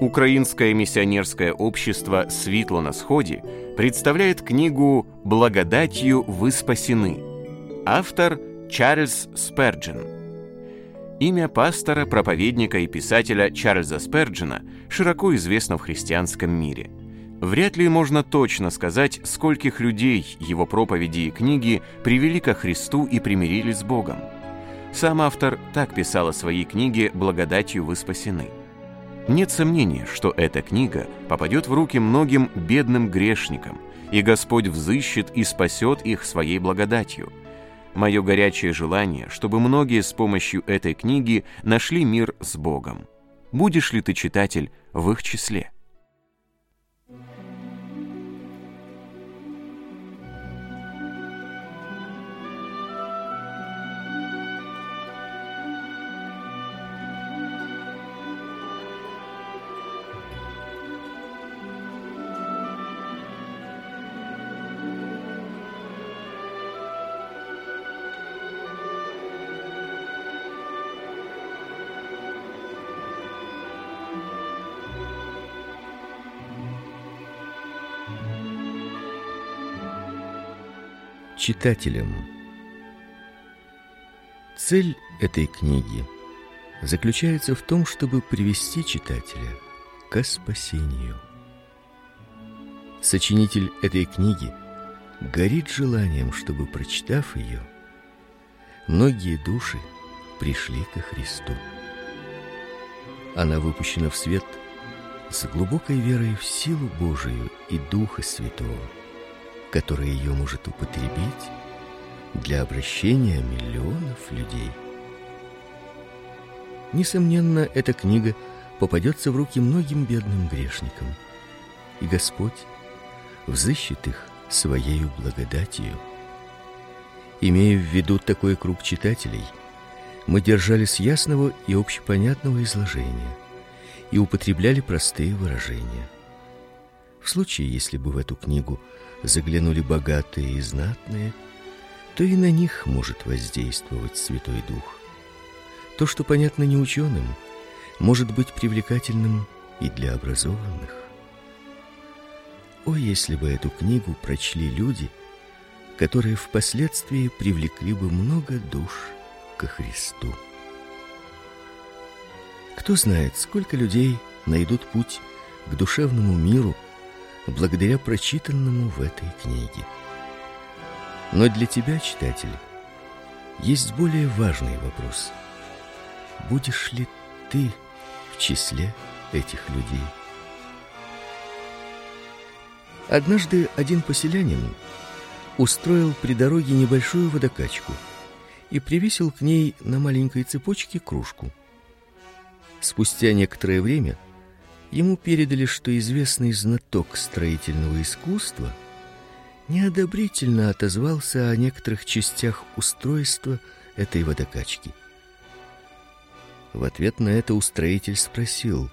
Украинское миссионерское общество «Светло на сходе» представляет книгу «Благодатью вы спасены». Автор Чарльз Сперджин. Имя пастора, проповедника и писателя Чарльза Сперджина широко известно в христианском мире. Вряд ли можно точно сказать, скольких людей его проповеди и книги привели ко Христу и примирили с Богом. Сам автор так писал о своей книге «Благодатью вы спасены». Нет сомнения, что эта книга попадет в руки многим бедным грешникам, и Господь взыщет и спасет их своей благодатью. Мое горячее желание, чтобы многие с помощью этой книги нашли мир с Богом. Будешь ли ты, читатель, в их числе? Читателям. Цель этой книги заключается в том, чтобы привести читателя к спасению. Сочинитель этой книги горит желанием, чтобы прочитав ее, многие души пришли ко Христу. Она выпущена в свет с глубокой верой в силу Божию и Духа Святого который ее может употребить для обращения миллионов людей. Несомненно, эта книга попадется в руки многим бедным грешникам, и Господь взыщет их своей благодатью. Имея в виду такой круг читателей, мы держались ясного и общепонятного изложения и употребляли простые выражения. В случае, если бы в эту книгу заглянули богатые и знатные, то и на них может воздействовать Святой Дух. То, что понятно не ученым, может быть привлекательным и для образованных. О, если бы эту книгу прочли люди, которые впоследствии привлекли бы много душ ко Христу. Кто знает, сколько людей найдут путь к душевному миру благодаря прочитанному в этой книге. Но для тебя, читатель, есть более важный вопрос. Будешь ли ты в числе этих людей? Однажды один поселянин устроил при дороге небольшую водокачку и привесил к ней на маленькой цепочке кружку. Спустя некоторое время Ему передали, что известный знаток строительного искусства неодобрительно отозвался о некоторых частях устройства этой водокачки. В ответ на это устроитель спросил: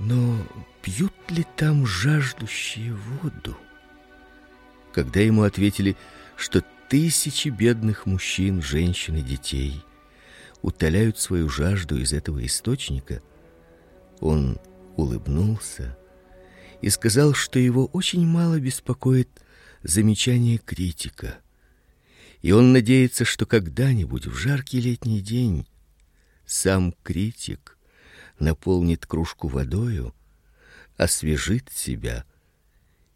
"Но пьют ли там жаждущие воду?" Когда ему ответили, что тысячи бедных мужчин, женщин и детей утоляют свою жажду из этого источника, он улыбнулся и сказал, что его очень мало беспокоит замечание критика. И он надеется, что когда-нибудь в жаркий летний день сам критик наполнит кружку водою, освежит себя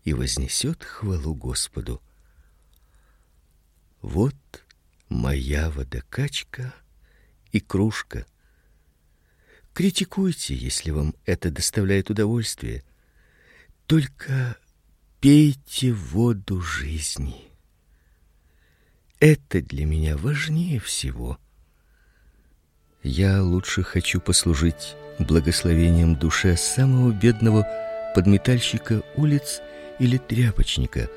и вознесет хвалу Господу. Вот моя водокачка и кружка Критикуйте, если вам это доставляет удовольствие. Только пейте воду жизни. Это для меня важнее всего. Я лучше хочу послужить благословением душе самого бедного подметальщика улиц или тряпочника,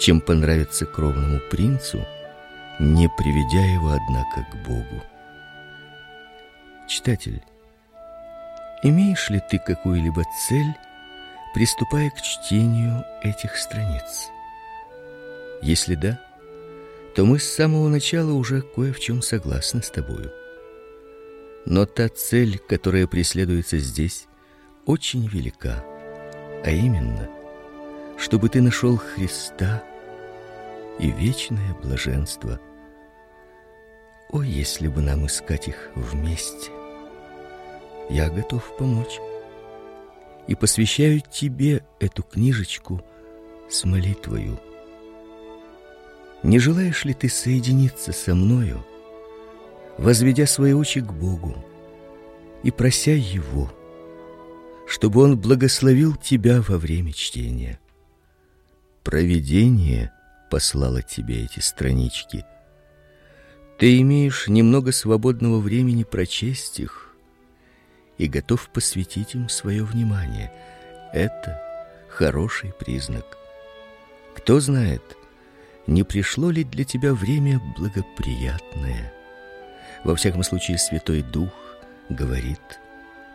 чем понравиться кровному принцу, не приведя его однако к Богу. Читатель, Имеешь ли ты какую-либо цель, приступая к чтению этих страниц? Если да, то мы с самого начала уже кое в чем согласны с тобою. Но та цель, которая преследуется здесь, очень велика, а именно, чтобы ты нашел Христа и вечное блаженство. О, если бы нам искать их вместе. Я готов помочь. И посвящаю тебе эту книжечку с молитвою. Не желаешь ли ты соединиться со мною, возведя свои очи к Богу и прося его, чтобы он благословил тебя во время чтения? Провидение послало тебе эти странички. Ты имеешь немного свободного времени прочесть их и готов посвятить им свое внимание. Это хороший признак. Кто знает, не пришло ли для тебя время благоприятное. Во всяком случае, Святой Дух говорит: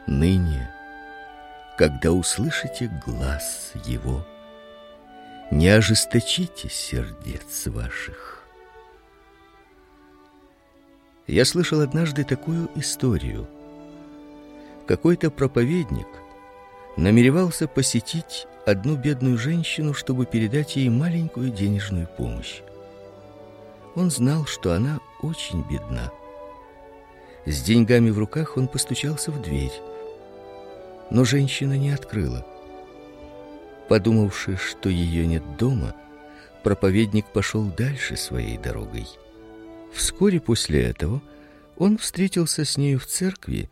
ныне, когда услышите глаз его, не ожесточите сердец ваших. Я слышал однажды такую историю. Какой-то проповедник намеревался посетить одну бедную женщину, чтобы передать ей маленькую денежную помощь. Он знал, что она очень бедна. С деньгами в руках он постучался в дверь. Но женщина не открыла. Подумавши, что ее нет дома, проповедник пошел дальше своей дорогой. Вскоре после этого он встретился с ней в церкви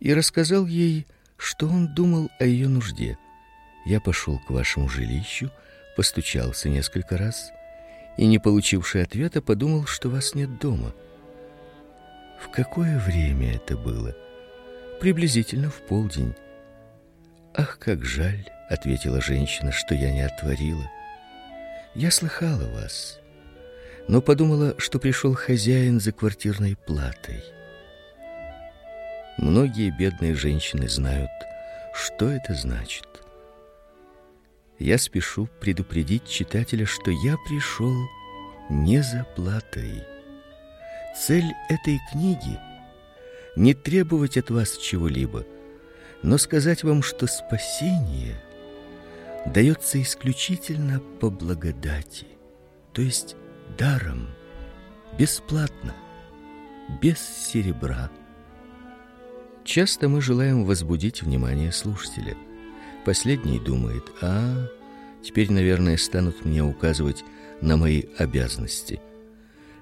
и рассказал ей, что он думал о ее нужде. Я пошел к вашему жилищу, постучался несколько раз и, не получивший ответа, подумал, что вас нет дома. В какое время это было? Приблизительно в полдень. Ах, как жаль, ответила женщина, что я не отворила. Я слыхала вас, но подумала, что пришел хозяин за квартирной платой. Многие бедные женщины знают, что это значит я спешу предупредить читателя, что я пришел не за платой. Цель этой книги не требовать от вас чего-либо, но сказать вам, что спасение дается исключительно по благодати, то есть даром, бесплатно, без серебра. Часто мы желаем возбудить внимание слушателя – Последний думает: "А, теперь, наверное, станут мне указывать на мои обязанности.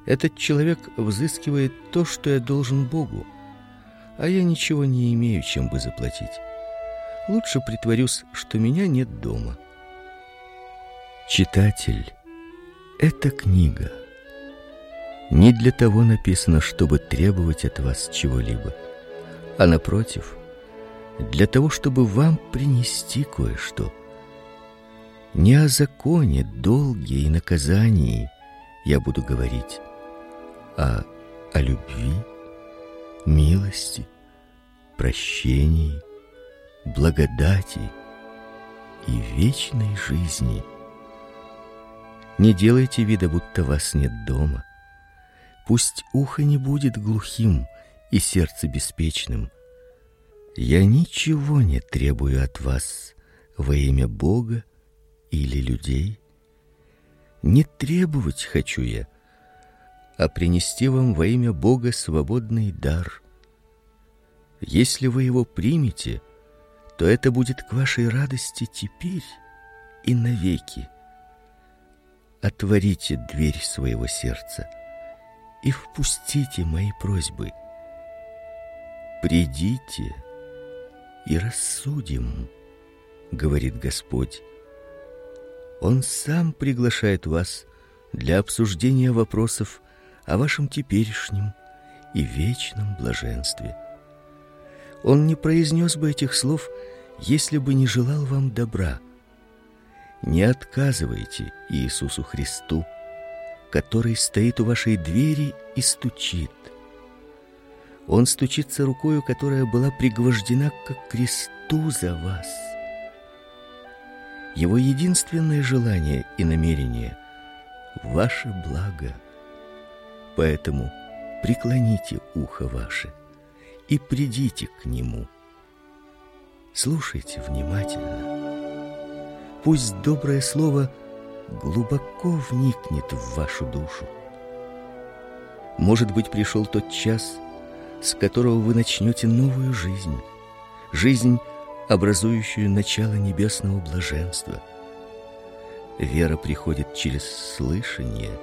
Этот человек взыскивает то, что я должен Богу, а я ничего не имею, чем бы заплатить. Лучше притворюсь, что меня нет дома". Читатель, эта книга не для того написана, чтобы требовать от вас чего-либо, а напротив, для того, чтобы вам принести кое-что. Не о законе, долге и наказании я буду говорить, а о любви, милости, прощении, благодати и вечной жизни. Не делайте вида, будто вас нет дома. Пусть ухо не будет глухим и сердце беспечным. Я ничего не требую от вас во имя Бога или людей. Не требовать хочу я, а принести вам во имя Бога свободный дар. Если вы его примете, то это будет к вашей радости теперь и навеки. Отворите дверь своего сердца и впустите мои просьбы. Придите, и рассудим, говорит Господь. Он сам приглашает вас для обсуждения вопросов о вашем теперешнем и вечном блаженстве. Он не произнес бы этих слов, если бы не желал вам добра. Не отказывайте Иисусу Христу, который стоит у вашей двери и стучит. Он стучится рукою, которая была пригвождена к кресту за вас. Его единственное желание и намерение ваше благо. Поэтому преклоните ухо ваше и придите к нему. Слушайте внимательно. Пусть доброе слово глубоко вникнет в вашу душу. Может быть, пришел тот час, с которого вы начнете новую жизнь, жизнь, образующую начало небесного блаженства. Вера приходит через слышание,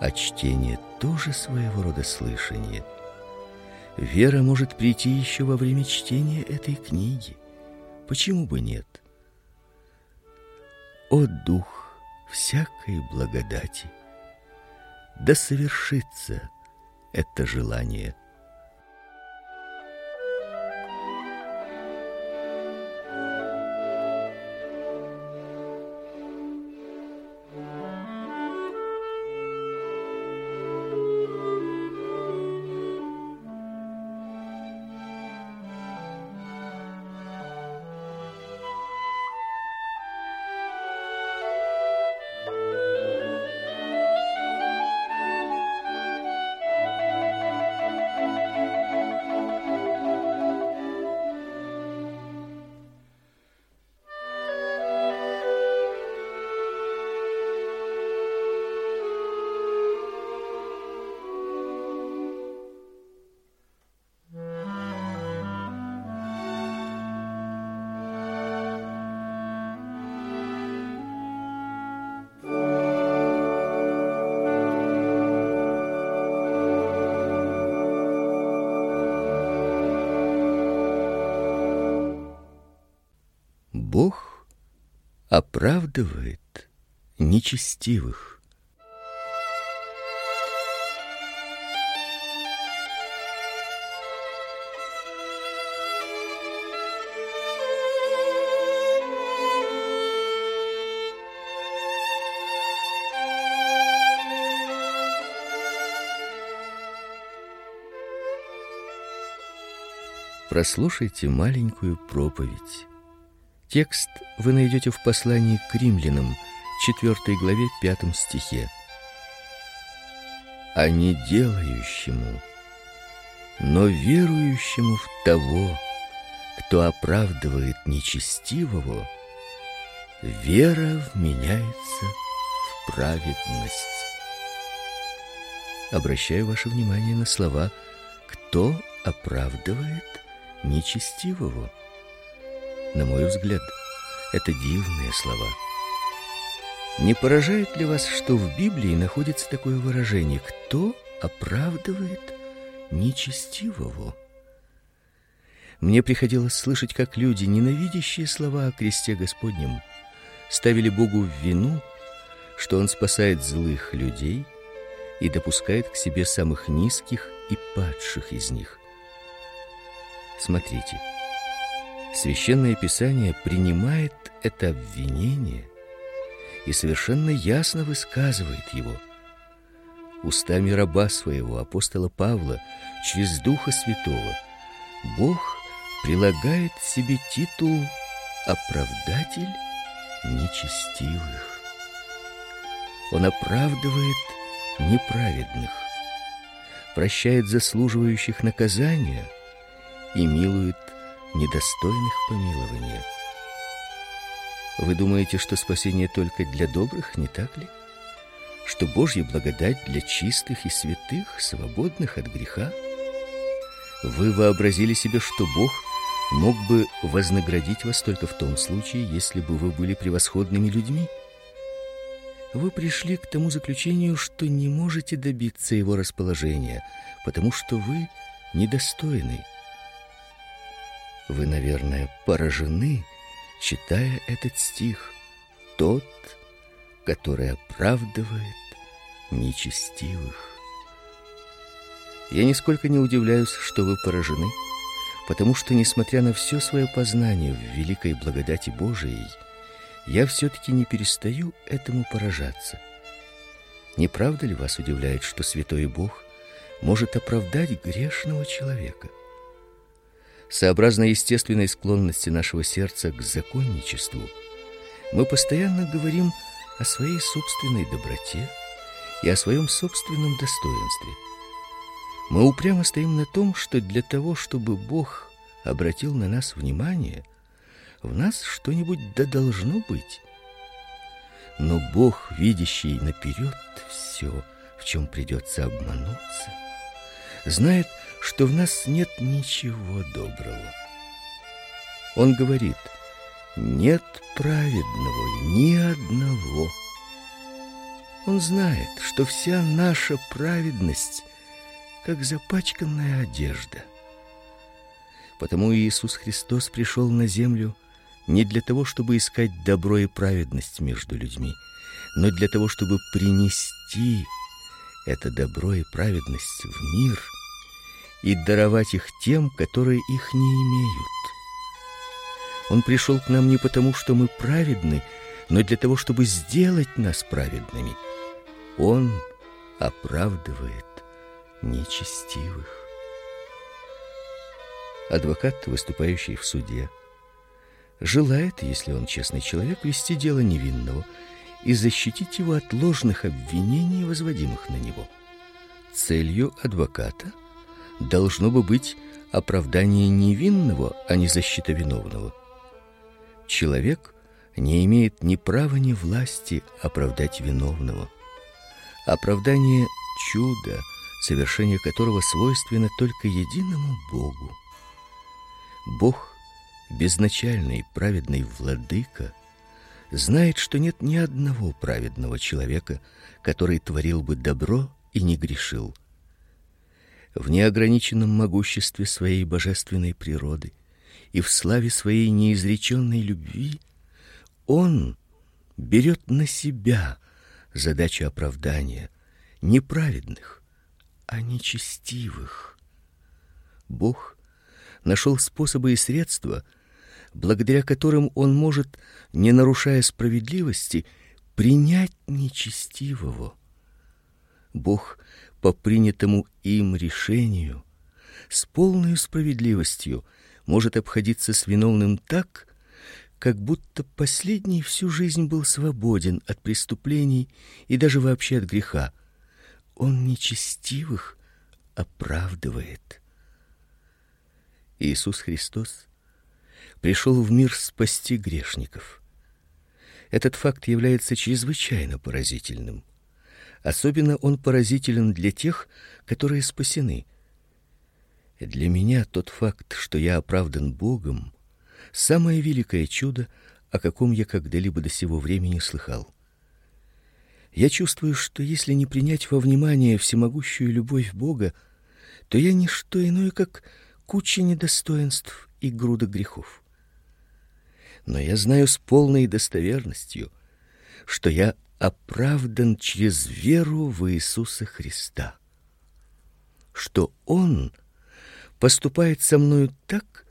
а чтение тоже своего рода слышание. Вера может прийти еще во время чтения этой книги. Почему бы нет? О дух всякой благодати, да совершится это желание – оправдывает нечестивых. Прослушайте маленькую проповедь Текст вы найдете в послании к римлянам, 4 главе, 5 стихе. А не делающему, но верующему в того, кто оправдывает нечестивого, вера вменяется в праведность. Обращаю ваше внимание на слова «кто оправдывает нечестивого». На мой взгляд, это дивные слова. Не поражает ли вас, что в Библии находится такое выражение: кто оправдывает нечестивого? Мне приходилось слышать, как люди, ненавидящие слова о кресте Господнем, ставили Богу в вину, что он спасает злых людей и допускает к себе самых низких и падших из них. Смотрите, Священное Писание принимает это обвинение и совершенно ясно высказывает его. Устами раба своего апостола Павла через Духа Святого Бог прилагает себе титул оправдатель нечестивых. Он оправдывает неправедных, прощает заслуживающих наказания и милует недостойных помилования. Вы думаете, что спасение только для добрых, не так ли? Что Божья благодать для чистых и святых, свободных от греха? Вы вообразили себе, что Бог мог бы вознаградить вас только в том случае, если бы вы были превосходными людьми? Вы пришли к тому заключению, что не можете добиться его расположения, потому что вы недостойны. Вы, наверное, поражены, читая этот стих. Тот, который оправдывает нечестивых. Я нисколько не удивляюсь, что вы поражены, потому что, несмотря на все свое познание в великой благодати Божией, я все-таки не перестаю этому поражаться. Не правда ли вас удивляет, что Святой Бог может оправдать грешного человека? Сообразно естественной склонности нашего сердца к законничеству, мы постоянно говорим о своей собственной доброте и о своем собственном достоинстве. Мы упрямо стоим на том, что для того, чтобы Бог обратил на нас внимание, в нас что-нибудь да должно быть. Но Бог, видящий наперед все, в чем придется обмануться, знает, что в нас нет ничего доброго. Он говорит: нет праведного ни одного. Он знает, что вся наша праведность как запачканная одежда. Потому Иисус Христос пришел на землю не для того, чтобы искать добро и праведность между людьми, но для того, чтобы принести это добро и праведность в мир и даровать их тем, которые их не имеют. Он пришел к нам не потому, что мы праведны, но для того, чтобы сделать нас праведными. Он оправдывает нечестивых. Адвокат, выступающий в суде, желает, если он честный человек, вести дело невинного и защитить его от ложных обвинений, возводимых на него. Целью адвоката должно бы быть оправдание невинного, а не защита виновного. Человек не имеет ни права, ни власти оправдать виновного. Оправдание чуда, совершение которого свойственно только единому Богу. Бог, безначальный праведный владыка, знает, что нет ни одного праведного человека, который творил бы добро и не грешил. В неограниченном могуществе своей божественной природы и в славе своей неизреченной любви он берет на себя задачу оправдания неправедных, а нечестивых. Бог нашел способы и средства, благодаря которым он может, не нарушая справедливости, принять нечестивого. Бог по принятому им решению с полной справедливостью может обходиться с виновным так, как будто последний всю жизнь был свободен от преступлений и даже вообще от греха. Он нечестивых оправдывает. Иисус Христос пришел в мир спасти грешников. Этот факт является чрезвычайно поразительным. Особенно он поразителен для тех, которые спасены. Для меня тот факт, что я оправдан Богом, самое великое чудо, о каком я когда-либо до сего времени слыхал. Я чувствую, что если не принять во внимание всемогущую любовь Бога, то я не что иное, как куча недостоинств и груда грехов. Но я знаю с полной достоверностью, что я оправдан через веру в Иисуса Христа. Что он поступает со мною так,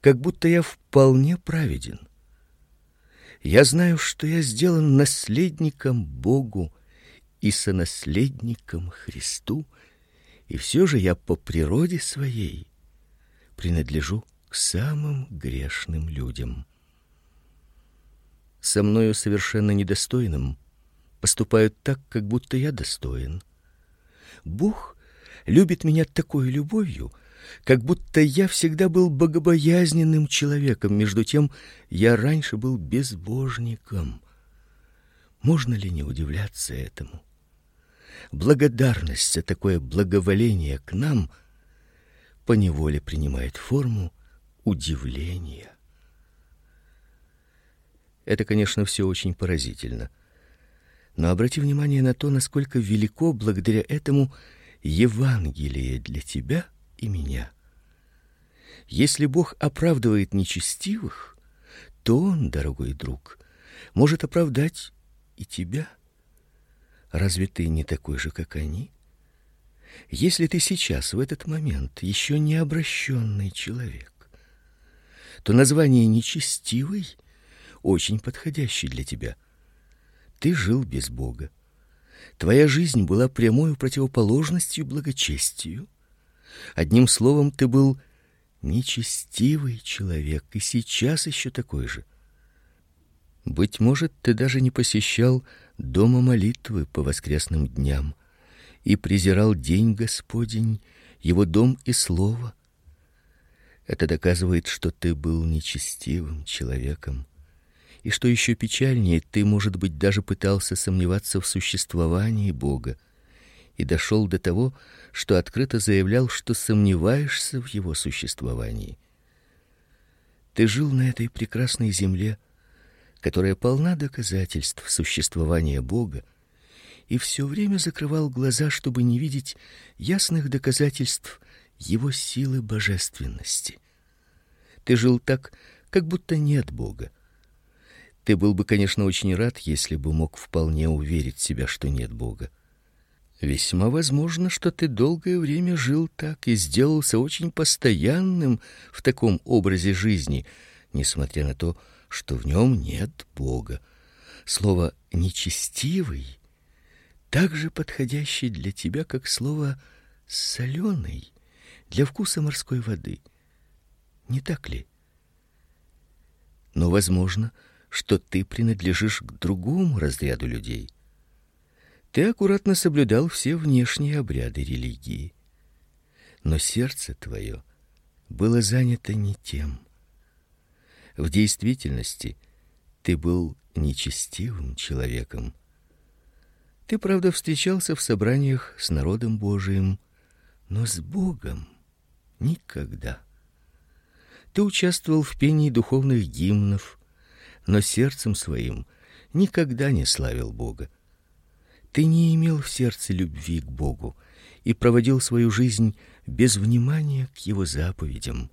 как будто я вполне праведен. Я знаю, что я сделан наследником Богу и сонаследником Христу, и все же я по природе своей принадлежу к самым грешным людям. Со мною совершенно недостойным поступают так, как будто я достоин. Бог любит меня такой любовью, как будто я всегда был богобоязненным человеком, между тем я раньше был безбожником. Можно ли не удивляться этому? Благодарность за такое благоволение к нам по неволе принимает форму удивления. Это, конечно, все очень поразительно. Но обрати внимание на то, насколько велико благодаря этому Евангелие для тебя и меня. Если Бог оправдывает нечестивых, то он, дорогой друг, может оправдать и тебя. Разве ты не такой же, как они? Если ты сейчас в этот момент еще не обращенный человек, то название нечестивый очень подходящий для тебя. Ты жил без Бога. Твоя жизнь была прямой противоположностью благочестию. Одним словом, ты был нечестивый человек, и сейчас еще такой же. Быть может, ты даже не посещал дома молитвы по воскресным дням и презирал день Господень, его дом и слово. Это доказывает, что ты был нечестивым человеком, и что еще печальнее, ты, может быть, даже пытался сомневаться в существовании Бога и дошел до того, что открыто заявлял, что сомневаешься в его существовании. Ты жил на этой прекрасной земле, которая полна доказательств существования Бога, и все время закрывал глаза, чтобы не видеть ясных доказательств его силы божественности. Ты жил так, как будто нет Бога. Ты был бы, конечно, очень рад, если бы мог вполне уверить себя, что нет Бога. Весьма возможно, что ты долгое время жил так и сделался очень постоянным в таком образе жизни, несмотря на то, что в нем нет Бога. Слово нечестивый так же подходящий для тебя, как слово соленый для вкуса морской воды. Не так ли? Но возможно, что ты принадлежишь к другому разряду людей. Ты аккуратно соблюдал все внешние обряды религии, но сердце твое было занято не тем. В действительности ты был нечестивым человеком. Ты, правда, встречался в собраниях с народом Божиим, но с Богом никогда. Ты участвовал в пении духовных гимнов, но сердцем своим никогда не славил Бога. Ты не имел в сердце любви к Богу и проводил свою жизнь без внимания к его заповедям.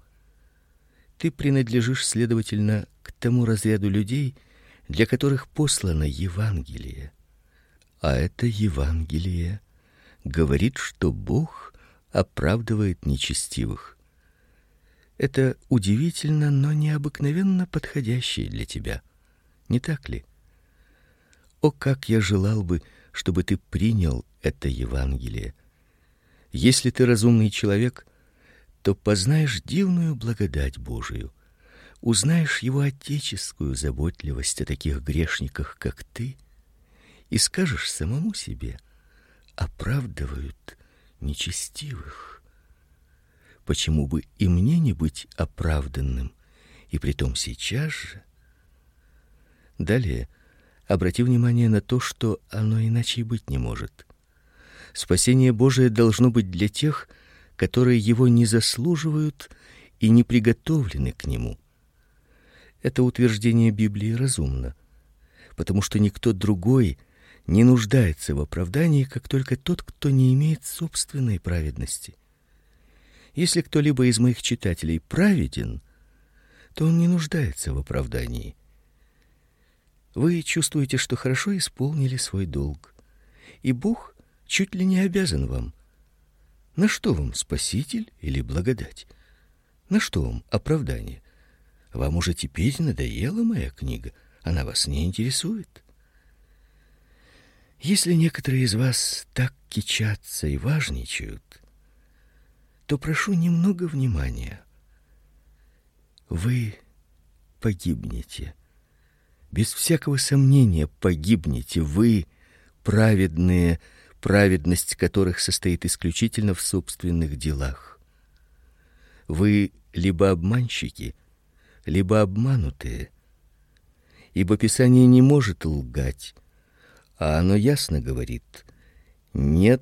Ты принадлежишь, следовательно, к тому разряду людей, для которых послано Евангелие. А это Евангелие говорит, что Бог оправдывает нечестивых. Это удивительно, но необыкновенно подходящее для тебя. Не так ли? О, как я желал бы, чтобы ты принял это Евангелие. Если ты разумный человек, то познаешь дивную благодать Божию, узнаешь его отеческую заботливость о таких грешниках, как ты, и скажешь самому себе: оправдывают нечестивых. Почему бы и мне не быть оправданным, и притом сейчас же? Далее обрати внимание на то, что оно иначе и быть не может. Спасение Божие должно быть для тех, которые его не заслуживают и не приготовлены к нему. Это утверждение Библии разумно, потому что никто другой не нуждается в оправдании, как только тот, кто не имеет собственной праведности. Если кто-либо из моих читателей праведен, то он не нуждается в оправдании. Вы чувствуете, что хорошо исполнили свой долг, и Бог чуть ли не обязан вам. На что вам спаситель или благодать? На что вам оправдание? Вам уже теперь надоела моя книга, она вас не интересует. Если некоторые из вас так кичатся и важничают, то прошу немного внимания. Вы погибнете. Без всякого сомнения погибнете вы, праведные, праведность которых состоит исключительно в собственных делах. Вы либо обманщики, либо обманутые. Ибо Писание не может лгать а оно ясно говорит: нет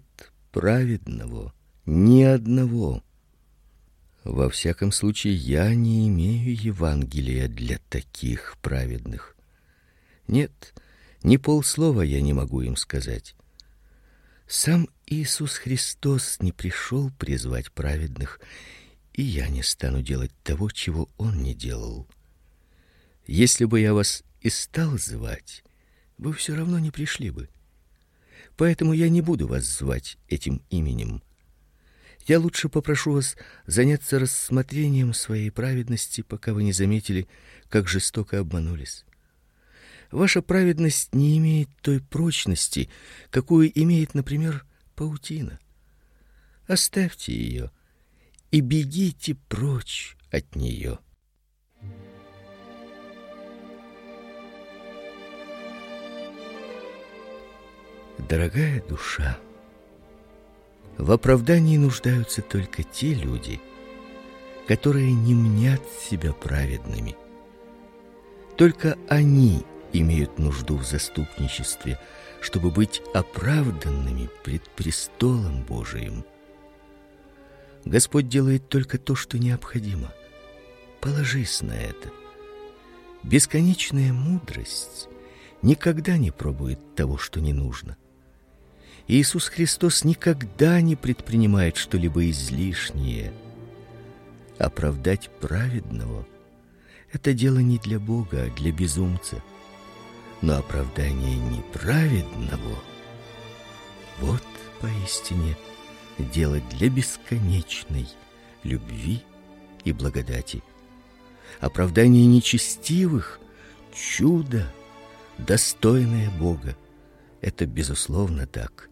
праведного, ни одного. Во всяком случае, я не имею Евангелия для таких праведных. Нет, ни полслова я не могу им сказать. Сам Иисус Христос не пришел призвать праведных, и я не стану делать того, чего он не делал. Если бы я вас и стал звать, вы все равно не пришли бы. Поэтому я не буду вас звать этим именем. Я лучше попрошу вас заняться рассмотрением своей праведности, пока вы не заметили, как жестоко обманулись. Ваша праведность не имеет той прочности, какую имеет, например, паутина. Оставьте ее и бегите прочь от нее. Дорогая душа, в оправдании нуждаются только те люди, которые не мнят себя праведными. Только они имеют нужду в заступничестве, чтобы быть оправданными пред престолом Божиим. Господь делает только то, что необходимо. Положись на это. Бесконечная мудрость никогда не пробует того, что не нужно. Иисус Христос никогда не предпринимает что-либо излишнее. Оправдать праведного это дело не для Бога, а для безумца. Но оправдание неправедного вот поистине дело для бесконечной любви и благодати. Оправдание нечестивых чудо, достойное Бога. Это безусловно так.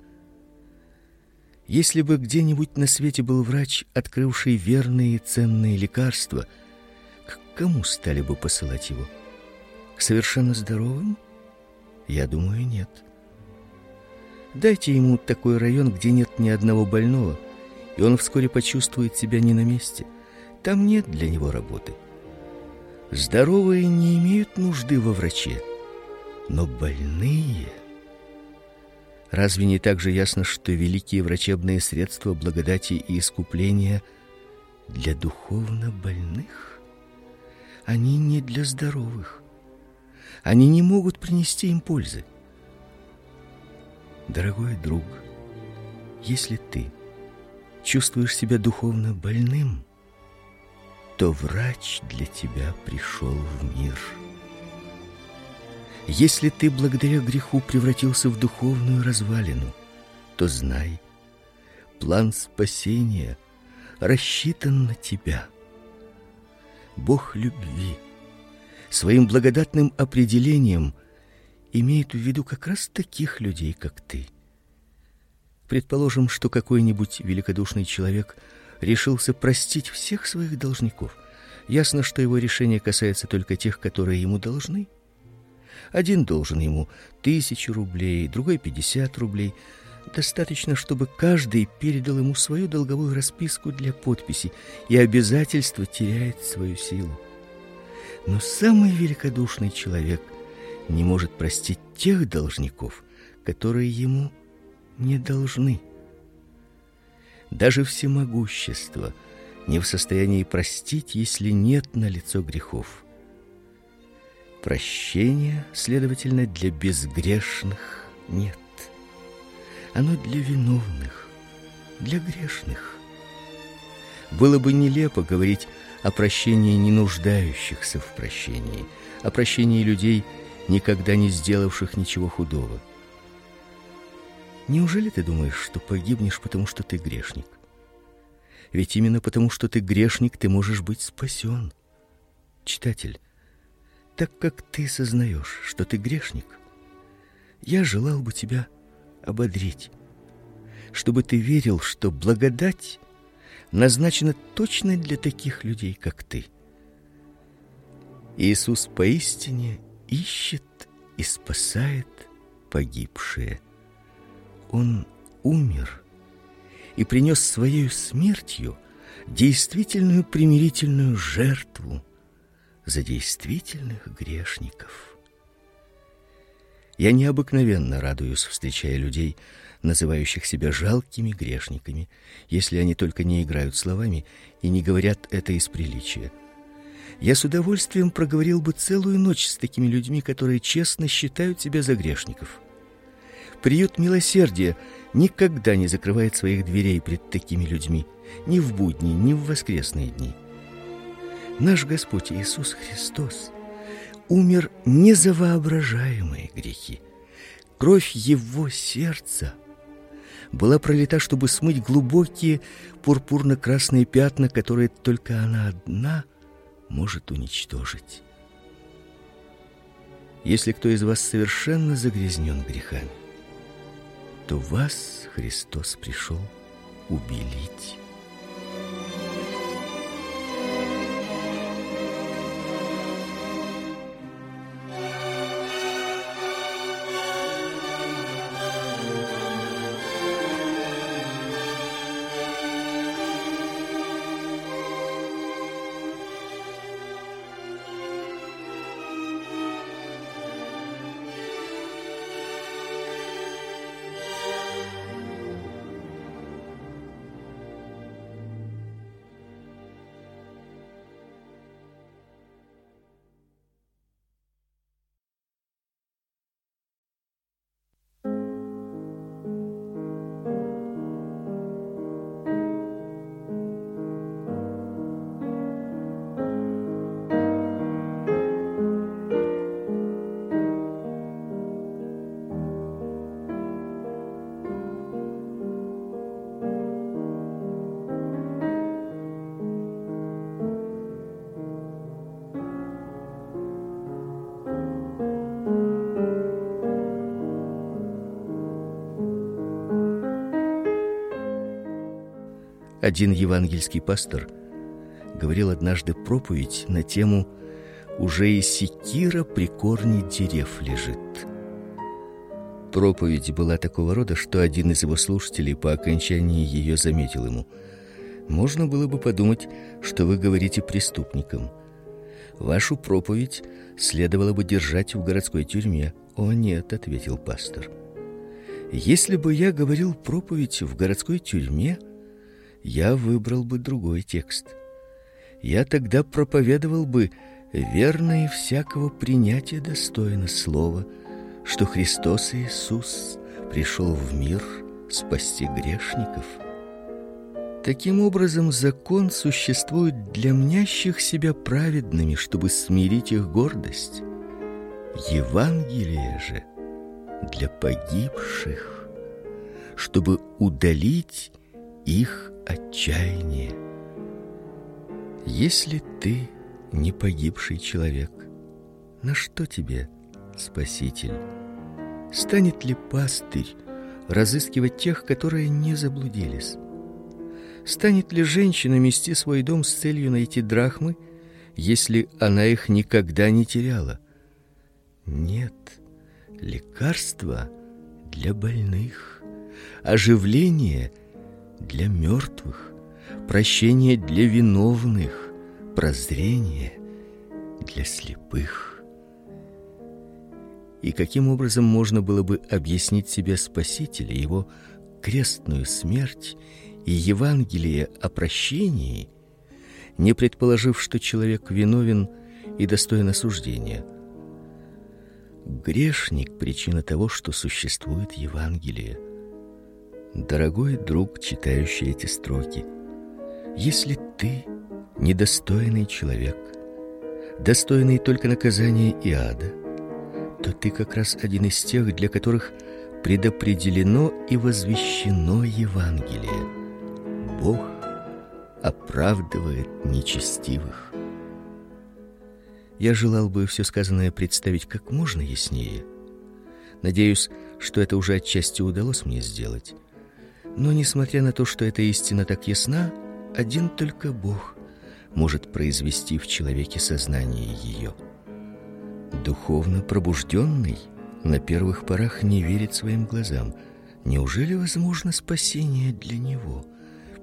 Если бы где-нибудь на свете был врач, открывший верные и ценные лекарства, к кому стали бы посылать его? К совершенно здоровым? Я думаю, нет. Дайте ему такой район, где нет ни одного больного, и он вскоре почувствует себя не на месте. Там нет для него работы. Здоровые не имеют нужды во враче, но больные Разве не так же ясно, что великие врачебные средства благодати и искупления для духовно больных? Они не для здоровых. Они не могут принести им пользы. Дорогой друг, если ты чувствуешь себя духовно больным, то врач для тебя пришел в мир. Если ты благодаря греху превратился в духовную развалину, то знай, план спасения рассчитан на тебя. Бог любви своим благодатным определением имеет в виду как раз таких людей, как ты. Предположим, что какой-нибудь великодушный человек решился простить всех своих должников. Ясно, что его решение касается только тех, которые ему должны. Один должен ему тысячу рублей, другой пятьдесят рублей. Достаточно, чтобы каждый передал ему свою долговую расписку для подписи, и обязательство теряет свою силу. Но самый великодушный человек не может простить тех должников, которые ему не должны. Даже всемогущество не в состоянии простить, если нет на лицо грехов. Прощения, следовательно, для безгрешных нет. Оно для виновных, для грешных. Было бы нелепо говорить о прощении не нуждающихся в прощении, о прощении людей, никогда не сделавших ничего худого. Неужели ты думаешь, что погибнешь, потому что ты грешник? Ведь именно потому, что ты грешник, ты можешь быть спасен. Читатель, так как ты сознаешь, что ты грешник, я желал бы тебя ободрить, чтобы ты верил, что благодать назначена точно для таких людей, как ты. Иисус поистине ищет и спасает погибшие. Он умер и принес своей смертью действительную примирительную жертву за действительных грешников. Я необыкновенно радуюсь, встречая людей, называющих себя жалкими грешниками, если они только не играют словами и не говорят это из приличия. Я с удовольствием проговорил бы целую ночь с такими людьми, которые честно считают себя за грешников. Приют милосердия никогда не закрывает своих дверей пред такими людьми, ни в будни, ни в воскресные дни. Наш Господь Иисус Христос умер не за воображаемые грехи. Кровь его сердца была пролита, чтобы смыть глубокие пурпурно-красные пятна, которые только она одна может уничтожить. Если кто из вас совершенно загрязнен грехами, то вас Христос пришел убелить. Один евангельский пастор говорил однажды проповедь на тему уже и секира при корне дерев лежит. Проповедь была такого рода, что один из его слушателей по окончании ее заметил ему: "Можно было бы подумать, что вы говорите преступникам. Вашу проповедь следовало бы держать в городской тюрьме". "О нет", ответил пастор. "Если бы я говорил проповедь в городской тюрьме, я выбрал бы другой текст. Я тогда проповедовал бы верно и всякого принятия достойно слова, что Христос Иисус пришел в мир спасти грешников. Таким образом, закон существует для мнящих себя праведными, чтобы смирить их гордость. Евангелие же для погибших, чтобы удалить их отчаяние. Если ты не погибший человек, на что тебе спаситель? Станет ли пастырь разыскивать тех, которые не заблудились? Станет ли женщина мести свой дом с целью найти драхмы, если она их никогда не теряла? Нет. Лекарство для больных, оживление для мертвых, прощение для виновных, прозрение для слепых. И каким образом можно было бы объяснить себе Спасителя, его крестную смерть и Евангелие о прощении, не предположив, что человек виновен и достоин осуждения? Грешник причина того, что существует Евангелие. Дорогой друг, читающий эти строки, если ты недостойный человек, достойный только наказания и ада, то ты как раз один из тех, для которых предопределено и возвещено Евангелие. Бог оправдывает нечестивых. Я желал бы все сказанное представить как можно яснее. Надеюсь, что это уже отчасти удалось мне сделать. Но несмотря на то, что эта истина так ясна, один только Бог может произвести в человеке сознание ее. Духовно пробужденный на первых порах не верит своим глазам. Неужели возможно спасение для него,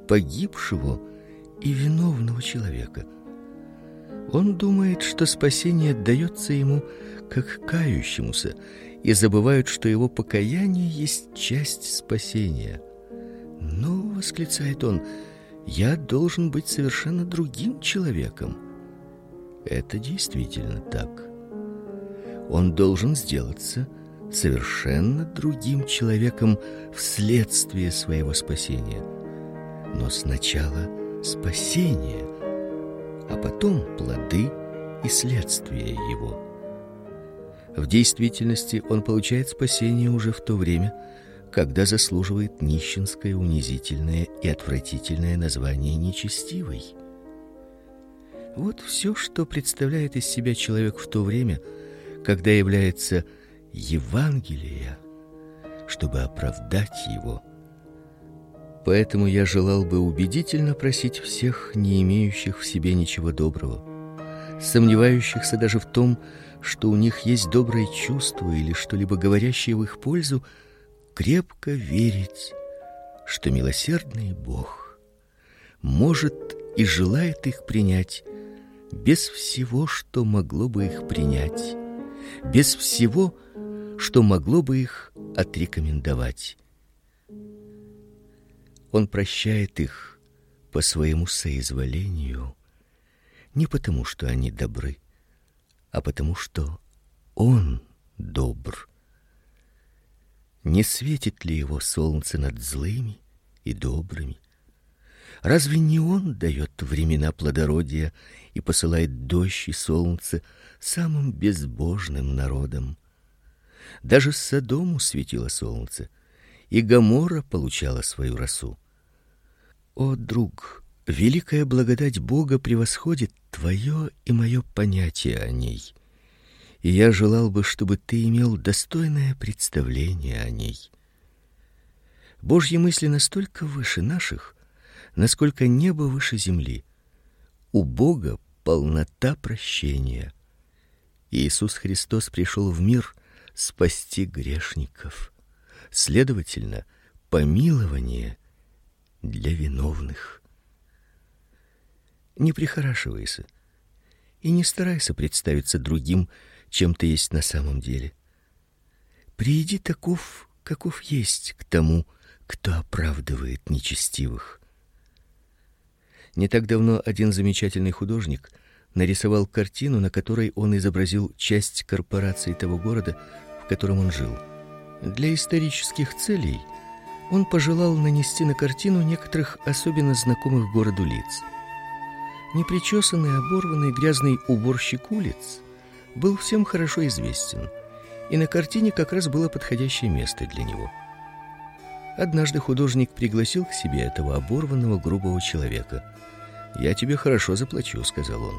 погибшего и виновного человека? Он думает, что спасение дается ему как кающемуся, и забывает, что его покаяние есть часть спасения. Но, восклицает он, я должен быть совершенно другим человеком. Это действительно так он должен сделаться совершенно другим человеком вследствие своего спасения. Но сначала спасение, а потом плоды и следствия его. В действительности он получает спасение уже в то время, когда заслуживает нищенское, унизительное и отвратительное название нечестивый. Вот все, что представляет из себя человек в то время – когда является Евангелие, чтобы оправдать его. Поэтому я желал бы убедительно просить всех, не имеющих в себе ничего доброго, сомневающихся даже в том, что у них есть доброе чувство или что-либо говорящее в их пользу, крепко верить, что милосердный Бог может и желает их принять без всего, что могло бы их принять без всего, что могло бы их отрекомендовать. Он прощает их по своему соизволению, не потому, что они добры, а потому, что он добр. Не светит ли его солнце над злыми и добрыми? Разве не он дает времена плодородия и посылает дождь и солнце самым безбожным народам? Даже Содому светило солнце, и Гоморра получала свою росу. О, друг, великая благодать Бога превосходит твое и мое понятие о ней. И я желал бы, чтобы ты имел достойное представление о ней. Божьи мысли настолько выше наших, насколько небо выше земли. У Бога полнота прощения. Иисус Христос пришел в мир спасти грешников. Следовательно, помилование для виновных. Не прихорашивайся и не старайся представиться другим, чем ты есть на самом деле. Приди таков, каков есть, к тому, кто оправдывает нечестивых. Не так давно один замечательный художник нарисовал картину, на которой он изобразил часть корпорации того города, в котором он жил. Для исторических целей он пожелал нанести на картину некоторых особенно знакомых городу лиц. Непричесанный, оборванный, грязный уборщик улиц был всем хорошо известен, и на картине как раз было подходящее место для него. Однажды художник пригласил к себе этого оборванного грубого человека. "Я тебе хорошо заплачу", сказал он.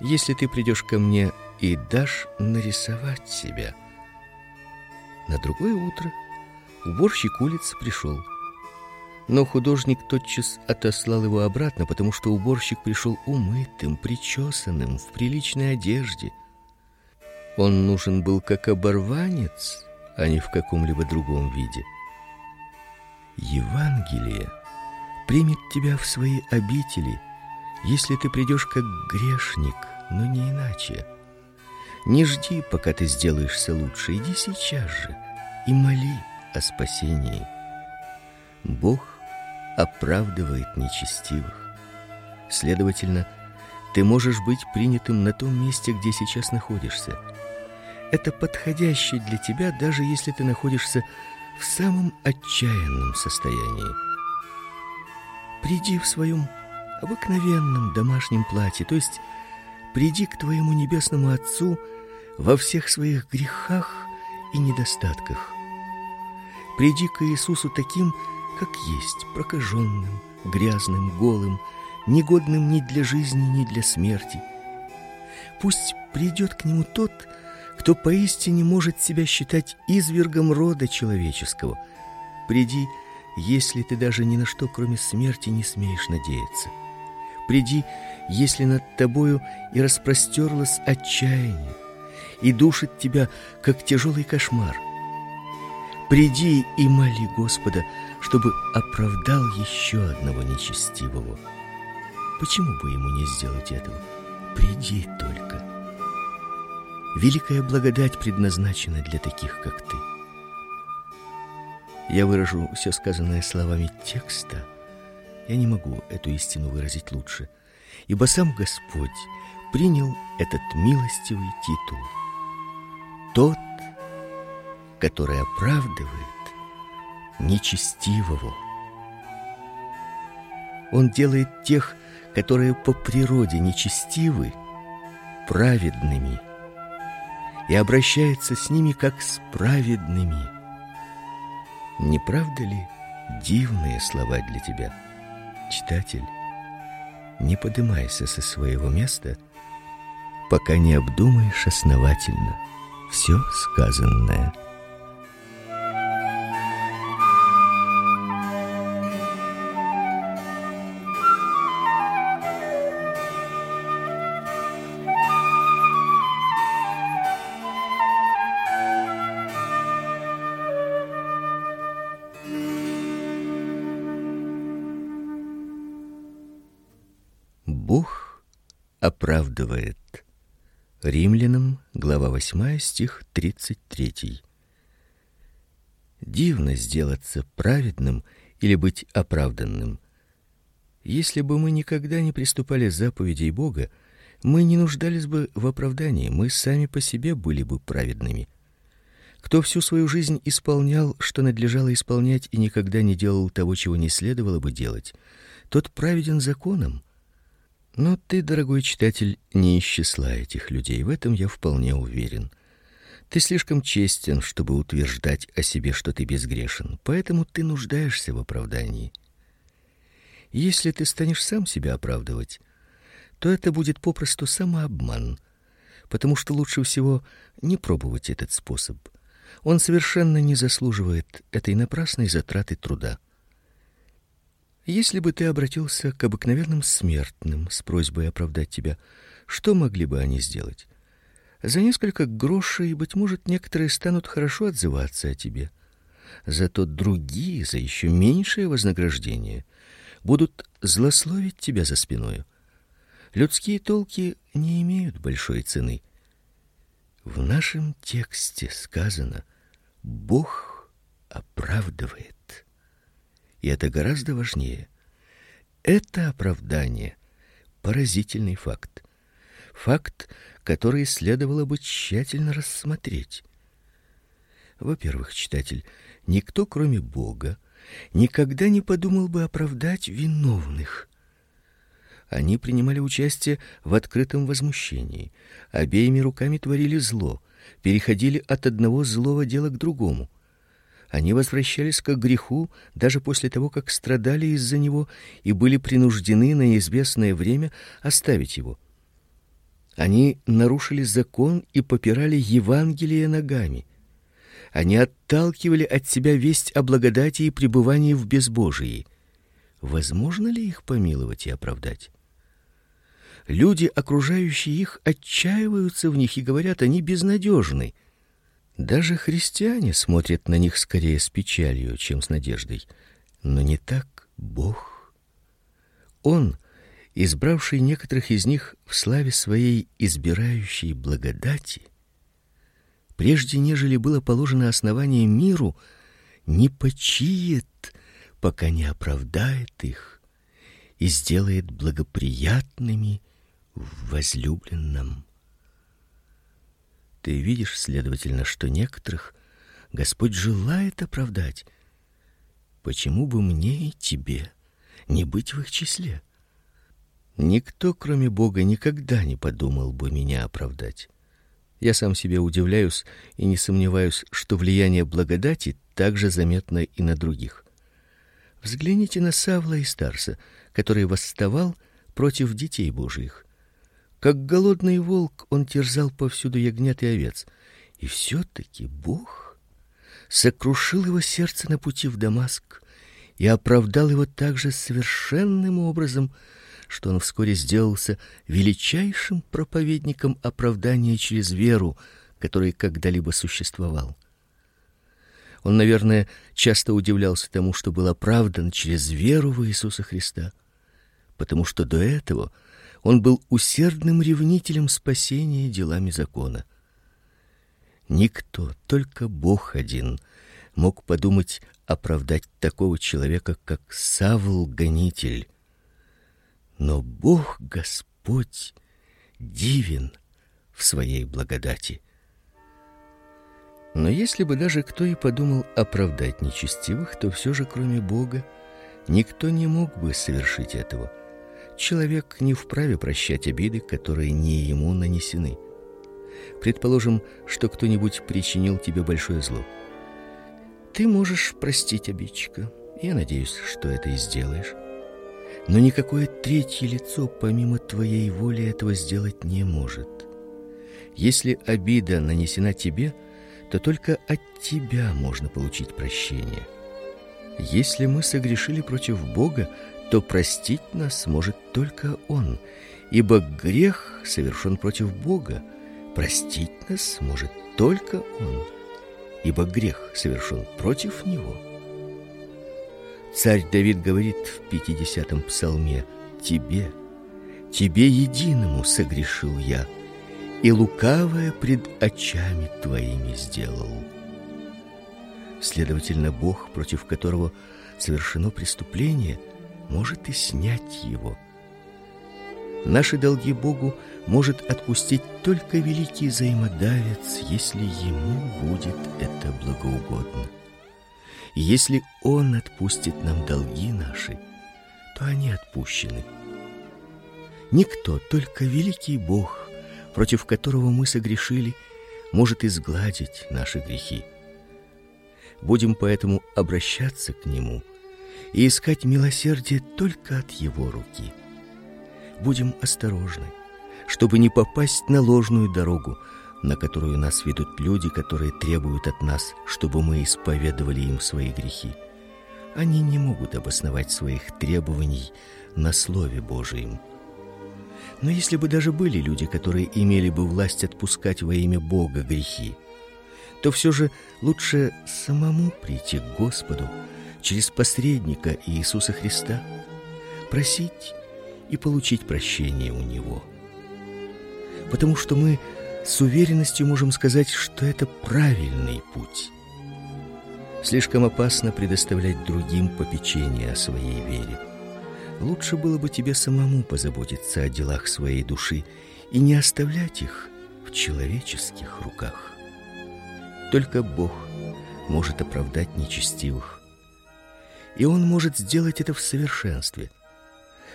"Если ты придешь ко мне и дашь нарисовать себя". На другое утро уборщик улицы пришел. Но художник тотчас отослал его обратно, потому что уборщик пришел умытым, причесанным, в приличной одежде. Он нужен был как оборванец, а не в каком-либо другом виде. Евангелие примет тебя в свои обители, если ты придешь как грешник, но не иначе. Не жди, пока ты сделаешься лучше, иди сейчас же и моли о спасении. Бог оправдывает нечестивых. Следовательно, ты можешь быть принятым на том месте, где сейчас находишься. Это подходящее для тебя, даже если ты находишься в самом отчаянном состоянии. Приди в своем обыкновенном домашнем платье, то есть приди к твоему небесному Отцу во всех своих грехах и недостатках. Приди к Иисусу таким, как есть, прокаженным, грязным, голым, негодным ни для жизни, ни для смерти. Пусть придет к нему тот, кто поистине может себя считать извергом рода человеческого. Приди, если ты даже ни на что, кроме смерти, не смеешь надеяться. Приди, если над тобою и распростерлось отчаяние, и душит тебя, как тяжелый кошмар. Приди и моли Господа, чтобы оправдал еще одного нечестивого. Почему бы ему не сделать этого? Приди только. Великая благодать предназначена для таких, как ты. Я выражу все сказанное словами текста. Я не могу эту истину выразить лучше, ибо сам Господь принял этот милостивый титул. Тот, который оправдывает нечестивого. Он делает тех, которые по природе нечестивы, праведными и обращается с ними как с праведными. Не правда ли дивные слова для тебя, читатель? Не поднимайся со своего места, пока не обдумаешь основательно все сказанное. 8, стих 33. Дивно сделаться праведным или быть оправданным. Если бы мы никогда не приступали заповедей Бога, мы не нуждались бы в оправдании, мы сами по себе были бы праведными. Кто всю свою жизнь исполнял, что надлежало исполнять, и никогда не делал того, чего не следовало бы делать, тот праведен законом. Но ты, дорогой читатель, не из этих людей, в этом я вполне уверен. Ты слишком честен, чтобы утверждать о себе, что ты безгрешен, поэтому ты нуждаешься в оправдании. Если ты станешь сам себя оправдывать, то это будет попросту самообман, потому что лучше всего не пробовать этот способ. Он совершенно не заслуживает этой напрасной затраты труда. Если бы ты обратился к обыкновенным смертным с просьбой оправдать тебя, что могли бы они сделать? За несколько грошей, быть может, некоторые станут хорошо отзываться о тебе. Зато другие за еще меньшее вознаграждение будут злословить тебя за спиной. Людские толки не имеют большой цены. В нашем тексте сказано: Бог оправдывает. И это гораздо важнее. Это оправдание поразительный факт. Факт, который следовало бы тщательно рассмотреть. Во-первых, читатель, никто, кроме Бога, никогда не подумал бы оправдать виновных. Они принимали участие в открытом возмущении, обеими руками творили зло, переходили от одного злого дела к другому. Они возвращались к греху даже после того, как страдали из-за него и были принуждены на известное время оставить его. Они нарушили закон и попирали Евангелие ногами. Они отталкивали от себя весть о благодати и пребывании в безбожии. Возможно ли их помиловать и оправдать? Люди, окружающие их, отчаиваются в них и говорят: они безнадежны. Даже христиане смотрят на них скорее с печалью, чем с надеждой. Но не так Бог. Он, избравший некоторых из них в славе своей избирающей благодати, прежде нежели было положено основание миру, не почиет, пока не оправдает их и сделает благоприятными в возлюбленном. Ты видишь, следовательно, что некоторых Господь желает оправдать. Почему бы мне и тебе не быть в их числе? Никто, кроме Бога, никогда не подумал бы меня оправдать. Я сам себе удивляюсь и не сомневаюсь, что влияние благодати также заметно и на других. Взгляните на Савла и Старса, который восставал против детей Божиих. Как голодный волк, он терзал повсюду ягнят и овец. И все таки Бог сокрушил его сердце на пути в Дамаск и оправдал его также совершенным образом, что он вскоре сделался величайшим проповедником оправдания через веру, который когда-либо существовал. Он, наверное, часто удивлялся тому, что был оправдан через веру в Иисуса Христа, потому что до этого он был усердным ревнителем спасения делами закона. Никто, только Бог один, мог подумать оправдать такого человека, как Савл гонитель. Но Бог Господь дивен в своей благодати. Но если бы даже кто и подумал оправдать нечестивых, то все же кроме Бога никто не мог бы совершить этого. Человек не вправе прощать обиды, которые не ему нанесены. Предположим, что кто-нибудь причинил тебе большое зло. Ты можешь простить обидчика. Я надеюсь, что это и сделаешь. Но никакое третье лицо помимо твоей воли этого сделать не может. Если обида нанесена тебе, то только от тебя можно получить прощение. Если мы согрешили против Бога, то простить нас может только Он, ибо грех совершен против Бога. Простить нас может только Он, ибо грех совершен против Него. Царь Давид говорит в 50-м псалме: "Тебе, тебе единому согрешил я, и лукавое пред очами твоими сделал". Следовательно, Бог, против которого совершено преступление, может и снять его. Наши долги Богу может отпустить только великий взаимодавец, если ему будет это благоугодно. Если он отпустит нам долги наши, то они отпущены. Никто, только великий Бог, против которого мы согрешили, может изгладить наши грехи. Будем поэтому обращаться к нему и искать милосердие только от его руки. Будем осторожны, чтобы не попасть на ложную дорогу, на которую нас ведут люди, которые требуют от нас, чтобы мы исповедовали им свои грехи. они не могут обосновать своих требований на слове Божьем. Но если бы даже были люди, которые имели бы власть отпускать во имя Бога грехи, то все же лучше самому прийти к Господу через посредника Иисуса Христа, просить и получить прощение у него. Потому что мы с уверенностью можем сказать, что это правильный путь. Слишком опасно предоставлять другим попечение о своей вере. Лучше было бы тебе самому позаботиться о делах своей души и не оставлять их в человеческих руках. Только Бог может оправдать нечестивых. И Он может сделать это в совершенстве.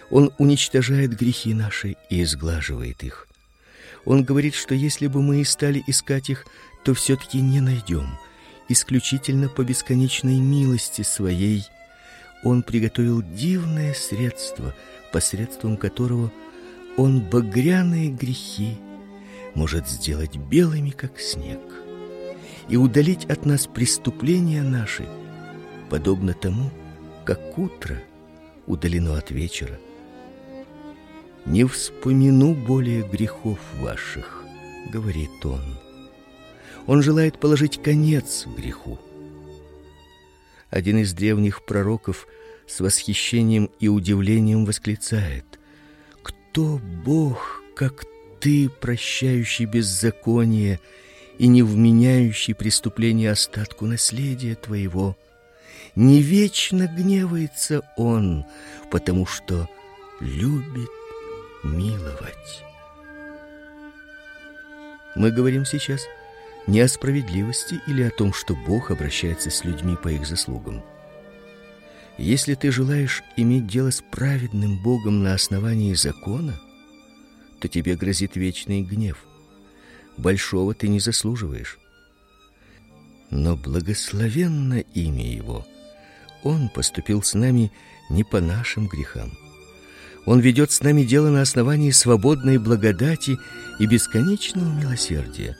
Он уничтожает грехи наши и изглаживает их. Он говорит, что если бы мы и стали искать их, то все-таки не найдем. Исключительно по бесконечной милости своей Он приготовил дивное средство, посредством которого Он багряные грехи может сделать белыми, как снег, и удалить от нас преступления наши, подобно тому, как утро удалено от вечера не вспомину более грехов ваших, говорит он. Он желает положить конец греху. Один из древних пророков с восхищением и удивлением восклицает: "Кто Бог, как ты, прощающий беззаконие и не вменяющий преступление остатку наследия твоего?" Не вечно гневается он, потому что любит миловать. Мы говорим сейчас не о справедливости или о том, что Бог обращается с людьми по их заслугам. Если ты желаешь иметь дело с праведным Богом на основании закона, то тебе грозит вечный гнев. Большого ты не заслуживаешь. Но благословенно имя его. Он поступил с нами не по нашим грехам, он ведет с нами дело на основании свободной благодати и бесконечного милосердия.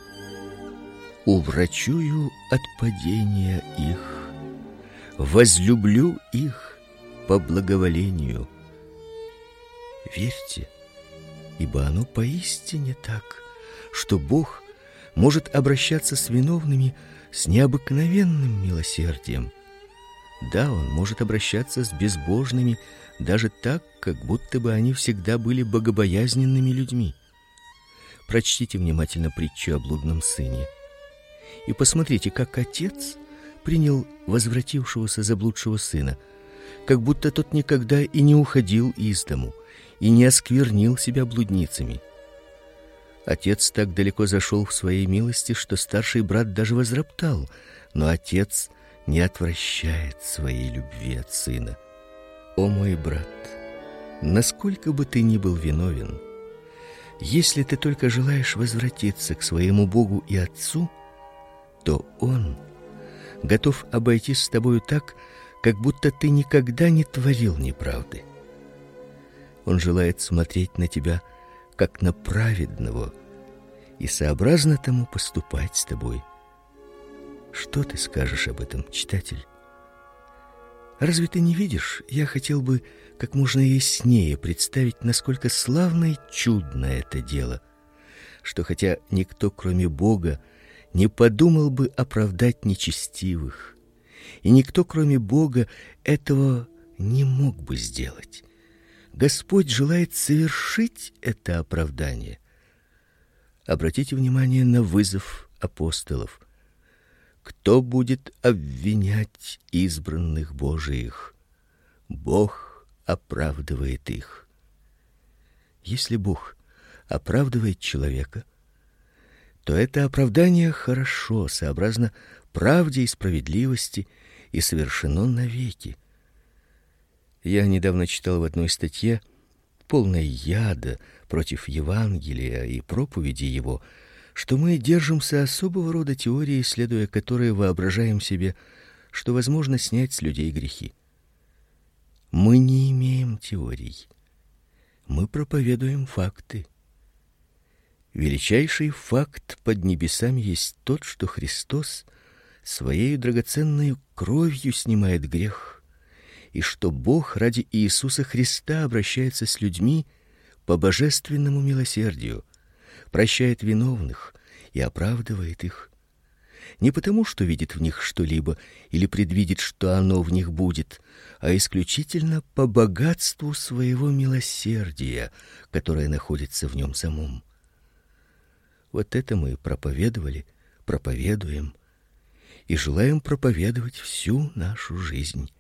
Уврачую от падения их, возлюблю их по благоволению. Верьте, ибо оно поистине так, что Бог может обращаться с виновными с необыкновенным милосердием. Да, он может обращаться с безбожными даже так, как будто бы они всегда были богобоязненными людьми. Прочтите внимательно притчу о блудном сыне. И посмотрите, как отец принял возвратившегося заблудшего сына, как будто тот никогда и не уходил из дому и не осквернил себя блудницами. Отец так далеко зашел в своей милости, что старший брат даже возроптал, но отец не отвращает своей любви от сына. О мой брат, насколько бы ты ни был виновен, если ты только желаешь возвратиться к своему Богу и Отцу, то Он готов обойтись с тобою так, как будто ты никогда не творил неправды. Он желает смотреть на тебя как на праведного и сообразно тому поступать с тобой. Что ты скажешь об этом, читатель? Разве ты не видишь? Я хотел бы как можно яснее представить, насколько славно и чудно это дело, что хотя никто, кроме Бога, не подумал бы оправдать нечестивых, и никто, кроме Бога, этого не мог бы сделать. Господь желает совершить это оправдание. Обратите внимание на вызов апостолов. Кто будет обвинять избранных Божиих? Бог оправдывает их. Если Бог оправдывает человека, то это оправдание хорошо, сообразно правде и справедливости и совершено навеки. Я недавно читал в одной статье полной яда против Евангелия и проповеди его, что мы держимся особого рода теории, следуя которой воображаем себе, что возможно снять с людей грехи. Мы не имеем теорий. Мы проповедуем факты. Величайший факт под небесами есть тот, что Христос своей драгоценной кровью снимает грех и что Бог ради Иисуса Христа обращается с людьми по божественному милосердию, прощает виновных и оправдывает их не потому, что видит в них что-либо или предвидит, что оно в них будет, а исключительно по богатству своего милосердия, которое находится в нем самом. Вот это мы проповедовали, проповедуем и желаем проповедовать всю нашу жизнь.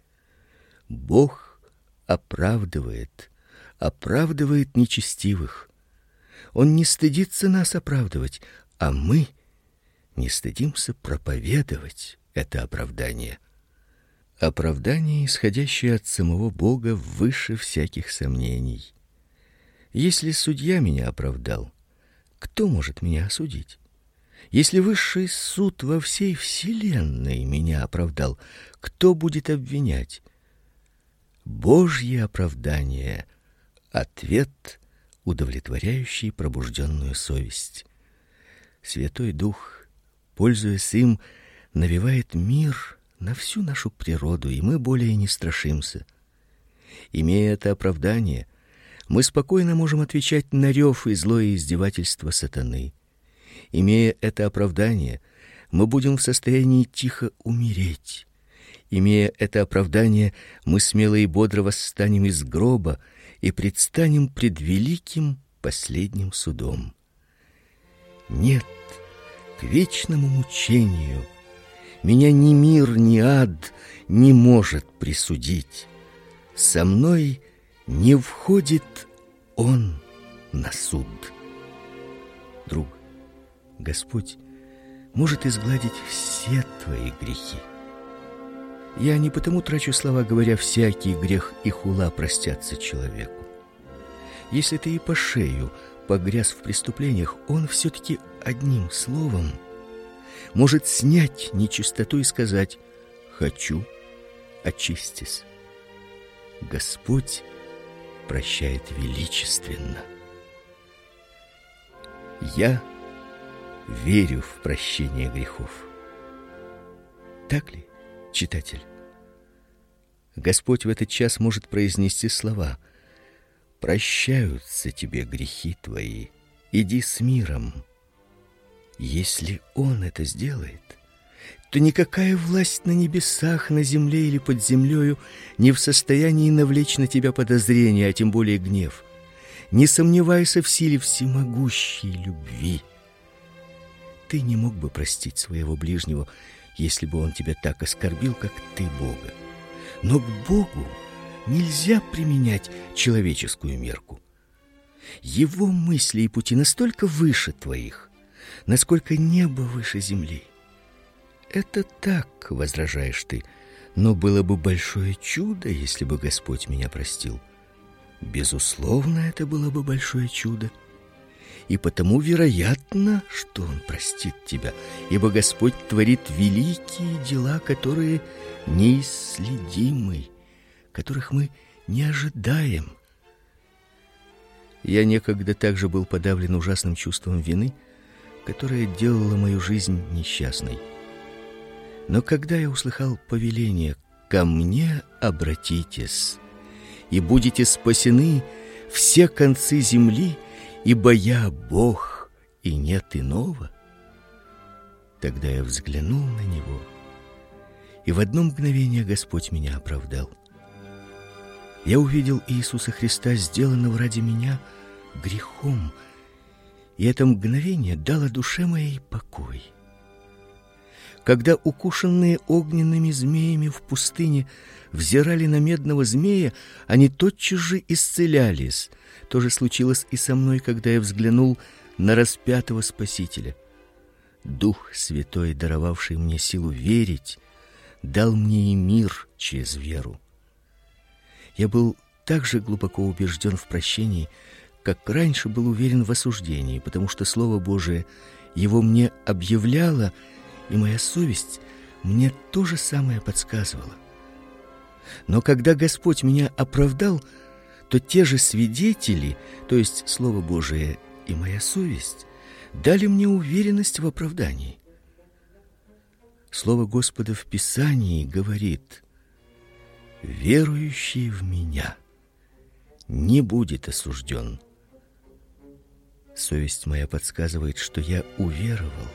Бог оправдывает, оправдывает нечестивых. Он не стыдится нас оправдывать, а мы не стыдимся проповедовать это оправдание. Оправдание, исходящее от самого Бога, выше всяких сомнений. Если судья меня оправдал, кто может меня осудить? Если высший суд во всей вселенной меня оправдал, кто будет обвинять? Божье оправдание ответ, удовлетворяющий пробужденную совесть. Святой Дух пользуясь им, навевает мир на всю нашу природу, и мы более не страшимся. Имея это оправдание, мы спокойно можем отвечать на рев и злое издевательство сатаны. Имея это оправдание, мы будем в состоянии тихо умереть. Имея это оправдание, мы смело и бодро восстанем из гроба и предстанем пред великим последним судом. Нет к вечному мучению меня ни мир, ни ад не может присудить. Со мной не входит он на суд. Друг, Господь может изгладить все твои грехи. Я не потому трачу слова, говоря всякий грех и хула простятся человеку. Если ты и по шею погряз в преступлениях, он все таки одним словом может снять нечистоту и сказать: "Хочу, очистись". Господь прощает величественно. Я верю в прощение грехов. Так ли, читатель? Господь в этот час может произнести слова: "Прощаются тебе грехи твои. Иди с миром". Если он это сделает, то никакая власть на небесах, на земле или под землею не в состоянии навлечь на тебя подозрения, а тем более гнев. Не сомневайся в силе всемогущей любви. Ты не мог бы простить своего ближнего, если бы он тебя так оскорбил, как ты Бога. Но к Богу нельзя применять человеческую мерку. Его мысли и пути настолько выше твоих, насколько небо выше земли. Это так, возражаешь ты, но было бы большое чудо, если бы Господь меня простил. Безусловно, это было бы большое чудо. И потому вероятно, что он простит тебя, ибо Господь творит великие дела, которые неисследимы, которых мы не ожидаем. Я некогда также был подавлен ужасным чувством вины, которая делала мою жизнь несчастной. Но когда я услыхал повеление «Ко мне обратитесь, и будете спасены все концы земли, ибо я Бог, и нет иного», тогда я взглянул на Него, и в одно мгновение Господь меня оправдал. Я увидел Иисуса Христа, сделанного ради меня грехом, и это мгновение дало душе моей покой. Когда укушенные огненными змеями в пустыне взирали на медного змея, они тотчас же исцелялись. То же случилось и со мной, когда я взглянул на распятого Спасителя. Дух Святой, даровавший мне силу верить, дал мне и мир через веру. Я был так же глубоко убежден в прощении, как раньше был уверен в осуждении, потому что слово Божие его мне объявляло, и моя совесть мне то же самое подсказывала. Но когда Господь меня оправдал, то те же свидетели, то есть слово Божие и моя совесть, дали мне уверенность в оправдании. Слово Господа в Писании говорит: верующий в меня не будет осужден. Совесть моя подсказывает, что я уверовал,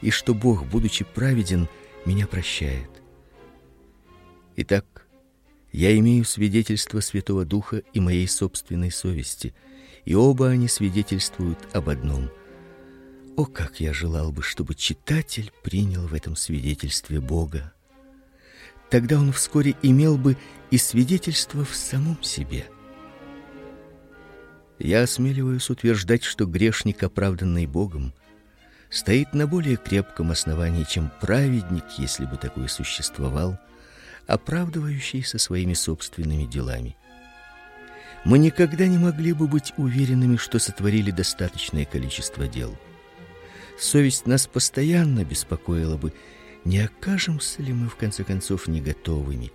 и что Бог, будучи праведен, меня прощает. Итак, я имею свидетельство Святого Духа и моей собственной совести, и оба они свидетельствуют об одном. О, как я желал бы, чтобы читатель принял в этом свидетельстве Бога. Тогда он вскоре имел бы и свидетельство в самом себе. Я осмеливаюсь утверждать, что грешник, оправданный Богом, стоит на более крепком основании, чем праведник, если бы такой существовал, оправдывающийся своими собственными делами. Мы никогда не могли бы быть уверенными, что сотворили достаточное количество дел. Совесть нас постоянно беспокоила бы, не окажемся ли мы в конце концов не готовыми.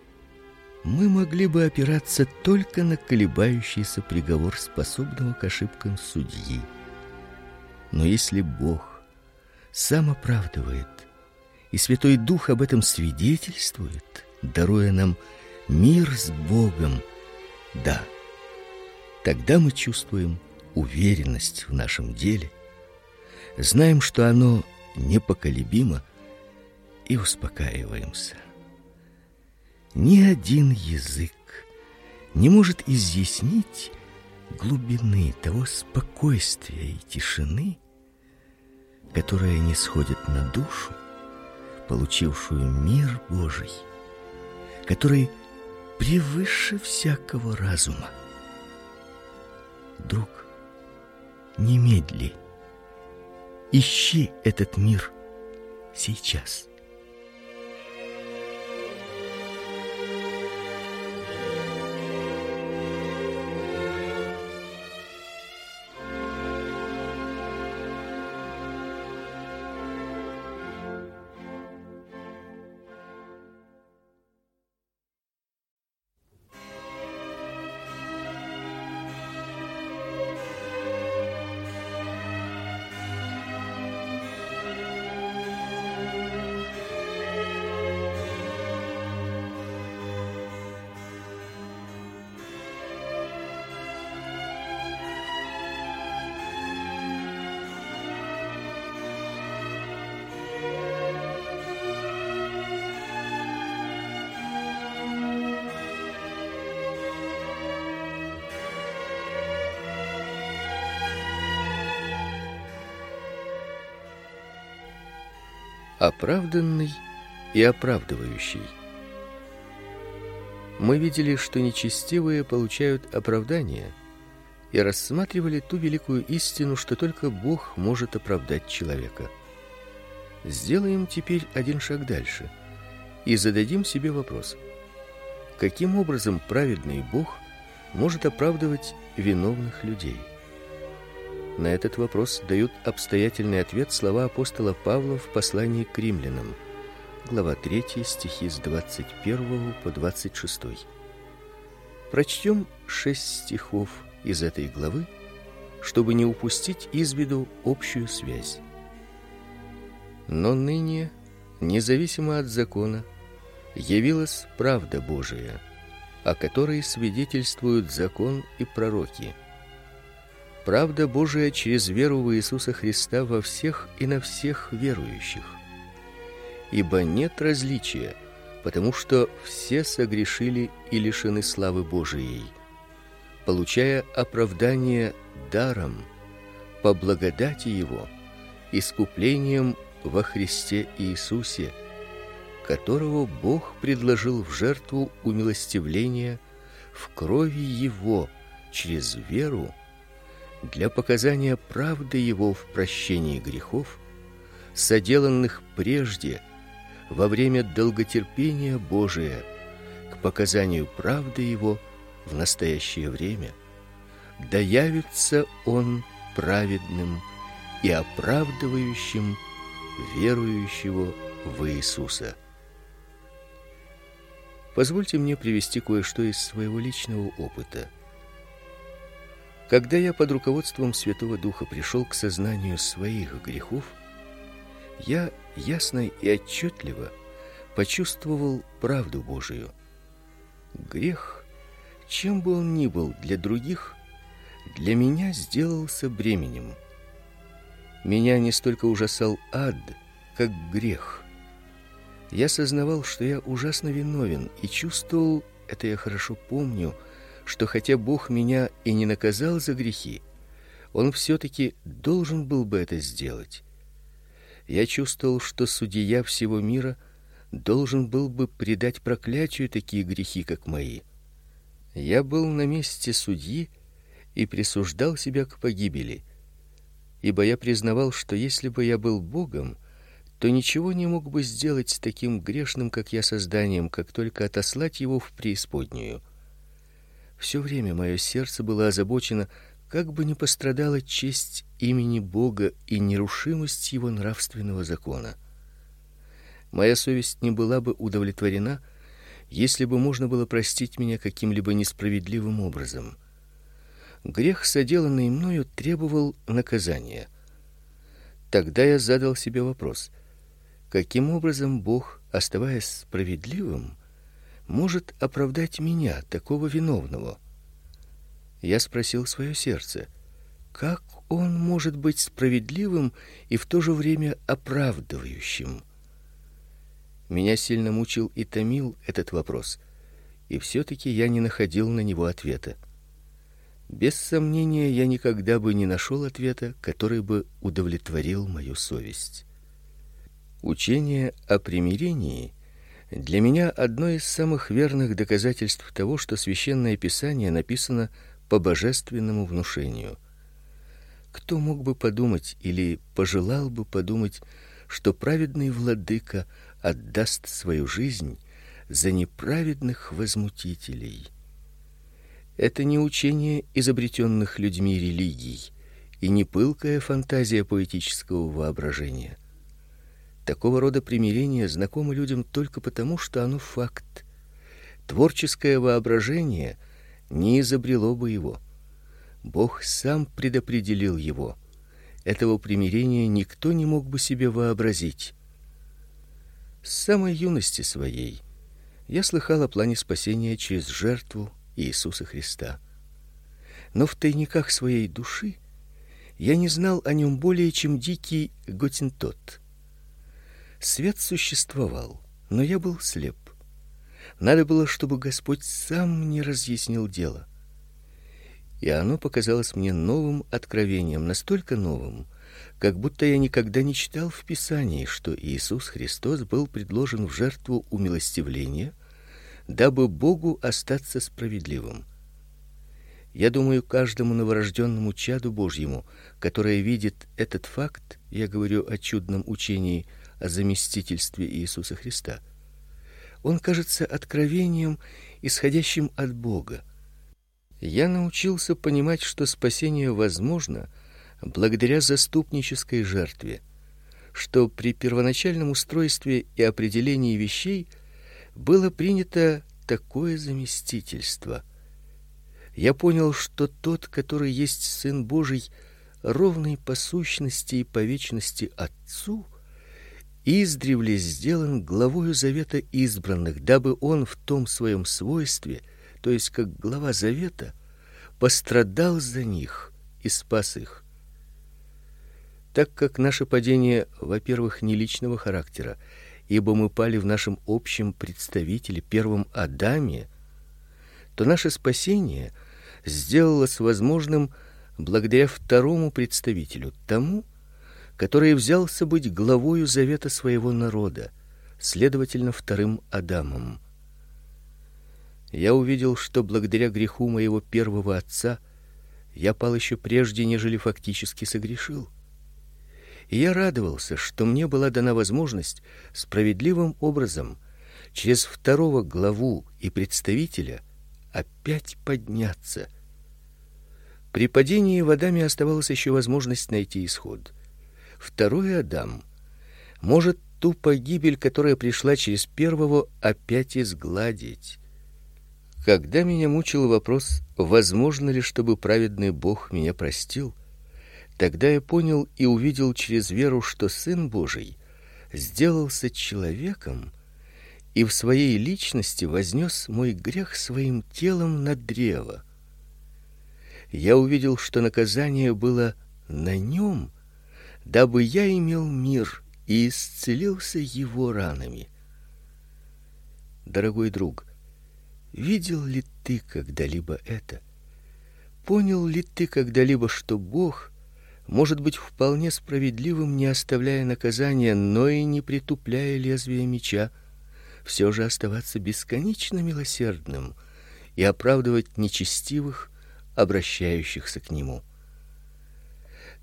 Мы могли бы опираться только на колебающийся приговор способного к ошибкам судьи. Но если Бог сам оправдывает, и Святой Дух об этом свидетельствует, даруя нам мир с Богом, да, тогда мы чувствуем уверенность в нашем деле, знаем, что оно непоколебимо, и успокаиваемся. Ни один язык не может изъяснить глубины того спокойствия и тишины, которая не сходит на душу, получившую мир Божий, который превыше всякого разума. Друг, немедли, ищи этот мир сейчас. Оправданный и оправдывающий. Мы видели, что нечестивые получают оправдание, и рассматривали ту великую истину, что только Бог может оправдать человека. Сделаем теперь один шаг дальше и зададим себе вопрос: каким образом праведный Бог может оправдывать виновных людей? На этот вопрос дают обстоятельный ответ слова апостола Павла в послании к римлянам, глава 3, стихи с 21 по 26. Прочтем шесть стихов из этой главы, чтобы не упустить из виду общую связь. Но ныне, независимо от закона, явилась правда Божия, о которой свидетельствуют закон и пророки – Правда Божия через веру в Иисуса Христа во всех и на всех верующих. Ибо нет различия, потому что все согрешили и лишены славы Божией, получая оправдание даром по благодати его, искуплением во Христе Иисусе, которого Бог предложил в жертву умилостивления в крови его через веру для показания правды его в прощении грехов, соделанных прежде во время долготерпения Божия, к показанию правды его в настоящее время, да явится он праведным и оправдывающим верующего в Иисуса. Позвольте мне привести кое-что из своего личного опыта – когда я под руководством Святого Духа пришел к сознанию своих грехов, я ясно и отчетливо почувствовал правду Божию. Грех, чем бы он ни был для других, для меня сделался бременем. Меня не столько ужасал ад, как грех. Я сознавал, что я ужасно виновен и чувствовал, это я хорошо помню, что хотя Бог меня и не наказал за грехи, он все таки должен был бы это сделать. Я чувствовал, что судья всего мира должен был бы предать проклятию такие грехи, как мои. Я был на месте судьи и присуждал себя к погибели. Ибо я признавал, что если бы я был Богом, то ничего не мог бы сделать с таким грешным, как я, созданием, как только отослать его в преисподнюю. Все время мое сердце было озабочено, как бы не пострадала честь имени Бога и нерушимость его нравственного закона. Моя совесть не была бы удовлетворена, если бы можно было простить меня каким-либо несправедливым образом. Грех, соделанный мною, требовал наказания. Тогда я задал себе вопрос: каким образом Бог, оставаясь справедливым, может оправдать меня, такого виновного? Я спросил свое сердце: как он может быть справедливым и в то же время оправдывающим? Меня сильно мучил и томил этот вопрос, и все таки я не находил на него ответа. Без сомнения, я никогда бы не нашел ответа, который бы удовлетворил мою совесть. Учение о примирении для меня одно из самых верных доказательств того, что священное писание написано по божественному внушению. Кто мог бы подумать или пожелал бы подумать, что праведный владыка отдаст свою жизнь за неправедных возмутителей? Это не учение изобретенных людьми религий и не пылкая фантазия поэтического воображения. Такого рода примирение знакомо людям только потому, что оно факт. Творческое воображение не изобрело бы его. Бог сам предопределил его. Этого примирения никто не мог бы себе вообразить. С самой юности своей я слыхал о плане спасения через жертву Иисуса Христа. Но в тайниках своей души я не знал о нем более, чем дикий готентот. Свет существовал, но я был слеп. Надо было, чтобы Господь сам мне разъяснил дело. И оно показалось мне новым откровением, настолько новым, как будто я никогда не читал в Писании, что Иисус Христос был предложен в жертву умилостивления дабы Богу остаться справедливым. Я думаю, каждому новорожденному чаду Божьему, которое видит этот факт, я говорю о чудном учении о заместительстве Иисуса Христа. Он кажется откровением, исходящим от Бога. Я научился понимать, что спасение возможно благодаря заступнической жертве, что при первоначальном устройстве и определении вещей – было принято такое заместительство. Я понял, что тот, который есть сын Божий, ровный по сущности и по вечности отцу, издревле сделан главою завета избранных, дабы он в том своем свойстве, то есть как глава завета, пострадал за них и спас их. Так как наше падение, во-первых, не личного характера, ибо мы пали в нашем общем представителе первом Адаме, то наше спасение сделалось возможным благодаря второму представителю, тому, который взялся быть главою завета своего народа, следовательно, вторым Адамом. Я увидел, что благодаря греху моего первого отца я пал еще прежде, нежели фактически согрешил. И я радовался, что мне была дана возможность справедливым образом через второго главу и представителя опять подняться. При падении в Адаме оставалась еще возможность найти исход. Второй Адам может ту погибель, которая пришла через первого, опять изгладить. Когда меня мучил вопрос, возможно ли, чтобы праведный Бог меня простил, Тогда я понял и увидел через веру, что сын Божий сделался человеком и в своей личности вознес мой грех своим телом на древо. Я увидел, что наказание было на нем, дабы я имел мир и исцелился его ранами. Дорогой друг, видел ли ты когда-либо это? Понял ли ты когда-либо, что Бог может быть вполне справедливым, не оставляя наказания, но и не притупляя лезвие меча, все же оставаться бесконечно милосердным и оправдывать нечестивых, обращающихся к нему?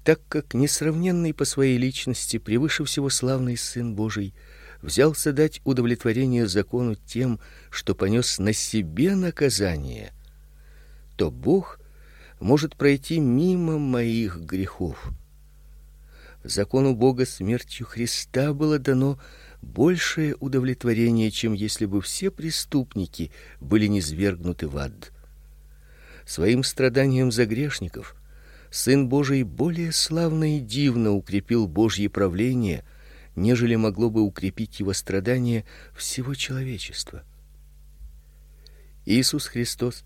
Так как несравненный по своей личности, превыше всего славный сын Божий, взялся дать удовлетворение закону тем, что понес на себе наказание, то Бог может пройти мимо моих грехов. Закону Бога смертью Христа было дано большее удовлетворение, чем если бы все преступники были низвергнуты в ад. Своим страданием за грешников Сын Божий более славно и дивно укрепил Божье правление, нежели могло бы укрепить его страдания всего человечества. Иисус Христос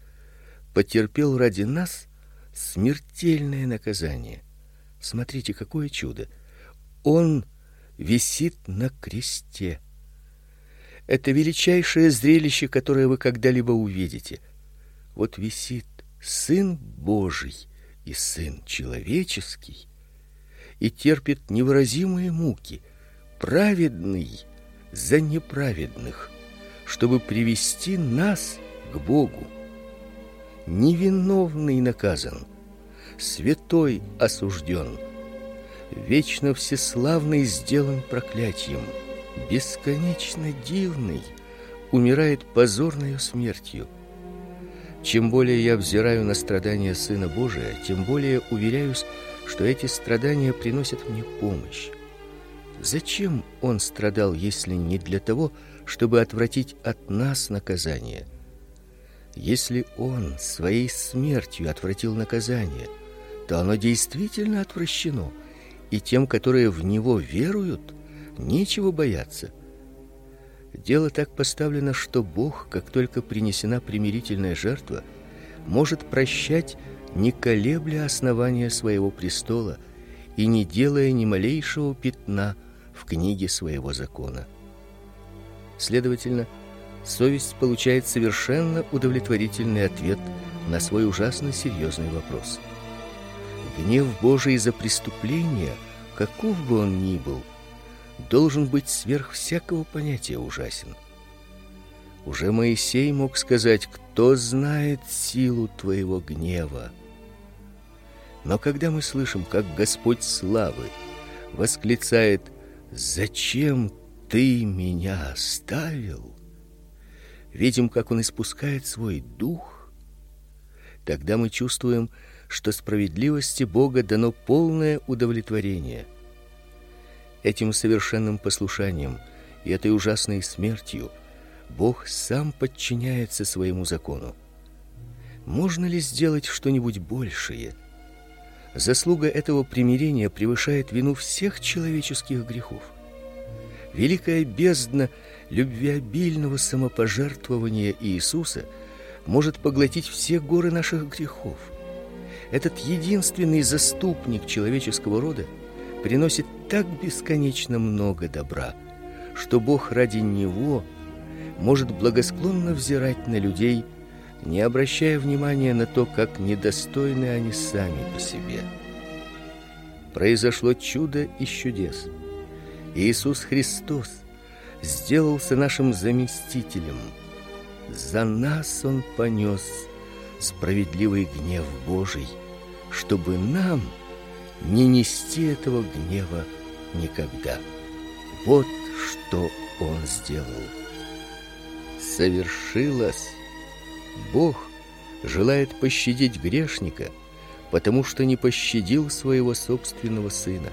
потерпел ради нас смертельное наказание. Смотрите, какое чудо! Он висит на кресте. Это величайшее зрелище, которое вы когда-либо увидите. Вот висит сын Божий и сын человеческий и терпит невыразимые муки, праведный за неправедных, чтобы привести нас к Богу невиновный наказан, святой осужден, вечно всеславный сделан проклятием, бесконечно дивный умирает позорной смертью. Чем более я взираю на страдания сына Божия, тем более уверяюсь, что эти страдания приносят мне помощь. Зачем он страдал, если не для того, чтобы отвратить от нас наказание? Если он своей смертью отвратил наказание, то оно действительно отвращено, и тем, которые в него веруют, нечего бояться. Дело так поставлено, что Бог, как только принесена примирительная жертва, может прощать, не колебля основания своего престола и не делая ни малейшего пятна в книге своего закона. Следовательно, совесть получает совершенно удовлетворительный ответ на свой ужасно серьезный вопрос. Гнев Божий за преступление, каков бы он ни был, должен быть сверх всякого понятия ужасен. Уже Моисей мог сказать: "Кто знает силу твоего гнева?" Но когда мы слышим, как Господь славы восклицает: "Зачем ты меня оставил?" видим, как он испускает свой дух, тогда мы чувствуем, что справедливости Бога дано полное удовлетворение. Этим совершенным послушанием и этой ужасной смертью Бог сам подчиняется своему закону. Можно ли сделать что-нибудь большее? Заслуга этого примирения превышает вину всех человеческих грехов. Великая бездна любвеобильного самопожертвования Иисуса может поглотить все горы наших грехов. Этот единственный заступник человеческого рода приносит так бесконечно много добра, что Бог ради него может благосклонно взирать на людей, не обращая внимания на то, как недостойны они сами по себе. Произошло чудо из чудес. Иисус Христос сделался нашим заместителем. За нас он понес справедливый гнев Божий, чтобы нам не нести этого гнева никогда. Вот что он сделал. Совершилось. Бог желает пощадить грешника, потому что не пощадил своего собственного сына.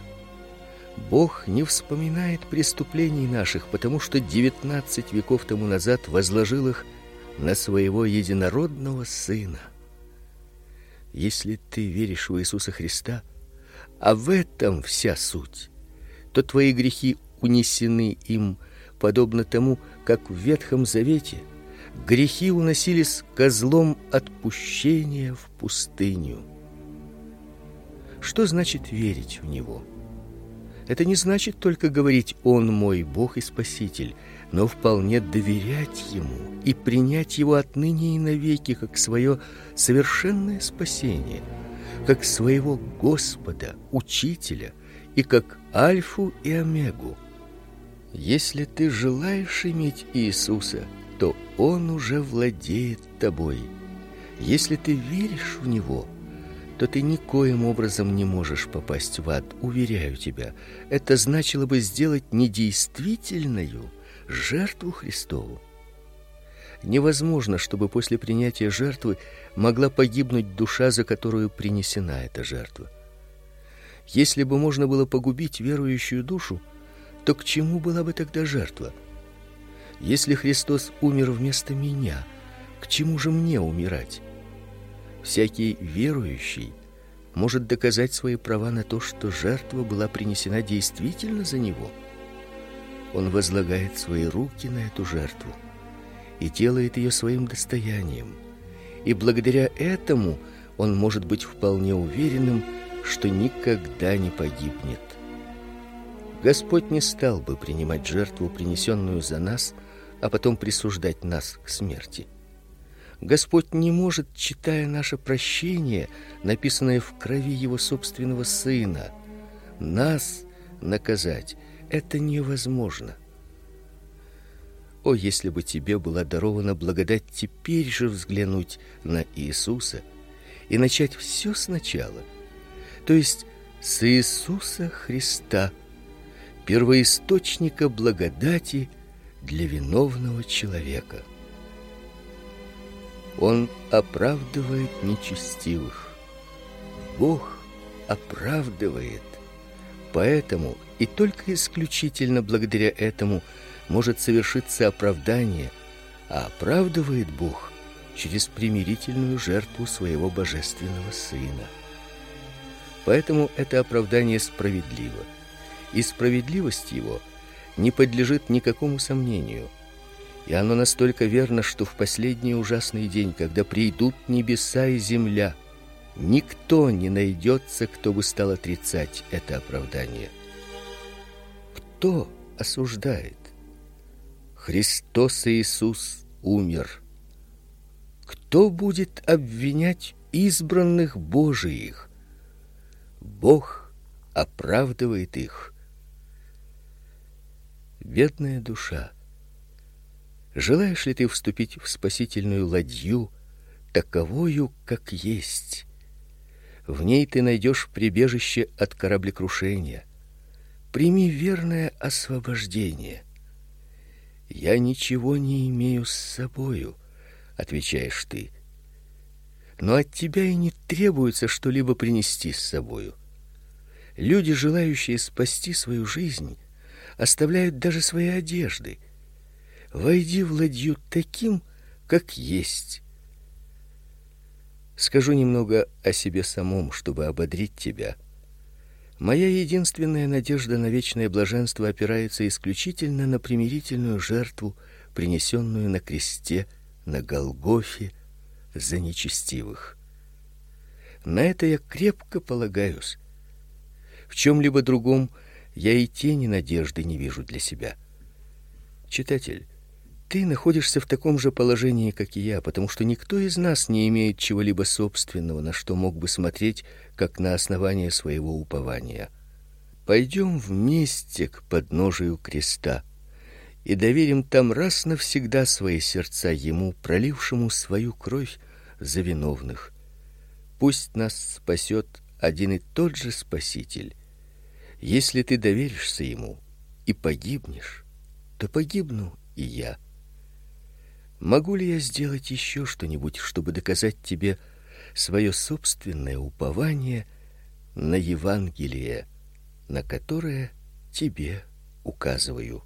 Бог не вспоминает преступлений наших, потому что девятнадцать веков тому назад возложил их на своего единородного сына. Если ты веришь в Иисуса Христа, а в этом вся суть, то твои грехи унесены им подобно тому, как в Ветхом Завете грехи уносились козлом отпущения в пустыню. Что значит верить в него? Это не значит только говорить «Он мой Бог и Спаситель», но вполне доверять Ему и принять Его отныне и навеки как свое совершенное спасение, как своего Господа, Учителя и как Альфу и Омегу. Если ты желаешь иметь Иисуса, то Он уже владеет тобой. Если ты веришь в Него – то ты никоим образом не можешь попасть в ад, уверяю тебя. Это значило бы сделать недействительную жертву Христову. Невозможно, чтобы после принятия жертвы могла погибнуть душа, за которую принесена эта жертва. Если бы можно было погубить верующую душу, то к чему была бы тогда жертва? Если Христос умер вместо меня, к чему же мне умирать? Всякий верующий может доказать свои права на то, что жертва была принесена действительно за него. Он возлагает свои руки на эту жертву и делает ее своим достоянием. И благодаря этому он может быть вполне уверенным, что никогда не погибнет. Господь не стал бы принимать жертву, принесенную за нас, а потом присуждать нас к смерти. Господь не может, читая наше прощение, написанное в крови его собственного сына, нас наказать. Это невозможно. О, если бы тебе была дарована благодать теперь же взглянуть на Иисуса и начать все сначала, то есть с Иисуса Христа, первоисточника благодати для виновного человека. Он оправдывает нечестивых. Бог оправдывает. Поэтому и только исключительно благодаря этому может совершиться оправдание, а оправдывает Бог через примирительную жертву своего божественного сына. Поэтому это оправдание справедливо. И справедливость его не подлежит никакому сомнению – и оно настолько верно, что в последний ужасный день, когда придут небеса и земля, никто не найдется, кто бы стал отрицать это оправдание. Кто осуждает? Христос Иисус умер. Кто будет обвинять избранных Божиих? Бог оправдывает их. Бедная душа, Желаешь ли ты вступить в спасительную ладью, таковою, как есть? В ней ты найдешь прибежище от кораблекрушения. Прими верное освобождение. Я ничего не имею с собою, отвечаешь ты. Но от тебя и не требуется что-либо принести с собою. Люди, желающие спасти свою жизнь, оставляют даже свои одежды — Войди в ладью таким, как есть. Скажу немного о себе самом, чтобы ободрить тебя. Моя единственная надежда на вечное блаженство опирается исключительно на примирительную жертву, принесенную на кресте на Голгофе за нечестивых. На это я крепко полагаюсь. В чем либо другом я и тени надежды не вижу для себя. Читатель, ты находишься в таком же положении, как и я, потому что никто из нас не имеет чего-либо собственного, на что мог бы смотреть, как на основание своего упования. Пойдем вместе к подножию креста и доверим там раз навсегда свои сердца ему, пролившему свою кровь за виновных. Пусть нас спасет один и тот же Спаситель. Если ты доверишься ему и погибнешь, то погибну и я. Могу ли я сделать еще что-нибудь, чтобы доказать тебе свое собственное упование на Евангелие, на которое тебе указываю?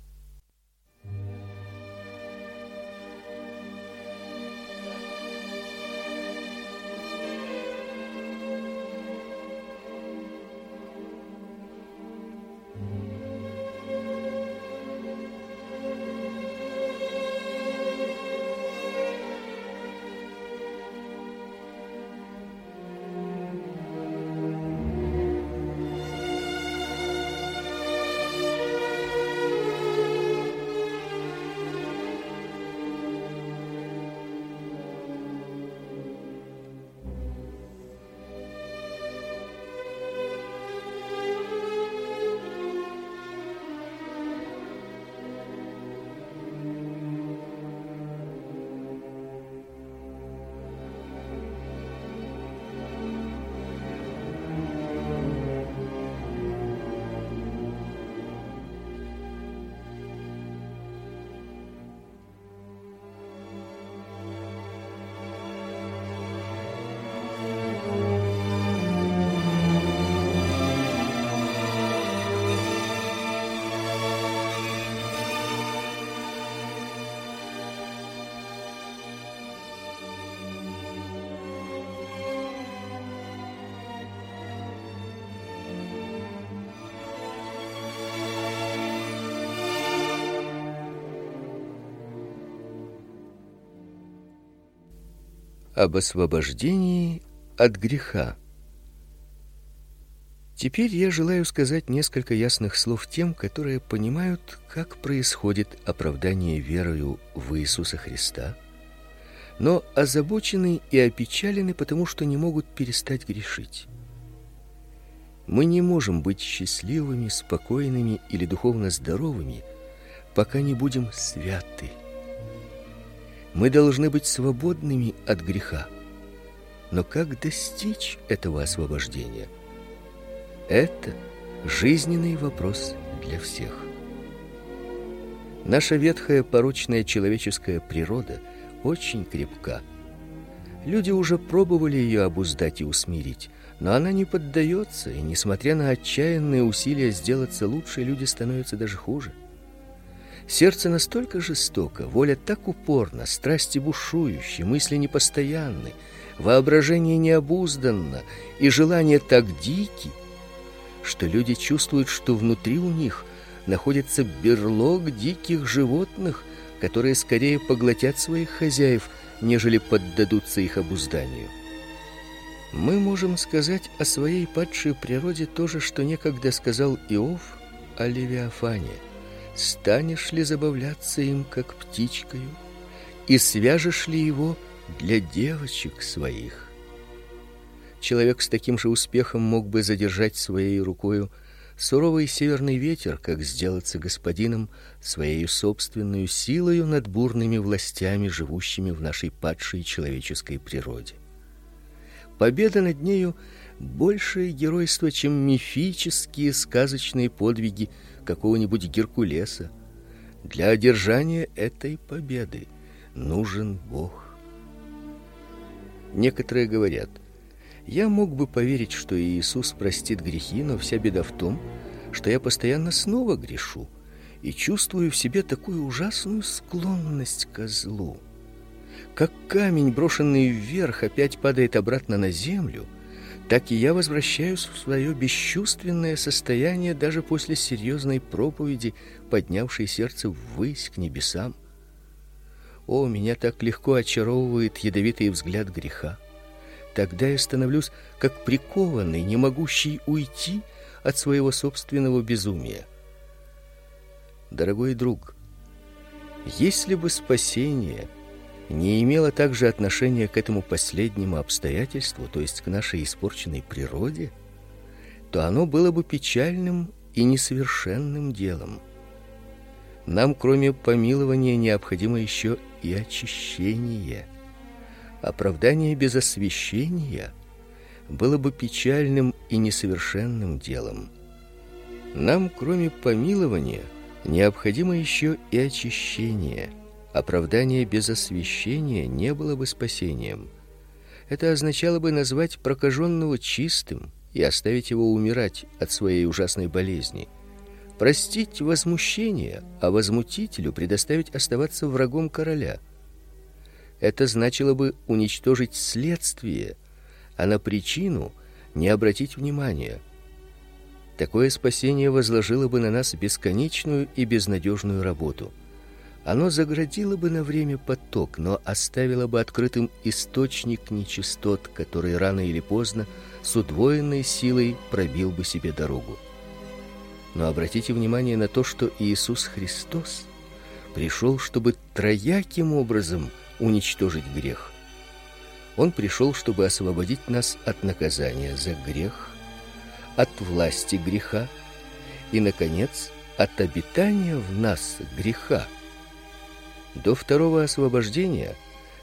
Об освобождении от греха. Теперь я желаю сказать несколько ясных слов тем, которые понимают, как происходит оправдание верою в Иисуса Христа, но озабочены и опечалены, потому что не могут перестать грешить. Мы не можем быть счастливыми, спокойными или духовно здоровыми, пока не будем святы. Мы должны быть свободными от греха. Но как достичь этого освобождения? Это жизненный вопрос для всех. Наша ветхая порочная человеческая природа очень крепка. Люди уже пробовали ее обуздать и усмирить, но она не поддается, и несмотря на отчаянные усилия сделаться лучше, люди становятся даже хуже. Сердце настолько жестоко, воля так упорна, страсти бушующие, мысли непостоянны, воображение необузданно и желания так дики, что люди чувствуют, что внутри у них находится берлог диких животных, которые скорее поглотят своих хозяев, нежели поддадутся их обузданию. Мы можем сказать о своей падшей природе то же, что некогда сказал Иов о Левиафане. Станешь ли забавляться им, как птичкою, и свяжешь ли его для девочек своих? Человек с таким же успехом мог бы задержать своей рукой суровый северный ветер, как сделаться господином своей собственной силой над бурными властями, живущими в нашей падшей человеческой природе. Победа над нею большее геройство, чем мифические сказочные подвиги какого-нибудь Геркулеса. Для одержания этой победы нужен Бог. Некоторые говорят: я мог бы поверить, что Иисус простит грехи, но вся беда в том, что я постоянно снова грешу и чувствую в себе такую ужасную склонность к злу. Как камень, брошенный вверх, опять падает обратно на землю, так и я возвращаюсь в свое бесчувственное состояние даже после серьезной проповеди, поднявшей сердце ввысь к небесам. О, меня так легко очаровывает ядовитый взгляд греха. Тогда я становлюсь как прикованный, не могущий уйти от своего собственного безумия. Дорогой друг, если бы спасение не имело также отношения к этому последнему обстоятельству, то есть к нашей испорченной природе, то оно было бы печальным и несовершенным делом. Нам, кроме помилования, необходимо еще и очищение – Оправдание без освящения было бы печальным и несовершенным делом. Нам, кроме помилования, необходимо еще и очищение. Оправдание без освящения не было бы спасением. Это означало бы назвать прокаженного чистым и оставить его умирать от своей ужасной болезни. Простить возмущение, а возмутителю предоставить оставаться врагом короля – это значило бы уничтожить следствие, а на причину не обратить внимания. Такое спасение возложило бы на нас бесконечную и безнадежную работу. Оно заградило бы на время поток, но оставило бы открытым источник нечистот, который рано или поздно с удвоенной силой пробил бы себе дорогу. Но обратите внимание на то, что Иисус Христос пришел, чтобы трояким образом – уничтожить грех. Он пришел, чтобы освободить нас от наказания за грех, от власти греха и наконец от обитания в нас греха. До второго освобождения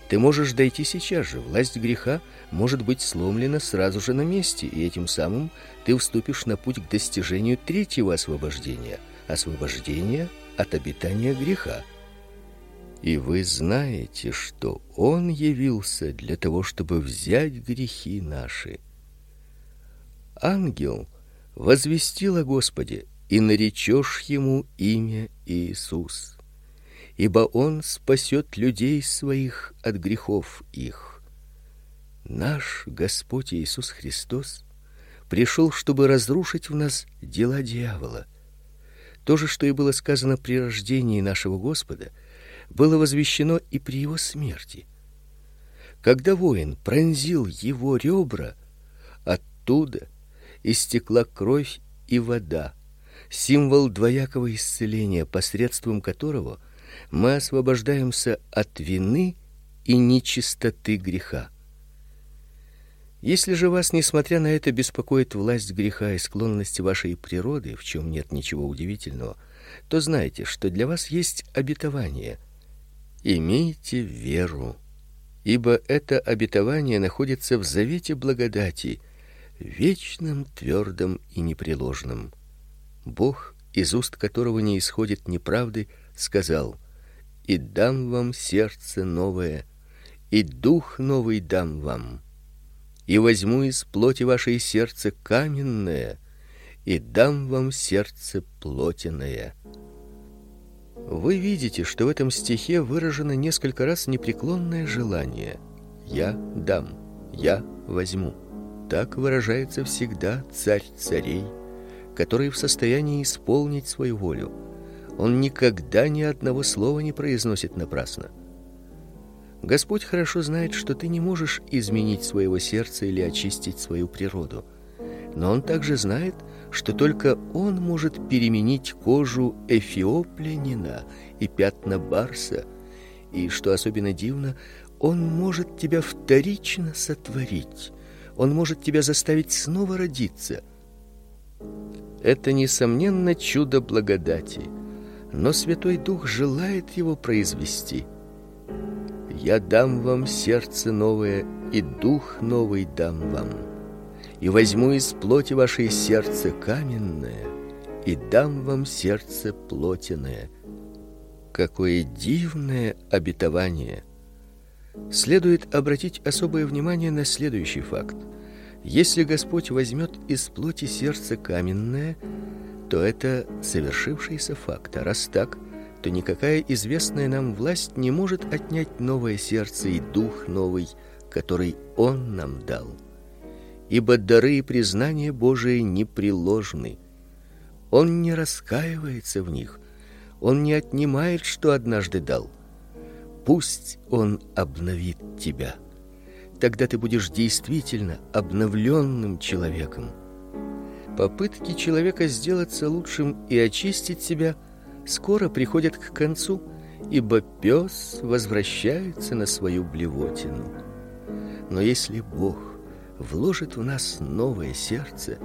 ты можешь дойти сейчас же. Власть греха может быть сломлена сразу же на месте, и этим самым ты вступишь на путь к достижению третьего освобождения освобождения от обитания греха. И вы знаете, что он явился для того, чтобы взять грехи наши. Ангел возвестил о Господе, и наречешь ему имя Иисус, ибо он спасет людей своих от грехов их. Наш Господь Иисус Христос пришел, чтобы разрушить в нас дела дьявола. То же, что и было сказано при рождении нашего Господа, было возвещено и при его смерти. Когда воин пронзил его ребра, оттуда истекла кровь и вода, символ двоякого исцеления, посредством которого мы освобождаемся от вины и нечистоты греха. Если же вас, несмотря на это, беспокоит власть греха и склонность вашей природы, в чем нет ничего удивительного, то знайте, что для вас есть обетование. Имейте веру, ибо это обетование находится в завете благодати, вечном, твердом и непреложном. Бог, из уст которого не исходит неправды, сказал: "И дам вам сердце новое, и дух новый дам вам" и возьму из плоти вашей сердце каменное и дам вам сердце плотяное. Вы видите, что в этом стихе выражено несколько раз непреклонное желание: я дам, я возьму. Так выражается всегда царь царей, который в состоянии исполнить свою волю. Он никогда ни одного слова не произносит напрасно. Господь хорошо знает, что ты не можешь изменить своего сердца или очистить свою природу. Но он также знает, что только он может переменить кожу эфиоплянина и пятна барса, и что особенно дивно, он может тебя вторично сотворить. Он может тебя заставить снова родиться. Это несомненно чудо благодати, но Святой Дух желает его произвести. Я дам вам сердце новое, и дух новый дам вам. И возьму из плоти вашей сердце каменное, и дам вам сердце плотяное. Какое дивное обетование! Следует обратить особое внимание на следующий факт. Если Господь возьмет из плоти сердце каменное, то это совершившийся факт. А раз так, то никакая известная нам власть не может отнять новое сердце и дух новый, который он нам дал. Ибо дары и признания Божии непреложны. Он не раскаивается в них. Он не отнимает, что однажды дал. Пусть он обновит тебя. Тогда ты будешь действительно обновленным человеком. Попытки человека сделаться лучшим и очистить себя – скоро приходят к концу, ибо пес возвращается на свою блевотину. Но если Бог вложит в нас новое сердце,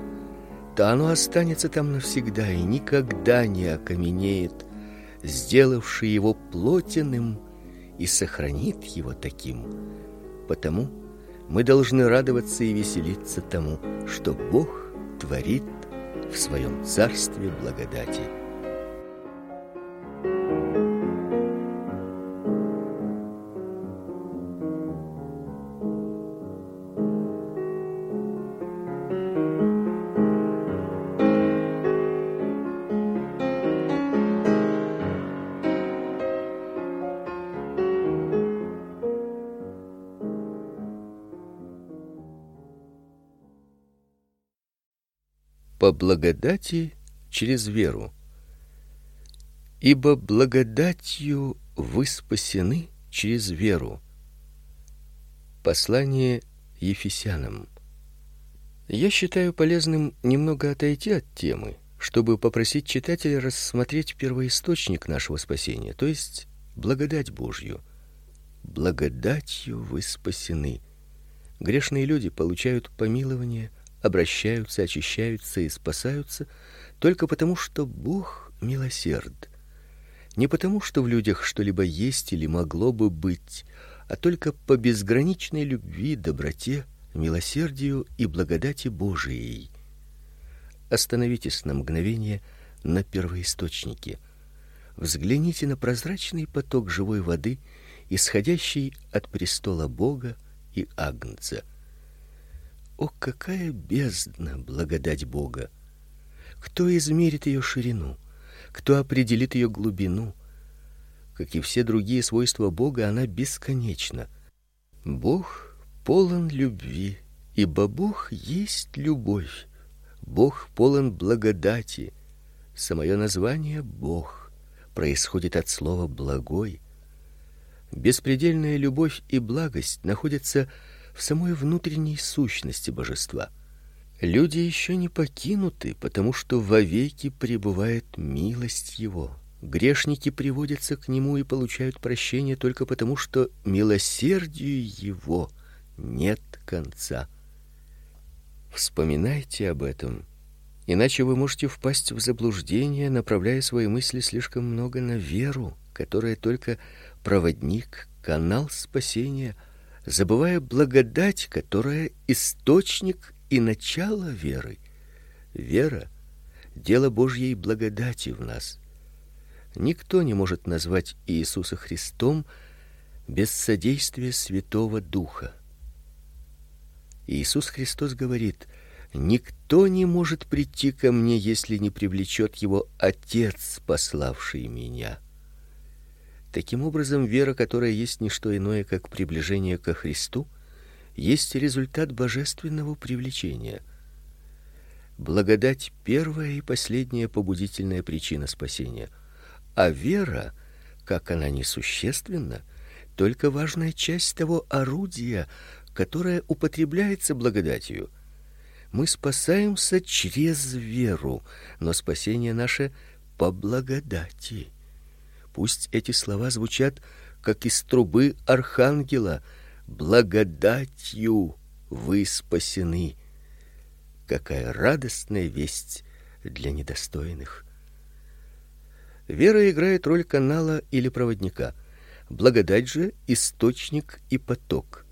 то оно останется там навсегда и никогда не окаменеет, сделавший его плотяным и сохранит его таким. Потому мы должны радоваться и веселиться тому, что Бог творит в своем царстве благодати. По благодати через веру. Ибо благодатью вы спасены через веру. Послание Ефесянам. Я считаю полезным немного отойти от темы, чтобы попросить читателя рассмотреть первоисточник нашего спасения, то есть благодать Божью. Благодатью вы спасены. Грешные люди получают помилование обращаются, очищаются и спасаются только потому, что Бог милосерд. Не потому, что в людях что-либо есть или могло бы быть, а только по безграничной любви, доброте, милосердию и благодати Божией. Остановитесь на мгновение на первоисточнике. Взгляните на прозрачный поток живой воды, исходящий от престола Бога и Агнца. О, какая бездна благодать Бога! Кто измерит ее ширину? Кто определит ее глубину? Как и все другие свойства Бога, она бесконечна. Бог полон любви, ибо Бог есть любовь. Бог полон благодати. Самое название Бог происходит от слова благой. Беспредельная любовь и благость находятся в самой внутренней сущности божества. Люди еще не покинуты, потому что вовеки пребывает милость его. Грешники приводятся к нему и получают прощение только потому, что милосердию его нет конца. Вспоминайте об этом, иначе вы можете впасть в заблуждение, направляя свои мысли слишком много на веру, которая только проводник, канал спасения, забывая благодать, которая источник и начало веры. Вера дело Божьей благодати в нас. Никто не может назвать Иисуса Христом без содействия Святого Духа. Иисус Христос говорит: Никто не может прийти ко мне, если не привлечет его Отец, пославший меня. Таким образом, вера, которая есть не что иное, как приближение ко Христу, есть результат божественного привлечения. Благодать первая и последняя побудительная причина спасения, а вера, как она несущественна, только важная часть того орудия, которое употребляется благодатью. Мы спасаемся через веру, но спасение наше по благодати. Пусть эти слова звучат как из трубы архангела: благодатью вы спасены. Какая радостная весть для недостойных. Вера играет роль канала или проводника. Благодать же источник и поток.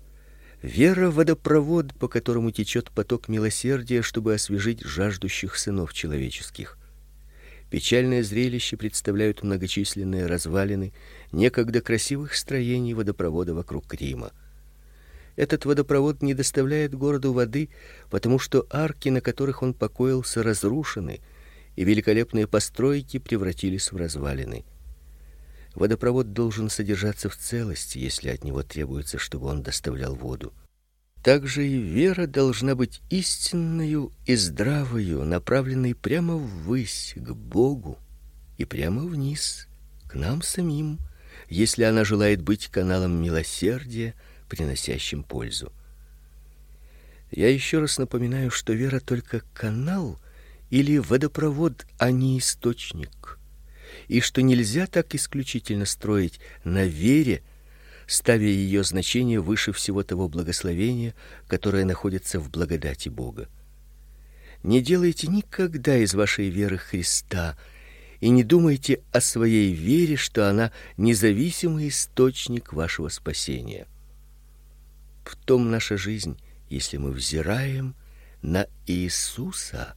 Вера водопровод, по которому течет поток милосердия, чтобы освежить жаждущих сынов человеческих. Печальное зрелище представляют многочисленные развалины некогда красивых строений водопровода вокруг Рима. Этот водопровод не доставляет городу воды, потому что арки, на которых он покоился, разрушены, и великолепные постройки превратились в развалины. Водопровод должен содержаться в целости, если от него требуется, чтобы он доставлял воду. Также и вера должна быть истинною и здравою, направленной прямо ввысь, к Богу, и прямо вниз, к нам самим, если она желает быть каналом милосердия, приносящим пользу. Я еще раз напоминаю, что вера только канал или водопровод, а не источник. И что нельзя так исключительно строить на вере, ставя ее значение выше всего того благословения, которое находится в благодати Бога. Не делайте никогда из вашей веры Христа и не думайте о своей вере, что она независимый источник вашего спасения. В том наша жизнь, если мы взираем на Иисуса,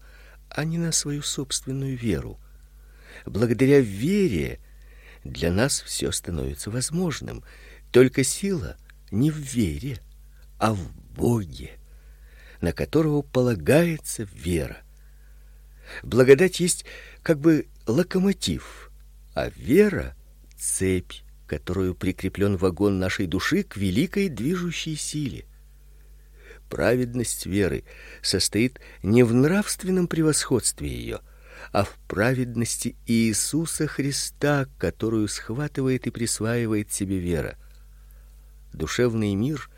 а не на свою собственную веру. Благодаря вере для нас все становится возможным. Только сила не в вере, а в Боге, на которого полагается вера. Благодать есть как бы локомотив, а вера цепь, которую прикреплен вагон нашей души к великой движущей силе. Праведность веры состоит не в нравственном превосходстве ее, а в праведности Иисуса Христа, которую схватывает и присваивает себе вера. Душевный мир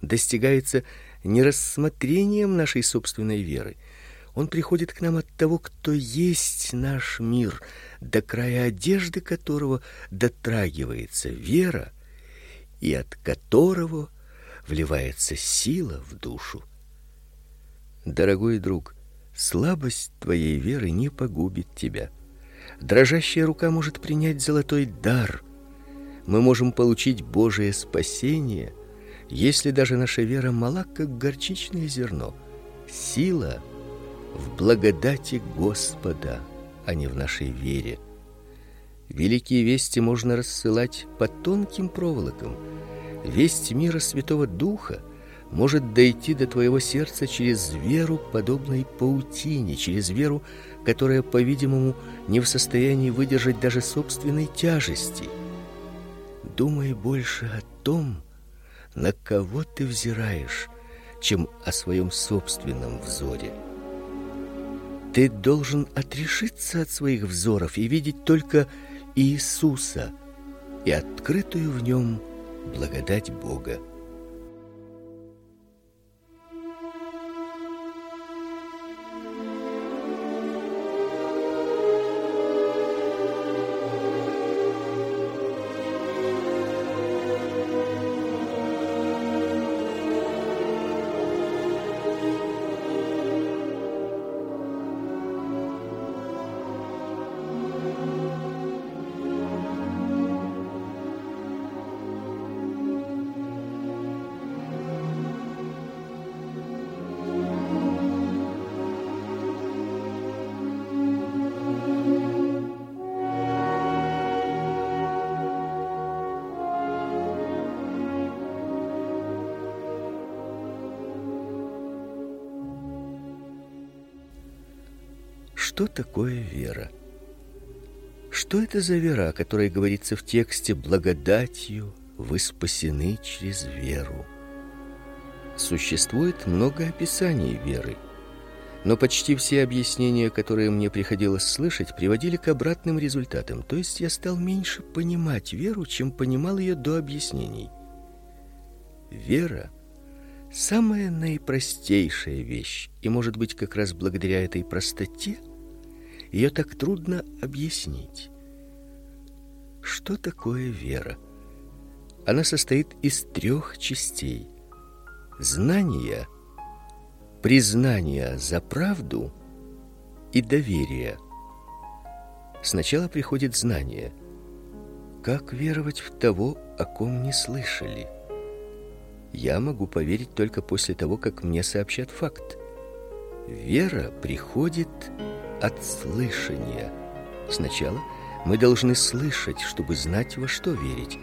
достигается не рассмотрением нашей собственной веры. Он приходит к нам от того, кто есть наш мир, до края одежды которого дотрагивается вера, и от которого вливается сила в душу. Дорогой друг, слабость твоей веры не погубит тебя. Дрожащая рука может принять золотой дар — мы можем получить Божие спасение, если даже наша вера мала, как горчичное зерно. Сила в благодати Господа, а не в нашей вере. Великие вести можно рассылать по тонким проволокам. Весть мира Святого Духа может дойти до твоего сердца через веру, подобной паутине, через веру, которая, по-видимому, не в состоянии выдержать даже собственной тяжести – Думай больше о том, на кого ты взираешь, чем о своем собственном взоре. Ты должен отрешиться от своих взоров и видеть только Иисуса и открытую в нем благодать Бога. Что такое вера? Что это за вера, о которой говорится в тексте благодатью вы спасены через веру? Существует много описаний веры, но почти все объяснения, которые мне приходилось слышать, приводили к обратным результатам. То есть я стал меньше понимать веру, чем понимал ее до объяснений. Вера самая наипростейшая вещь, и, может быть, как раз благодаря этой простоте ее так трудно объяснить. Что такое вера? Она состоит из трех частей: знания, признания за правду и доверия. Сначала приходит знание. Как веровать в того, о ком не слышали? Я могу поверить только после того, как мне сообщат факт. Вера приходит от слышания. Сначала мы должны слышать, чтобы знать, во что верить.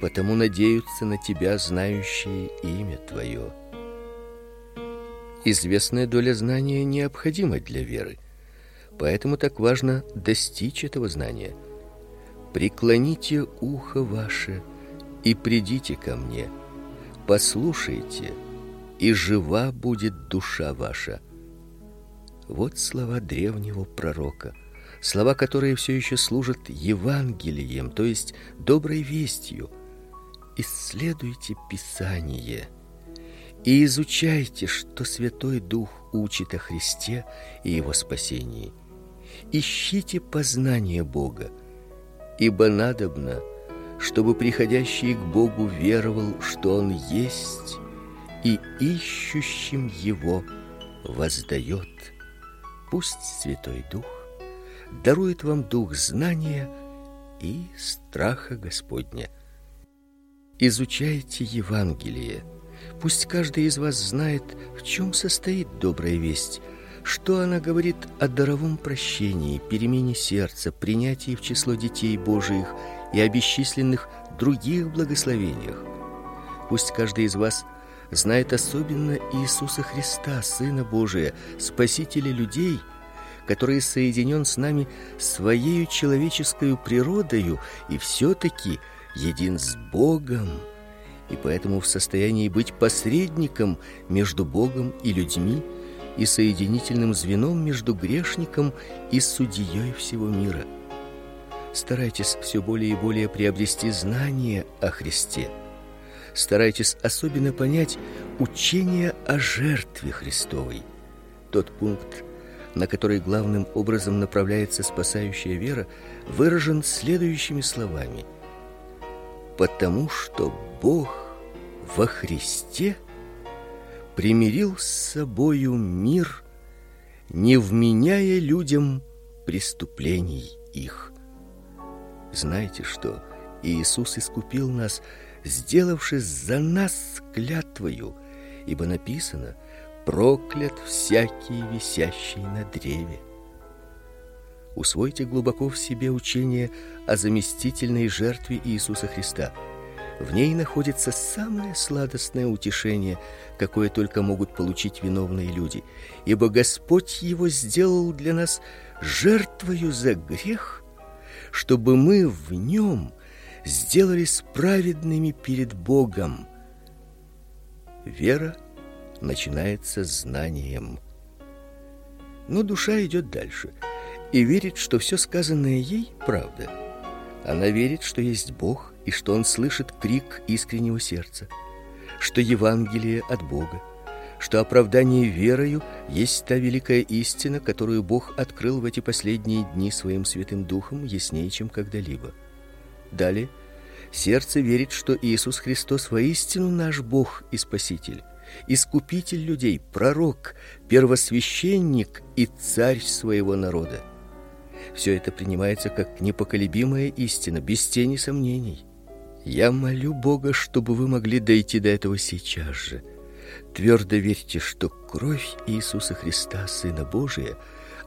Потому надеются на тебя знающие имя твое. Известная доля знания необходима для веры. Поэтому так важно достичь этого знания. Преклоните ухо ваше и придите ко мне. Послушайте, и жива будет душа ваша. Вот слова древнего пророка, слова, которые все еще служат Евангелием, то есть доброй вестью. Исследуйте Писание и изучайте, что Святой Дух учит о Христе и его спасении. Ищите познание Бога, ибо надобно, чтобы приходящий к Богу веровал, что он есть, и ищущим его воздает Пусть Святой Дух дарует вам дух знания и страха Господня. Изучайте Евангелие. Пусть каждый из вас знает, в чем состоит добрая весть, что она говорит о даровом прощении, перемене сердца, принятии в число детей Божиих и о бесчисленных других благословениях. Пусть каждый из вас знает особенно Иисуса Христа, Сына Божия, Спасителя людей, который соединен с нами своей человеческой природою и все таки един с Богом, и поэтому в состоянии быть посредником между Богом и людьми и соединительным звеном между грешником и судьей всего мира. Старайтесь все более и более приобрести знание о Христе старайтесь особенно понять учение о жертве Христовой. Тот пункт, на который главным образом направляется спасающая вера, выражен следующими словами: потому что Бог во Христе примирил с собою мир, не вменяя людям преступлений их. Знаете что? Иисус искупил нас сделавшись за нас клятвою, ибо написано: проклят всякий висящий на древе. Усвойте глубоко в себе учение о заместительной жертве Иисуса Христа. В ней находится самое сладостное утешение, какое только могут получить виновные люди, ибо Господь его сделал для нас жертвою за грех, чтобы мы в нем сделались праведными перед Богом. Вера начинается знанием. Но душа идет дальше и верит, что все сказанное ей правда. Она верит, что есть Бог и что он слышит крик искреннего сердца, что Евангелие от Бога, что оправдание верою есть та великая истина, которую Бог открыл в эти последние дни своим святым духом яснее, чем когда-либо. Далее сердце верит, что Иисус Христос воистину наш Бог и Спаситель, искупитель людей, пророк, первосвященник и царь своего народа. Все это принимается как непоколебимая истина, без тени сомнений. Я молю Бога, чтобы вы могли дойти до этого сейчас же. Твердо верьте, что кровь Иисуса Христа, Сына Божия,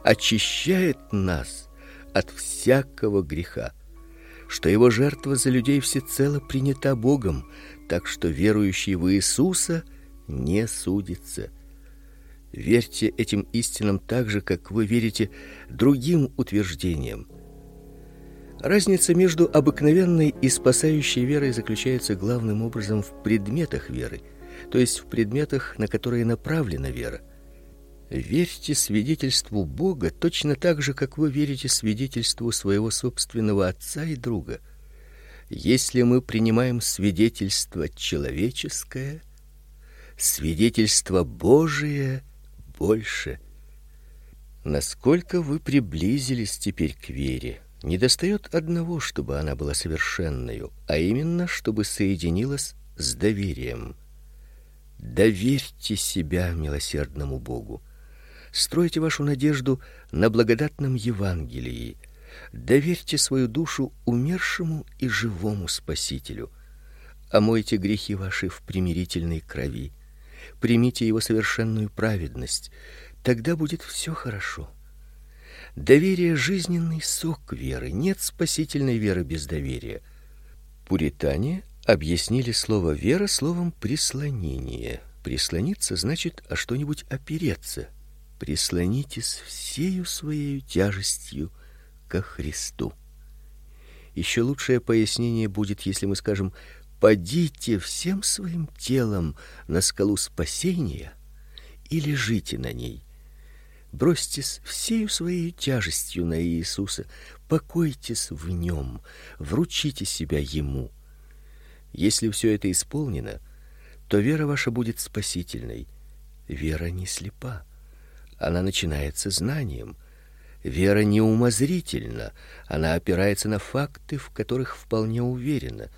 очищает нас от всякого греха, что его жертва за людей всецело принята Богом, так что верующий в Иисуса не судится. Верьте этим истинам так же, как вы верите другим утверждениям. Разница между обыкновенной и спасающей верой заключается главным образом в предметах веры, то есть в предметах, на которые направлена вера. Верьте свидетельству Бога точно так же, как вы верите свидетельству своего собственного отца и друга. Если мы принимаем свидетельство человеческое, свидетельство Божие больше. Насколько вы приблизились теперь к вере? Недостает одного, чтобы она была совершенной, а именно, чтобы соединилась с доверием. Доверьте себя милосердному Богу. Стройте вашу надежду на благодатном Евангелии. Доверьте свою душу умершему и живому Спасителю. Омойте грехи ваши в примирительной крови примите его совершенную праведность, тогда будет все хорошо. Доверие жизненный сок веры. Нет спасительной веры без доверия. Пуритане объяснили слово вера словом прислонение. Прислониться значит о что-нибудь опереться. Прислонитесь всею своей тяжестью ко Христу. Еще лучшее пояснение будет, если мы скажем: Падите всем своим телом на скалу спасения и лежите на ней. Бросьтесь всею своей тяжестью на Иисуса, покойтесь в нем, вручите себя ему. Если все это исполнено, то вера ваша будет спасительной. Вера не слепа. Она начинается знанием. Вера не умозрительна, она опирается на факты, в которых вполне уверена.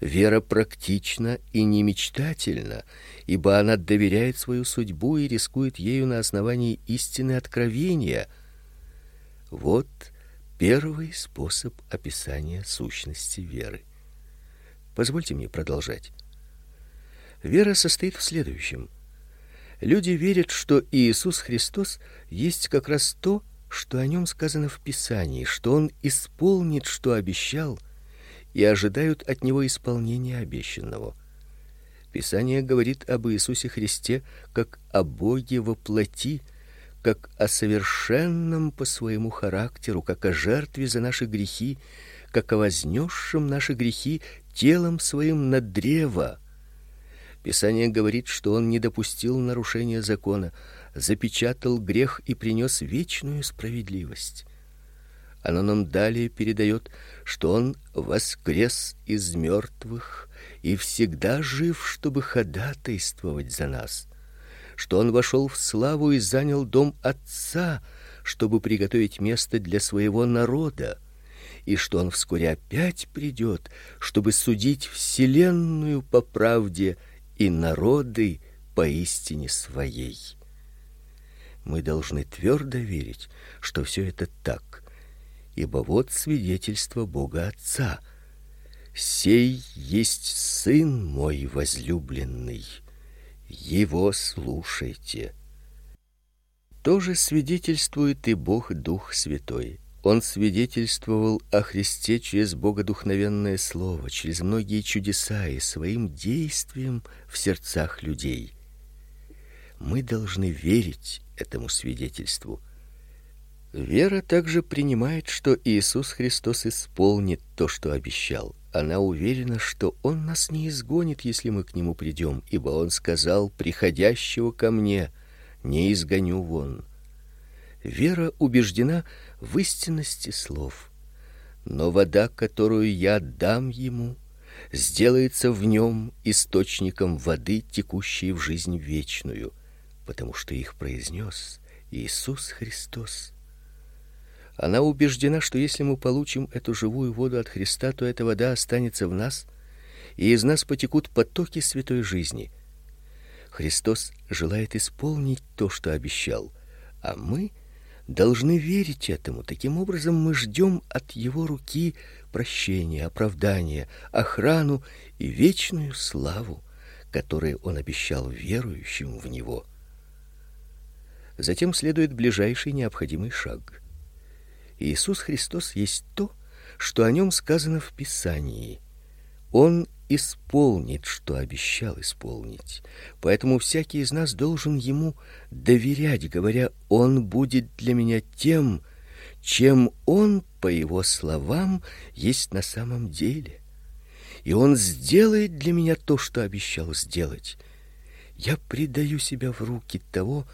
Вера практична и не мечтательна, ибо она доверяет свою судьбу и рискует ею на основании истины откровения. Вот первый способ описания сущности веры. Позвольте мне продолжать. Вера состоит в следующем: люди верят, что Иисус Христос есть как раз то, что о нем сказано в Писании, что он исполнит, что обещал и ожидают от него исполнения обещанного. Писание говорит об Иисусе Христе как о Боге во плоти, как о совершенном по своему характеру, как о жертве за наши грехи, как о вознесшем наши грехи телом своим на древо. Писание говорит, что он не допустил нарушения закона, запечатал грех и принес вечную справедливость. Оно нам далее передает, что он воскрес из мертвых и всегда жив, чтобы ходатайствовать за нас, что он вошел в славу и занял дом Отца, чтобы приготовить место для своего народа, и что он вскоре опять придет, чтобы судить вселенную по правде и народы по истине своей. Мы должны твердо верить, что все это так ибо вот свидетельство Бога Отца. Сей есть сын мой возлюбленный. Его слушайте. Тоже свидетельствует и Бог Дух Святой. Он свидетельствовал о Христе через богодухновенное слово, через многие чудеса и своим действием в сердцах людей. Мы должны верить этому свидетельству. Вера также принимает, что Иисус Христос исполнит то, что обещал. Она уверена, что он нас не изгонит, если мы к нему придем, ибо он сказал: "Приходящего ко мне не изгоню вон". Вера убеждена в истинности слов. Но вода, которую я дам ему, сделается в нем источником воды, текущей в жизнь вечную, потому что их произнес Иисус Христос. Она убеждена, что если мы получим эту живую воду от Христа, то эта вода останется в нас, и из нас потекут потоки святой жизни. Христос желает исполнить то, что обещал, а мы должны верить этому. Таким образом мы ждем от его руки прощения, оправдания, охрану и вечную славу, которую он обещал верующим в него. Затем следует ближайший необходимый шаг. Иисус Христос есть то, что о нем сказано в Писании. Он исполнит, что обещал исполнить. Поэтому всякий из нас должен ему доверять, говоря: "Он будет для меня тем, чем он, по его словам, есть на самом деле. И он сделает для меня то, что обещал сделать. Я предаю себя в руки того,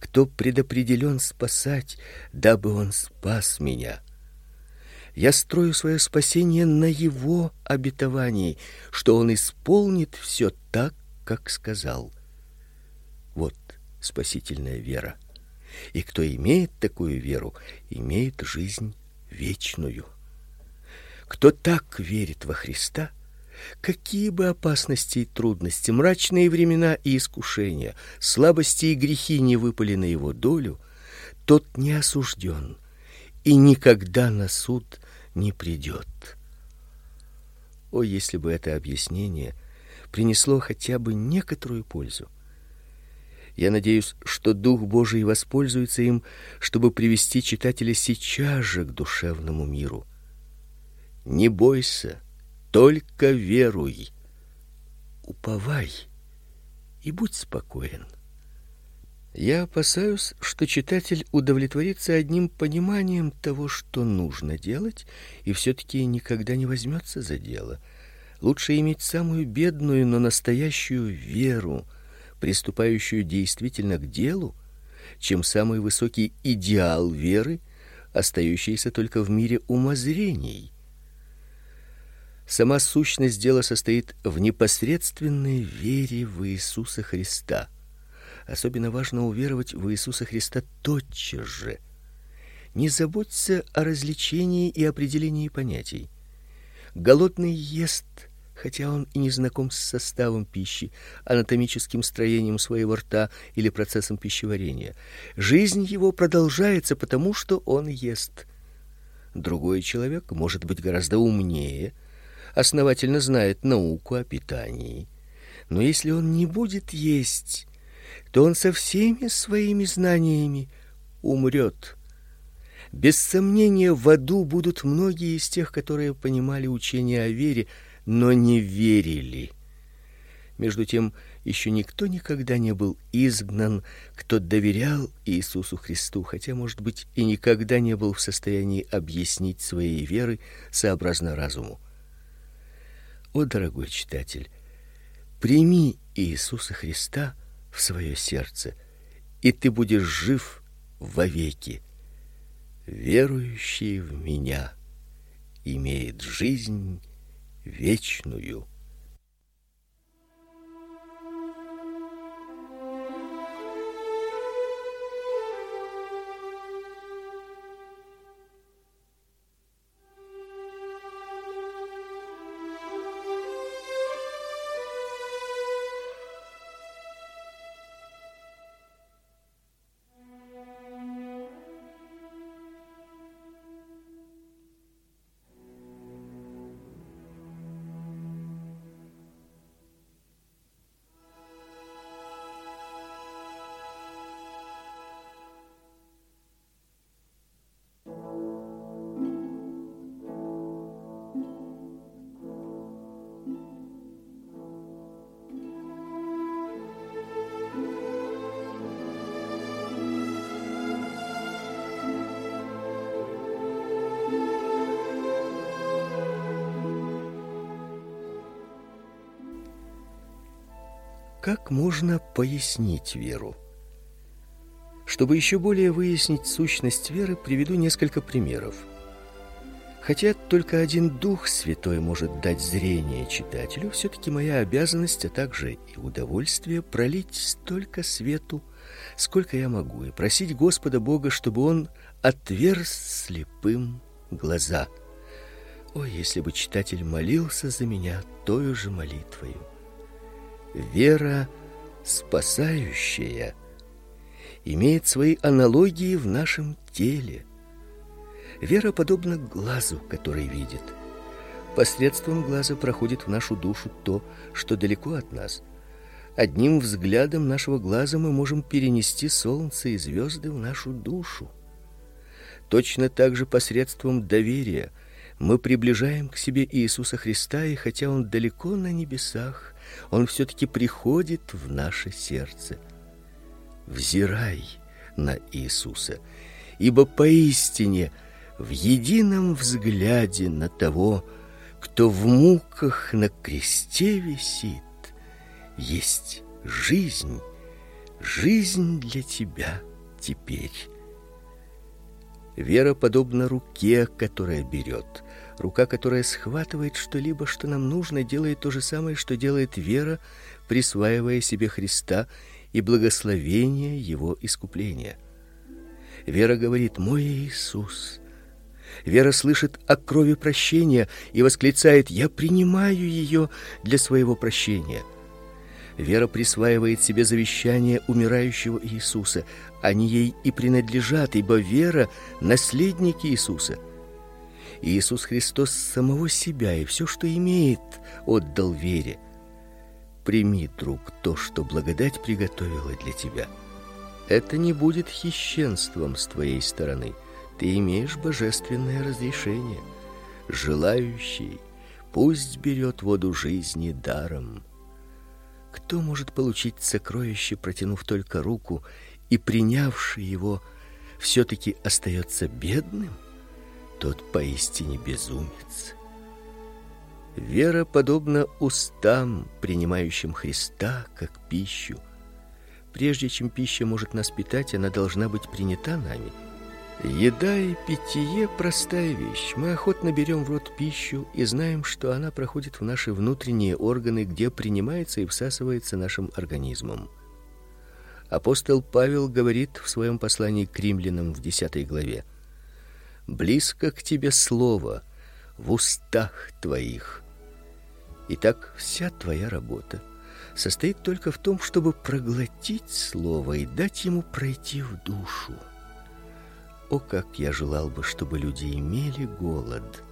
кто предопределен спасать, дабы он спас меня. Я строю свое спасение на его обетовании, что он исполнит все так, как сказал. Вот спасительная вера. И кто имеет такую веру, имеет жизнь вечную. Кто так верит во Христа, какие бы опасности и трудности, мрачные времена и искушения, слабости и грехи не выпали на его долю, тот не осужден и никогда на суд не придет. О, если бы это объяснение принесло хотя бы некоторую пользу. Я надеюсь, что Дух Божий воспользуется им, чтобы привести читателя сейчас же к душевному миру. Не бойся, только веруй. Уповай и будь спокоен. Я опасаюсь, что читатель удовлетворится одним пониманием того, что нужно делать, и все таки никогда не возьмется за дело. Лучше иметь самую бедную, но настоящую веру, приступающую действительно к делу, чем самый высокий идеал веры, остающийся только в мире умозрений. Сама сущность дела состоит в непосредственной вере в Иисуса Христа. Особенно важно уверовать в Иисуса Христа тотчас же. Не заботься о развлечении и определении понятий. Голодный ест хотя он и не знаком с составом пищи, анатомическим строением своего рта или процессом пищеварения. Жизнь его продолжается потому, что он ест. Другой человек может быть гораздо умнее, основательно знает науку о питании. Но если он не будет есть, то он со всеми своими знаниями умрет. Без сомнения, в аду будут многие из тех, которые понимали учение о вере, но не верили. Между тем, еще никто никогда не был изгнан, кто доверял Иисусу Христу, хотя, может быть, и никогда не был в состоянии объяснить своей веры сообразно разуму. О, дорогой читатель, прими Иисуса Христа в свое сердце, и ты будешь жив вовеки. Верующий в меня имеет жизнь вечную. Можно пояснить веру? Чтобы еще более выяснить сущность веры, приведу несколько примеров. Хотя только один Дух Святой может дать зрение читателю, все таки моя обязанность, а также и удовольствие пролить столько свету, сколько я могу, и просить Господа Бога, чтобы он отверз слепым глаза. О, если бы читатель молился за меня той же молитвою. Вера спасающая имеет свои аналогии в нашем теле. Вера подобна глазу, который видит. Посредством глаза проходит в нашу душу то, что далеко от нас. Одним взглядом нашего глаза мы можем перенести солнце и звезды в нашу душу. Точно так же посредством доверия мы приближаем к себе Иисуса Христа, и хотя он далеко на небесах, он все таки приходит в наше сердце. Взирай на Иисуса, ибо поистине в едином взгляде на того, кто в муках на кресте висит, есть жизнь, жизнь для тебя теперь. Вера подобна руке, которая берет, рука, которая схватывает что-либо, что нам нужно, делает то же самое, что делает вера, присваивая себе Христа и благословение его искупления. Вера говорит: "Мой Иисус, Вера слышит о крови прощения и восклицает: "Я принимаю ее для своего прощения". Вера присваивает себе завещание умирающего Иисуса. Они ей и принадлежат, ибо вера наследник Иисуса. Иисус Христос самого себя и все, что имеет, отдал вере. Прими, друг, то, что благодать приготовила для тебя. Это не будет хищенством с твоей стороны ты имеешь божественное разрешение. Желающий пусть берет воду жизни даром. Кто может получить сокровище, протянув только руку, и принявший его все таки остается бедным? Тот поистине безумец. Вера подобна устам, принимающим Христа как пищу. Прежде чем пища может нас питать, она должна быть принята нами. Еда и питье простая вещь. Мы охотно берем в рот пищу и знаем, что она проходит в наши внутренние органы, где принимается и всасывается нашим организмом. Апостол Павел говорит в своем послании к римлянам в 10 главе: "Близко к тебе слово в устах твоих". Итак, вся твоя работа состоит только в том, чтобы проглотить слово и дать ему пройти в душу. О, как я желал бы, чтобы люди имели голод,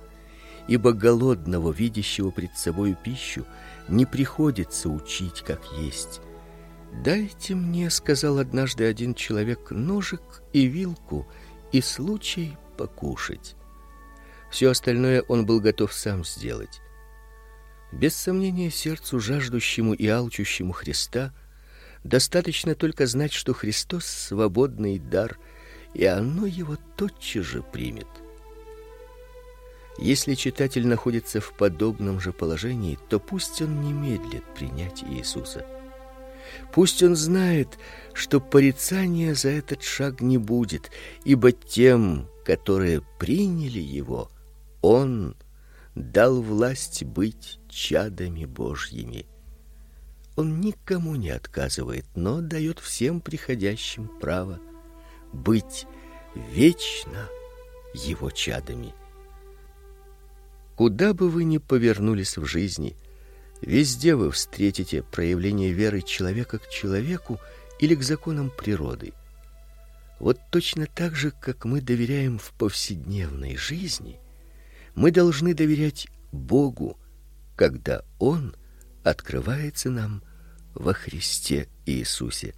ибо голодного, видящего пред собою пищу, не приходится учить, как есть. Дайте мне, сказал однажды один человек, ножик и вилку и случай покушать. Все остальное он был готов сам сделать. Без сомнения, сердцу жаждущему и алчущему Христа достаточно только знать, что Христос свободный дар – и оно его тотчас же примет. Если читатель находится в подобном же положении, то пусть он не медлит принять Иисуса. Пусть он знает, что порицания за этот шаг не будет, ибо тем, которые приняли его, он дал власть быть чадами Божьими. Он никому не отказывает, но дает всем приходящим право быть вечно его чадами. Куда бы вы ни повернулись в жизни, везде вы встретите проявление веры человека к человеку или к законам природы. Вот точно так же, как мы доверяем в повседневной жизни, мы должны доверять Богу, когда он открывается нам во Христе Иисусе.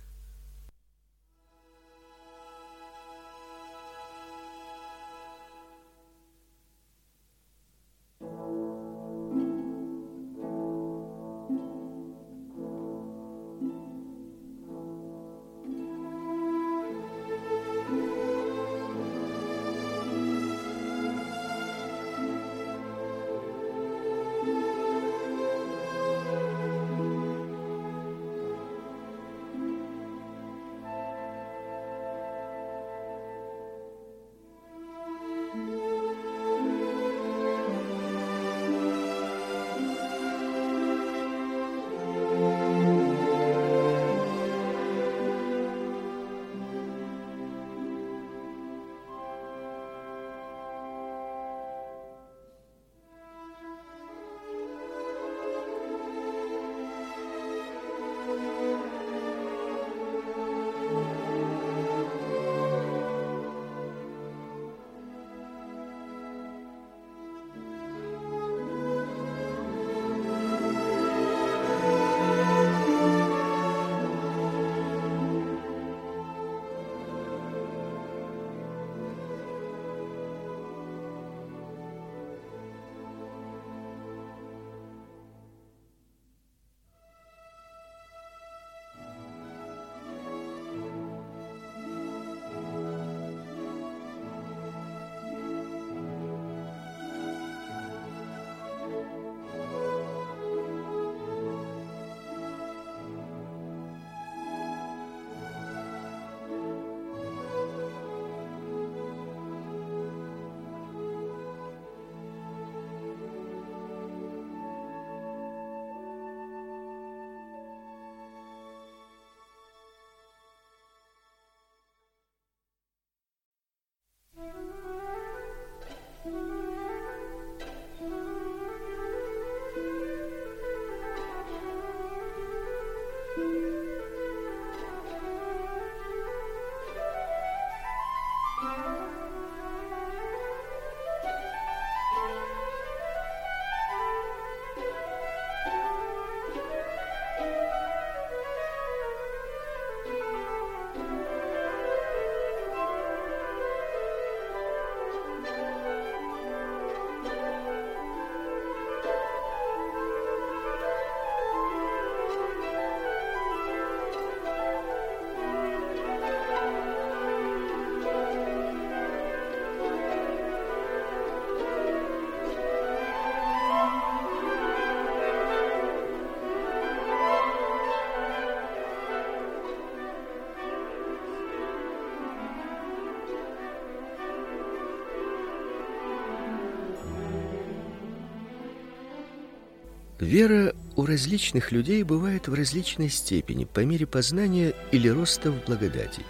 Вера у различных людей бывает в различной степени по мере познания или роста в благодати.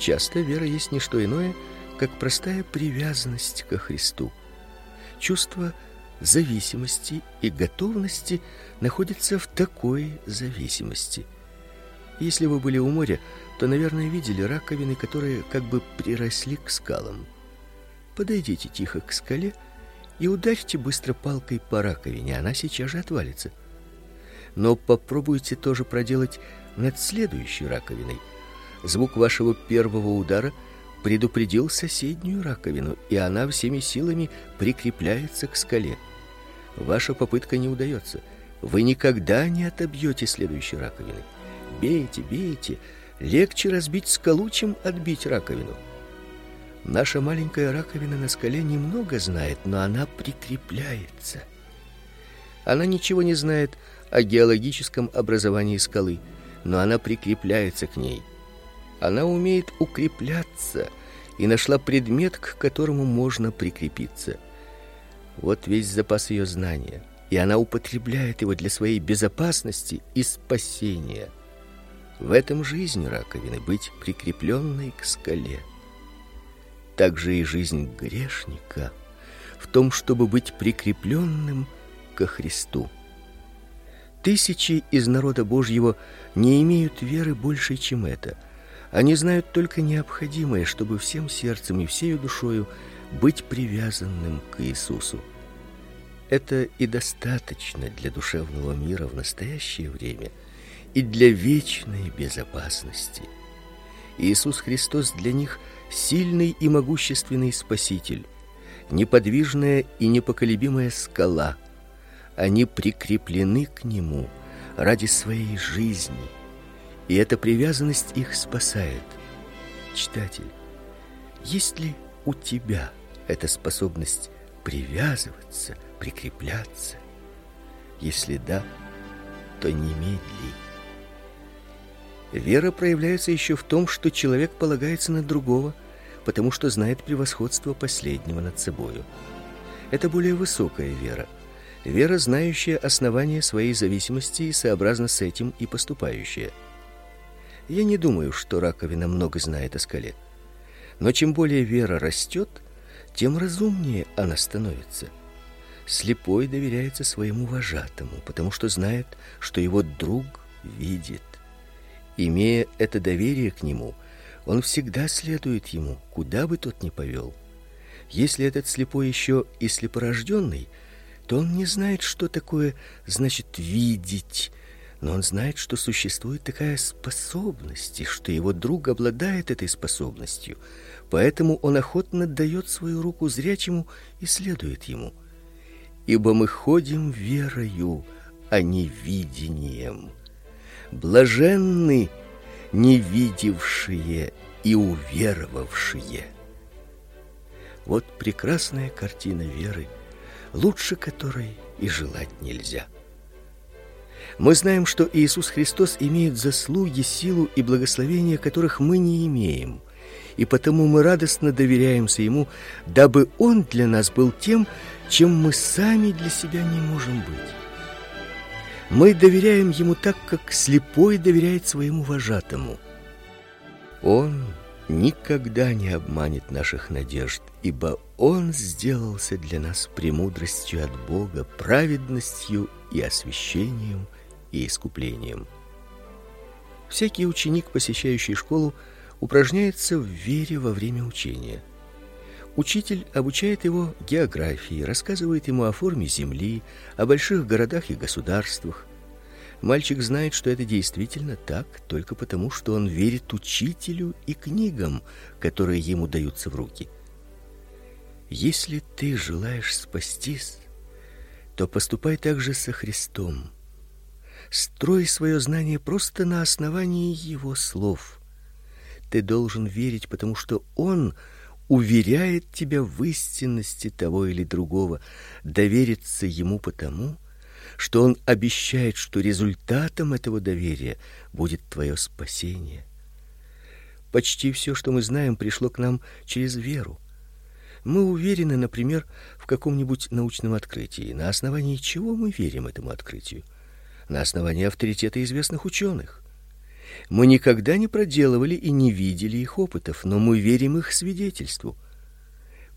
Часто вера есть не что иное, как простая привязанность ко Христу. Чувство зависимости и готовности находится в такой зависимости. Если вы были у моря, то, наверное, видели раковины, которые как бы приросли к скалам. Подойдите тихо к скале и ударьте быстро палкой по раковине, она сейчас же отвалится. Но попробуйте тоже проделать над следующей раковиной. Звук вашего первого удара предупредил соседнюю раковину, и она всеми силами прикрепляется к скале. Ваша попытка не удается. Вы никогда не отобьете следующей раковины. Бейте, бейте, легче разбить скалу, чем отбить раковину. Наша маленькая раковина на скале немного знает, но она прикрепляется. Она ничего не знает о геологическом образовании скалы, но она прикрепляется к ней. Она умеет укрепляться и нашла предмет, к которому можно прикрепиться. Вот весь запас ее знания, и она употребляет его для своей безопасности и спасения. В этом жизнь раковины быть прикрепленной к скале также и жизнь грешника в том, чтобы быть прикрепленным ко Христу. Тысячи из народа Божьего не имеют веры больше, чем это. Они знают только необходимое, чтобы всем сердцем и всей душою быть привязанным к Иисусу. Это и достаточно для душевного мира в настоящее время и для вечной безопасности. Иисус Христос для них – сильный и могущественный спаситель, неподвижная и непоколебимая скала. Они прикреплены к нему ради своей жизни, и эта привязанность их спасает. Читатель, есть ли у тебя эта способность привязываться, прикрепляться? Если да, то немедли Вера проявляется еще в том, что человек полагается на другого, потому что знает превосходство последнего над собою. Это более высокая вера. Вера, знающая основания своей зависимости и сообразно с этим и поступающая. Я не думаю, что раковина много знает о скале. Но чем более вера растет, тем разумнее она становится. Слепой доверяется своему вожатому, потому что знает, что его друг видит. Имея это доверие к нему, он всегда следует ему, куда бы тот ни повел. Если этот слепой еще и слепорожденный, то он не знает, что такое значит видеть, но он знает, что существует такая способность, и что его друг обладает этой способностью. Поэтому он охотно дает свою руку зрячему и следует ему. Ибо мы ходим верою, а не видением. Блаженны не видевшие и уверовавшие. Вот прекрасная картина веры, лучше которой и желать нельзя. Мы знаем, что Иисус Христос имеет заслуги, силу и благословение, которых мы не имеем, и потому мы радостно доверяемся ему, дабы он для нас был тем, чем мы сами для себя не можем быть. Мы доверяем ему так, как слепой доверяет своему вожатому. Он никогда не обманет наших надежд, ибо он сделался для нас премудростью от Бога, праведностью и освящением и искуплением. Всякий ученик, посещающий школу, упражняется в вере во время учения. Учитель обучает его географии, рассказывает ему о форме земли, о больших городах и государствах. Мальчик знает, что это действительно так, только потому, что он верит учителю и книгам, которые ему даются в руки. Если ты желаешь спастись, то поступай также со Христом. Строй свое знание просто на основании его слов. Ты должен верить, потому что он уверяет тебя в истинности того или другого, довериться ему потому, что он обещает, что результатом этого доверия будет твое спасение. Почти все, что мы знаем, пришло к нам через веру. Мы уверены, например, в каком-нибудь научном открытии, на основании чего мы верим этому открытию? На основании авторитета известных ученых. Мы никогда не проделывали и не видели их опытов, но мы верим их свидетельству.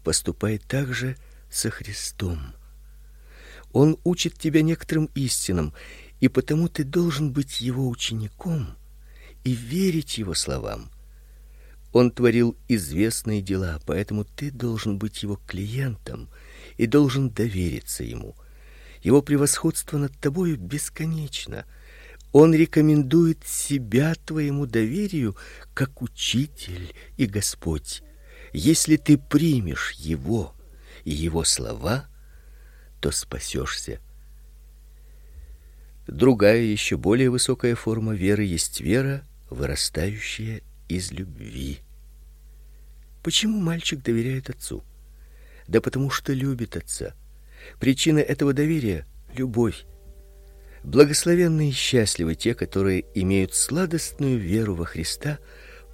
Поступай так же со Христом. Он учит тебя некоторым истинам, и потому ты должен быть его учеником и верить его словам. Он творил известные дела, поэтому ты должен быть его клиентом и должен довериться ему. Его превосходство над тобою бесконечно. Он рекомендует себя твоему доверию как учитель и Господь. Если ты примешь его и его слова, то спасешься. Другая, еще более высокая форма веры есть вера, вырастающая из любви. Почему мальчик доверяет отцу? Да потому что любит отца. Причина этого доверия любовь. Благословенны и счастливы те, которые имеют сладостную веру во Христа,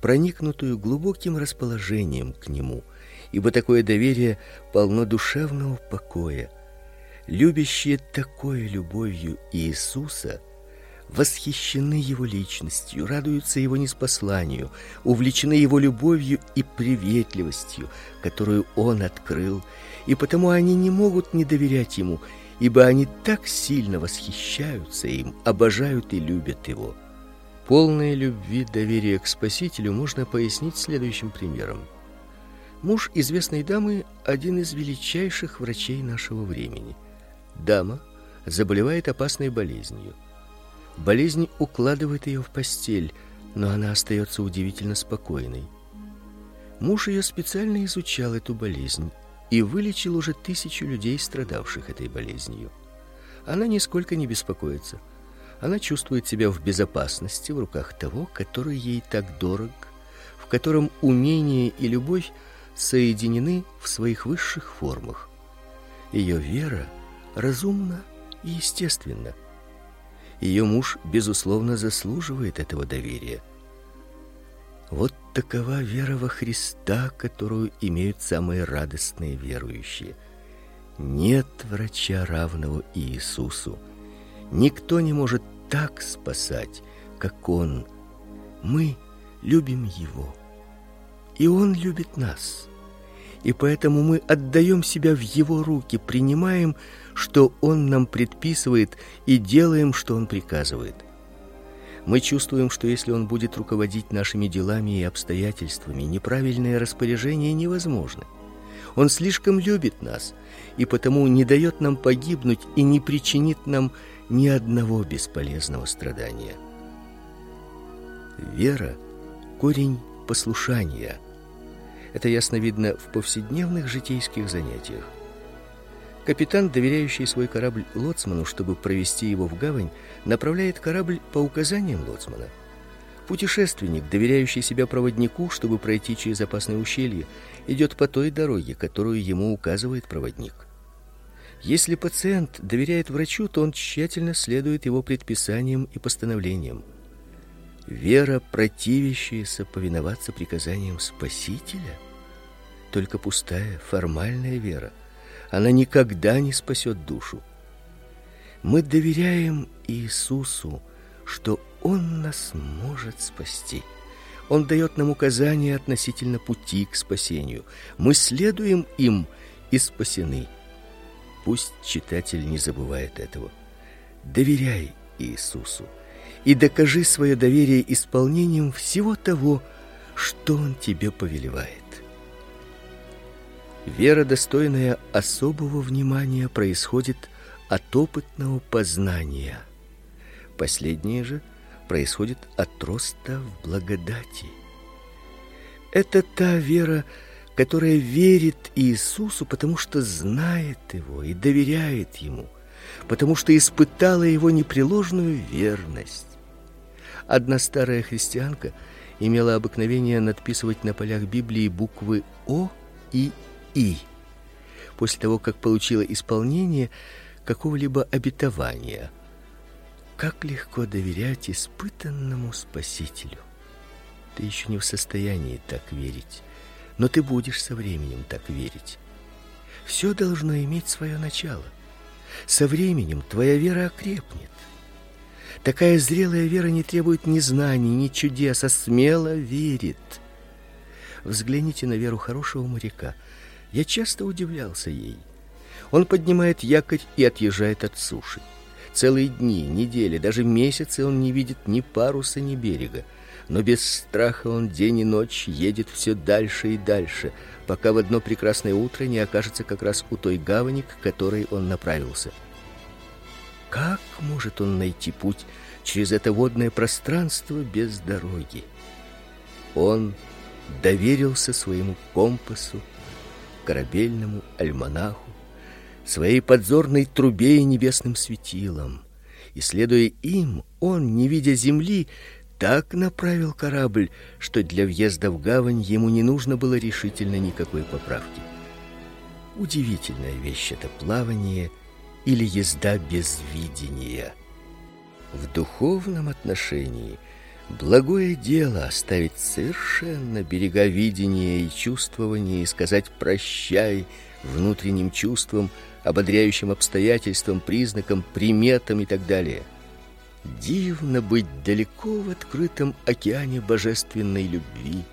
проникнутую глубоким расположением к нему, ибо такое доверие полно душевного покоя. Любящие такой любовью Иисуса восхищены его личностью, радуются его неспосланию, увлечены его любовью и приветливостью, которую он открыл, и потому они не могут не доверять ему, ибо они так сильно восхищаются им, обожают и любят его. Полное любви доверие к Спасителю можно пояснить следующим примером. Муж известной дамы один из величайших врачей нашего времени. Дама заболевает опасной болезнью. Болезнь укладывает ее в постель, но она остается удивительно спокойной. Муж ее специально изучал эту болезнь и вылечил уже тысячу людей, страдавших этой болезнью. Она нисколько не беспокоится. Она чувствует себя в безопасности в руках того, который ей так дорог, в котором умение и любовь соединены в своих высших формах. Ее вера разумна и естественна. Ее муж безусловно заслуживает этого доверия. Вот такова вера во Христа, которую имеют самые радостные верующие. Нет врача равного Иисусу. Никто не может так спасать, как он. Мы любим его, и он любит нас. И поэтому мы отдаем себя в его руки, принимаем что он нам предписывает и делаем, что он приказывает. Мы чувствуем, что если он будет руководить нашими делами и обстоятельствами, неправильное распоряжение невозможно. Он слишком любит нас и потому не дает нам погибнуть и не причинит нам ни одного бесполезного страдания. Вера корень послушания. Это ясно видно в повседневных житейских занятиях. Капитан, доверяющий свой корабль лоцману, чтобы провести его в гавань, направляет корабль по указаниям лоцмана. Путешественник, доверяющий себя проводнику, чтобы пройти через опасное ущелье, идет по той дороге, которую ему указывает проводник. Если пациент доверяет врачу, то он тщательно следует его предписаниям и постановлениям. Вера, противящаяся повиноваться приказаниям Спасителя, только пустая формальная вера – она никогда не спасет душу. Мы доверяем Иисусу, что он нас может спасти. Он дает нам указания относительно пути к спасению. Мы следуем им и спасены. Пусть читатель не забывает этого. Доверяй Иисусу и докажи свое доверие исполнением всего того, что он тебе повелевает. Вера, достойная особого внимания, происходит от опытного познания. Последнее же происходит от роста в благодати. Это та вера, которая верит Иисусу, потому что знает его и доверяет ему, потому что испытала его непреложную верность. Одна старая христианка имела обыкновение надписывать на полях Библии буквы О и И. После того, как получила исполнение какого-либо обетования. Как легко доверять испытанному Спасителю. Ты еще не в состоянии так верить но ты будешь со временем так верить. Все должно иметь свое начало. Со временем твоя вера окрепнет. Такая зрелая вера не требует ни знаний, ни чудес, а смело верит. Взгляните на веру хорошего моряка. Я часто удивлялся ей. Он поднимает якорь и отъезжает от суши. Целые дни, недели, даже месяцы он не видит ни паруса, ни берега но без страха он день и ночь едет все дальше и дальше, пока в одно прекрасное утро не окажется как раз у той гавани, к которой он направился. Как может он найти путь через это водное пространство без дороги? Он доверился своему компасу, корабельному альманаху, своей подзорной трубе и небесным светилам. И следуя им, он, не видя земли, так направил корабль, что для въезда в гавань ему не нужно было решительно никакой поправки. Удивительная вещь это плавание или езда без видения. В духовном отношении благое дело оставить совершенно берега видения и чувствования и сказать прощай внутренним чувствам, ободряющим обстоятельствам, признакам, приметам и так далее. Дивно быть далеко в открытом океане божественной любви,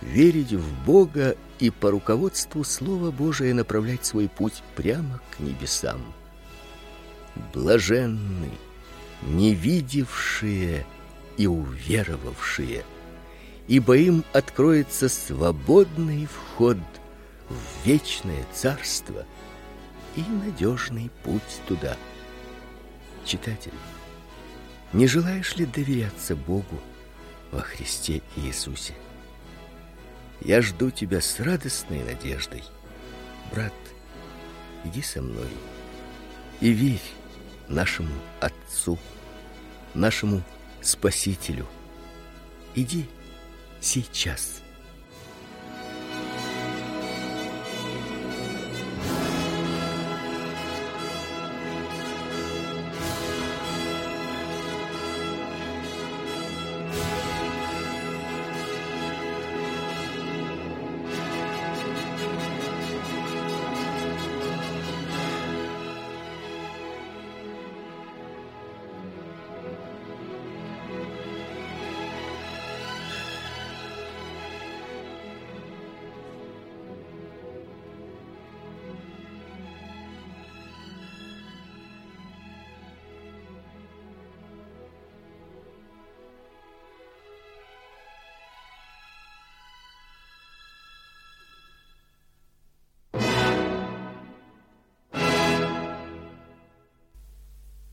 верить в Бога и по руководству Слова Божия направлять свой путь прямо к небесам. Блаженны, не видевшие и уверовавшие, ибо им откроется свободный вход в вечное царство и надежный путь туда. Читатель, не желаешь ли доверяться Богу во Христе Иисусе? Я жду тебя с радостной надеждой. Брат, иди со мной и верь нашему Отцу, нашему Спасителю. Иди сейчас.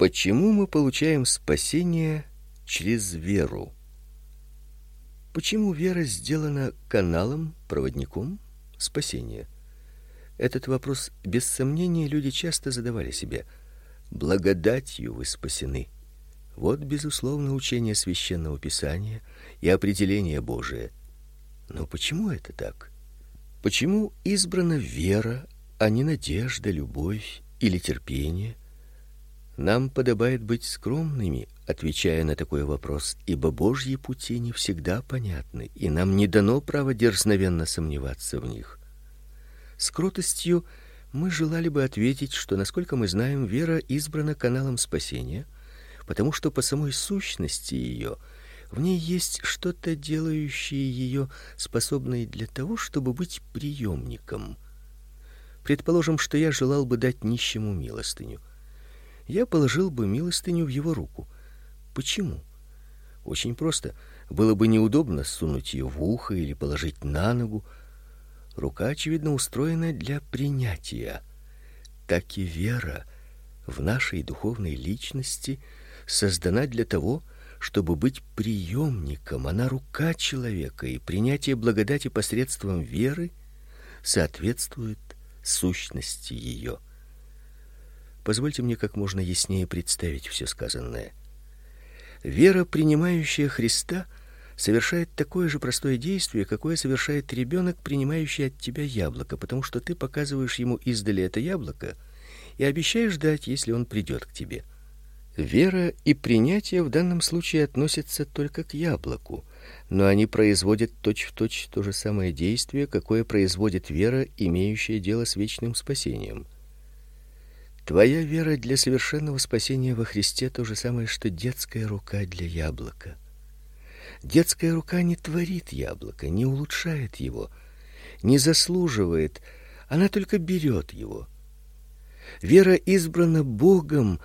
Почему мы получаем спасение через веру? Почему вера сделана каналом, проводником спасения? Этот вопрос без сомнения люди часто задавали себе. Благодатью вы спасены. Вот безусловно учение священного писания и определение Божие. Но почему это так? Почему избрана вера, а не надежда, любовь или терпение? Нам подобает быть скромными, отвечая на такой вопрос, ибо Божьи пути не всегда понятны, и нам не дано право дерзновенно сомневаться в них. С кротостью мы желали бы ответить, что насколько мы знаем, вера избрана каналом спасения, потому что по самой сущности ее в ней есть что-то делающее ее способной для того, чтобы быть приемником. Предположим, что я желал бы дать нищему милостыню я положил бы милостыню в его руку. Почему? Очень просто. Было бы неудобно сунуть ее в ухо или положить на ногу. Рука очевидно устроена для принятия. Так и вера в нашей духовной личности создана для того, чтобы быть приемником. Она рука человека, и принятие благодати посредством веры соответствует сущности ее. Позвольте мне как можно яснее представить все сказанное. Вера, принимающая Христа, совершает такое же простое действие, какое совершает ребенок, принимающий от тебя яблоко, потому что ты показываешь ему издали это яблоко и обещаешь дать, если он придет к тебе. Вера и принятие в данном случае относятся только к яблоку, но они производят точь-в-точь то же самое действие, какое производит вера, имеющая дело с вечным спасением. Твоя вера для совершенного спасения во Христе то же самое, что детская рука для яблока. Детская рука не творит яблоко, не улучшает его, не заслуживает, она только берет его. Вера избрана Богом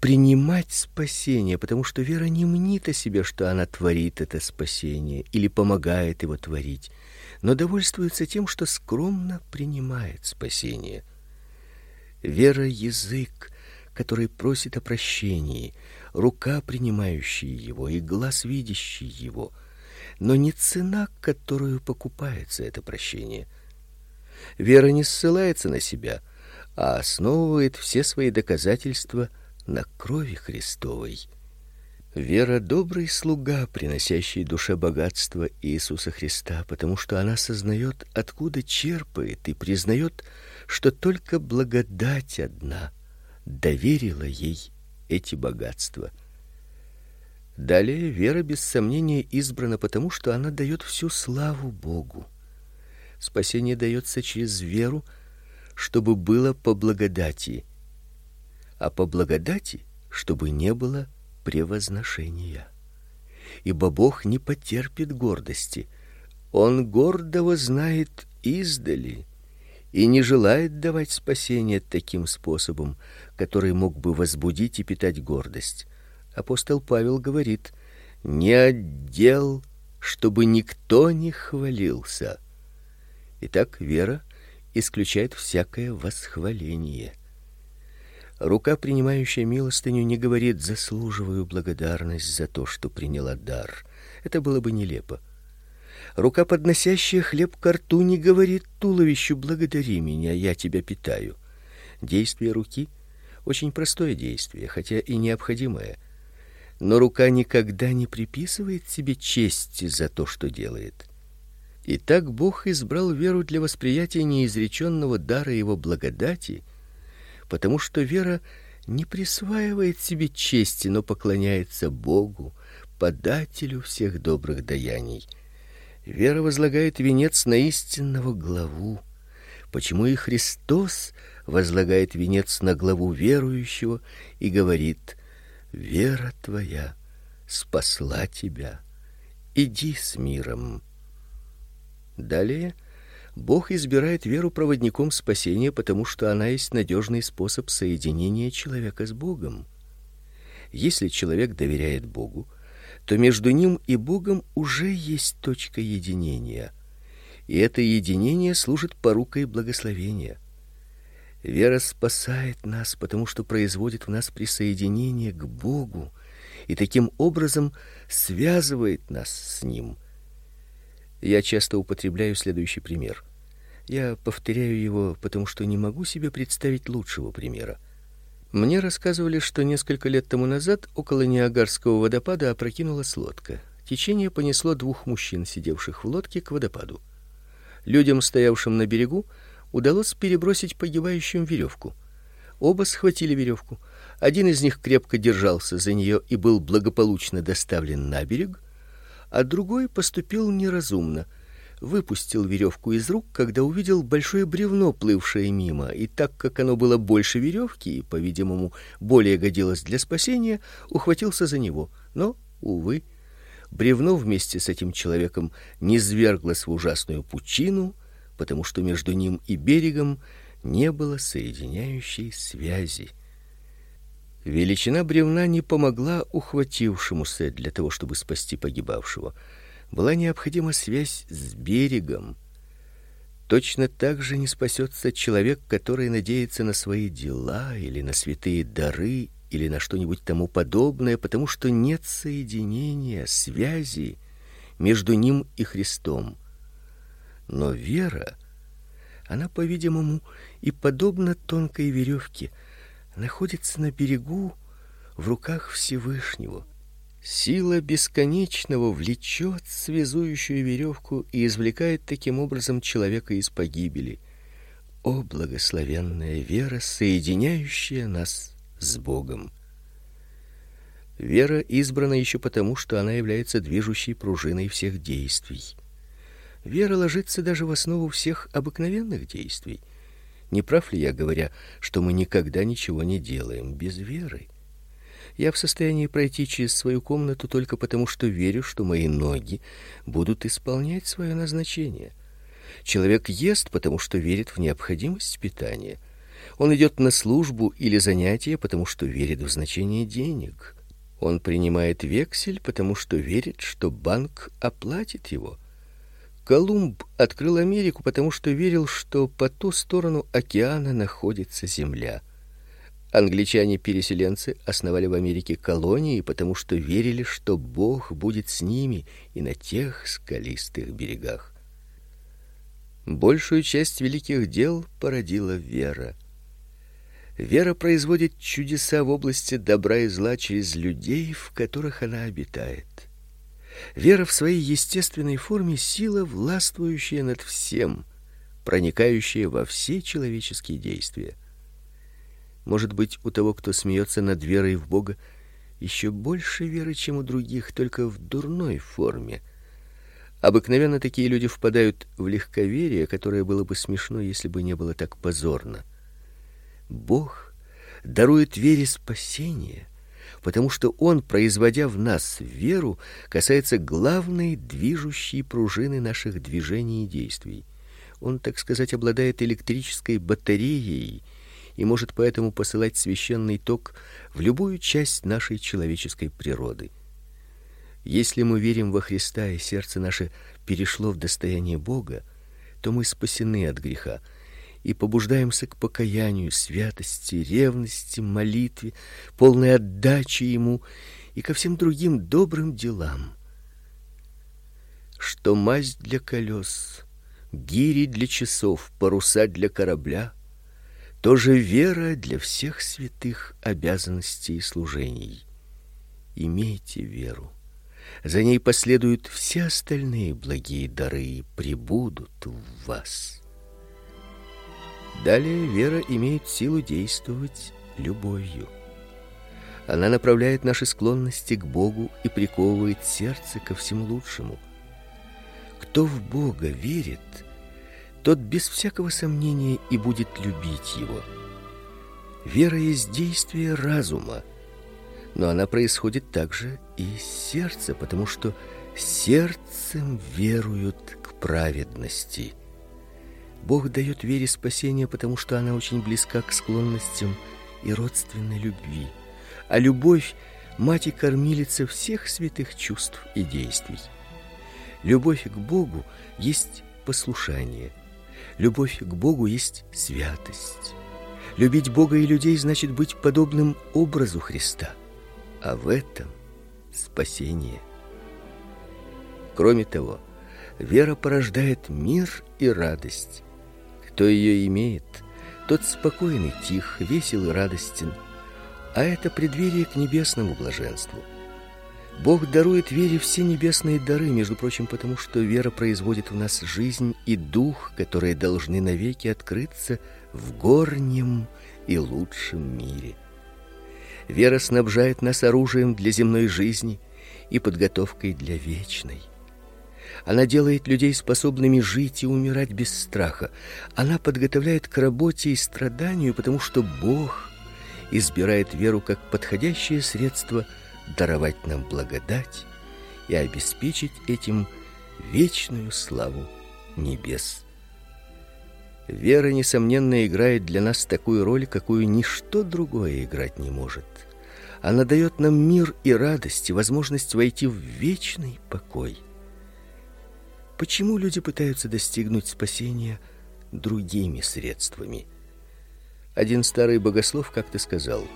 принимать спасение, потому что вера не мнит о себе, что она творит это спасение или помогает его творить, но довольствуется тем, что скромно принимает спасение. Вера язык, который просит о прощении, рука принимающая его и глаз видящий его, но не цена, которую покупается это прощение. Вера не ссылается на себя, а основывает все свои доказательства на крови Христовой. Вера добрый слуга, приносящий душе богатство Иисуса Христа, потому что она сознает, откуда черпает и признает, что только благодать одна доверила ей эти богатства. Далее вера без сомнения избрана потому, что она дает всю славу Богу. Спасение дается через веру, чтобы было по благодати, а по благодати, чтобы не было превозношения. Ибо Бог не потерпит гордости. Он гордого знает издали и не желает давать спасение таким способом, который мог бы возбудить и питать гордость. Апостол Павел говорит: "Не отдел, чтобы никто не хвалился". Итак, вера исключает всякое восхваление. Рука, принимающая милостыню, не говорит: "Заслуживаю благодарность за то, что приняла дар". Это было бы нелепо. Рука, подносящая хлеб к рту, не говорит туловищу: "Благодари меня, я тебя питаю". Действие руки очень простое действие, хотя и необходимое. Но рука никогда не приписывает себе чести за то, что делает. И так Бог избрал веру для восприятия неизреченного дара его благодати, потому что вера не присваивает себе чести, но поклоняется Богу, подателю всех добрых даяний. Вера возлагает венец на истинного главу. Почему и Христос возлагает венец на главу верующего и говорит: "Вера твоя спасла тебя. Иди с миром". Далее Бог избирает веру проводником спасения, потому что она есть надежный способ соединения человека с Богом. Если человек доверяет Богу, то между ним и Богом уже есть точка единения. И это единение служит порукой благословения. Вера спасает нас, потому что производит в нас присоединение к Богу и таким образом связывает нас с ним. Я часто употребляю следующий пример. Я повторяю его, потому что не могу себе представить лучшего примера. Мне рассказывали, что несколько лет тому назад около Ниагарского водопада опрокинулась лодка. Течение понесло двух мужчин, сидевших в лодке, к водопаду. Людям, стоявшим на берегу, удалось перебросить погибающим веревку. Оба схватили веревку. Один из них крепко держался за нее и был благополучно доставлен на берег, а другой поступил неразумно выпустил веревку из рук, когда увидел большое бревно, плывшее мимо, и так как оно было больше веревки и, по-видимому, более годилось для спасения, ухватился за него. Но, увы, бревно вместе с этим человеком низверглось в ужасную пучину, потому что между ним и берегом не было соединяющей связи. Величина бревна не помогла ухватившемуся для того, чтобы спасти погибавшего. Была необходима связь с берегом. Точно так же не спасется человек, который надеется на свои дела или на святые дары или на что-нибудь тому подобное, потому что нет соединения, связи между ним и Христом. Но вера, она, по-видимому, и подобно тонкой веревке, находится на берегу в руках Всевышнего. Сила бесконечного влечет связующую веревку и извлекает таким образом человека из погибели. О благословенная вера, соединяющая нас с Богом. Вера избрана еще потому, что она является движущей пружиной всех действий. Вера ложится даже в основу всех обыкновенных действий. Не прав ли я, говоря, что мы никогда ничего не делаем без веры? Я в состоянии пройти через свою комнату только потому, что верю, что мои ноги будут исполнять свое назначение. Человек ест, потому что верит в необходимость питания. Он идет на службу или занятия, потому что верит в значение денег. Он принимает вексель, потому что верит, что банк оплатит его. Колумб открыл Америку, потому что верил, что по ту сторону океана находится земля. Англичане-переселенцы основали в Америке колонии, потому что верили, что Бог будет с ними и на тех скалистых берегах. Большую часть великих дел породила вера. Вера производит чудеса в области добра и зла через людей, в которых она обитает. Вера в своей естественной форме сила, властвующая над всем, проникающая во все человеческие действия. Может быть, у того, кто смеется над верой в Бога, еще больше веры, чем у других, только в дурной форме. Обыкновенно такие люди впадают в легковерие, которое было бы смешно, если бы не было так позорно. Бог дарует вере спасение, потому что он, производя в нас веру, касается главной движущей пружины наших движений и действий. Он, так сказать, обладает электрической батареей и может поэтому посылать священный ток в любую часть нашей человеческой природы. Если мы верим во Христа и сердце наше перешло в достояние Бога, то мы спасены от греха и побуждаемся к покаянию, святости, ревности, молитве, полной отдаче ему и ко всем другим добрым делам. Что масть для колес, гири для часов, паруса для корабля, тоже вера для всех святых обязанностей и служений. Имейте веру. За ней последуют все остальные благие дары и прибудут в вас. Далее вера имеет силу действовать любовью. Она направляет наши склонности к Богу и приковывает сердце ко всему лучшему. Кто в Бога верит, тот без всякого сомнения и будет любить его. Вера есть действие разума, но она происходит также и из сердца, потому что сердцем веруют к праведности. Бог дает вере спасение, потому что она очень близка к склонностям и родственной любви. А любовь мать и кормилица всех святых чувств и действий. Любовь к Богу есть послушание. Любовь к Богу есть святость. Любить Бога и людей значит быть подобным образу Христа. А в этом спасение. Кроме того, вера порождает мир и радость. Кто ее имеет, тот спокойный, тих, весел и радостен, а это преддверие к небесному блаженству. Бог дарует вере все небесные дары, между прочим, потому что вера производит в нас жизнь и дух, которые должны навеки открыться в горнем и лучшем мире. Вера снабжает нас оружием для земной жизни и подготовкой для вечной. Она делает людей способными жить и умирать без страха. Она подготовляет к работе и страданию, потому что Бог избирает веру как подходящее средство даровать нам благодать и обеспечить этим вечную славу небес. Вера несомненно играет для нас такую роль, какую ничто другое играть не может. Она дает нам мир и радость, и возможность войти в вечный покой. Почему люди пытаются достигнуть спасения другими средствами? Один старый богослов как-то сказал: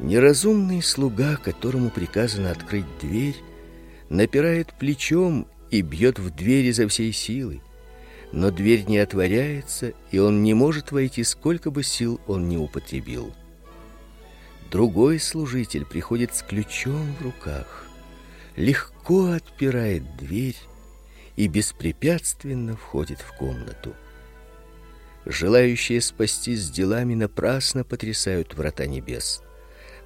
Неразумный слуга, которому приказано открыть дверь, напирает плечом и бьет в дверь изо всей силы. Но дверь не отворяется, и он не может войти, сколько бы сил он ни употребил. Другой служитель приходит с ключом в руках, легко отпирает дверь и беспрепятственно входит в комнату. Желающие спастись делами напрасно потрясают врата небес.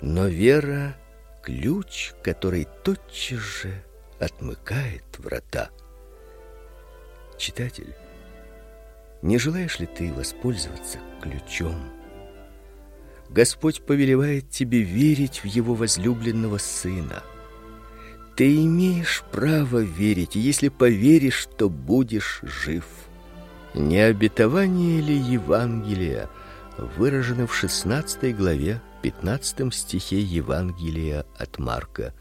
Но вера ключ, который тотчас же отмыкает врата. Читатель, не желаешь ли ты воспользоваться ключом? Господь повелевает тебе верить в его возлюбленного сына. Ты имеешь право верить, и если поверишь, то будешь жив. Не обетование ли Евангелия выражено в 16 главе 15 стихе Евангелия от Марка.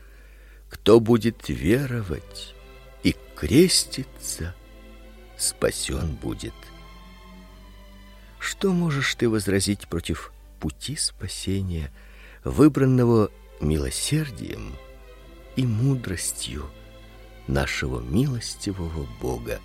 Кто будет веровать и креститься, спасен будет. Что можешь ты возразить против пути спасения, выбранного милосердием и мудростью нашего милостивого Бога?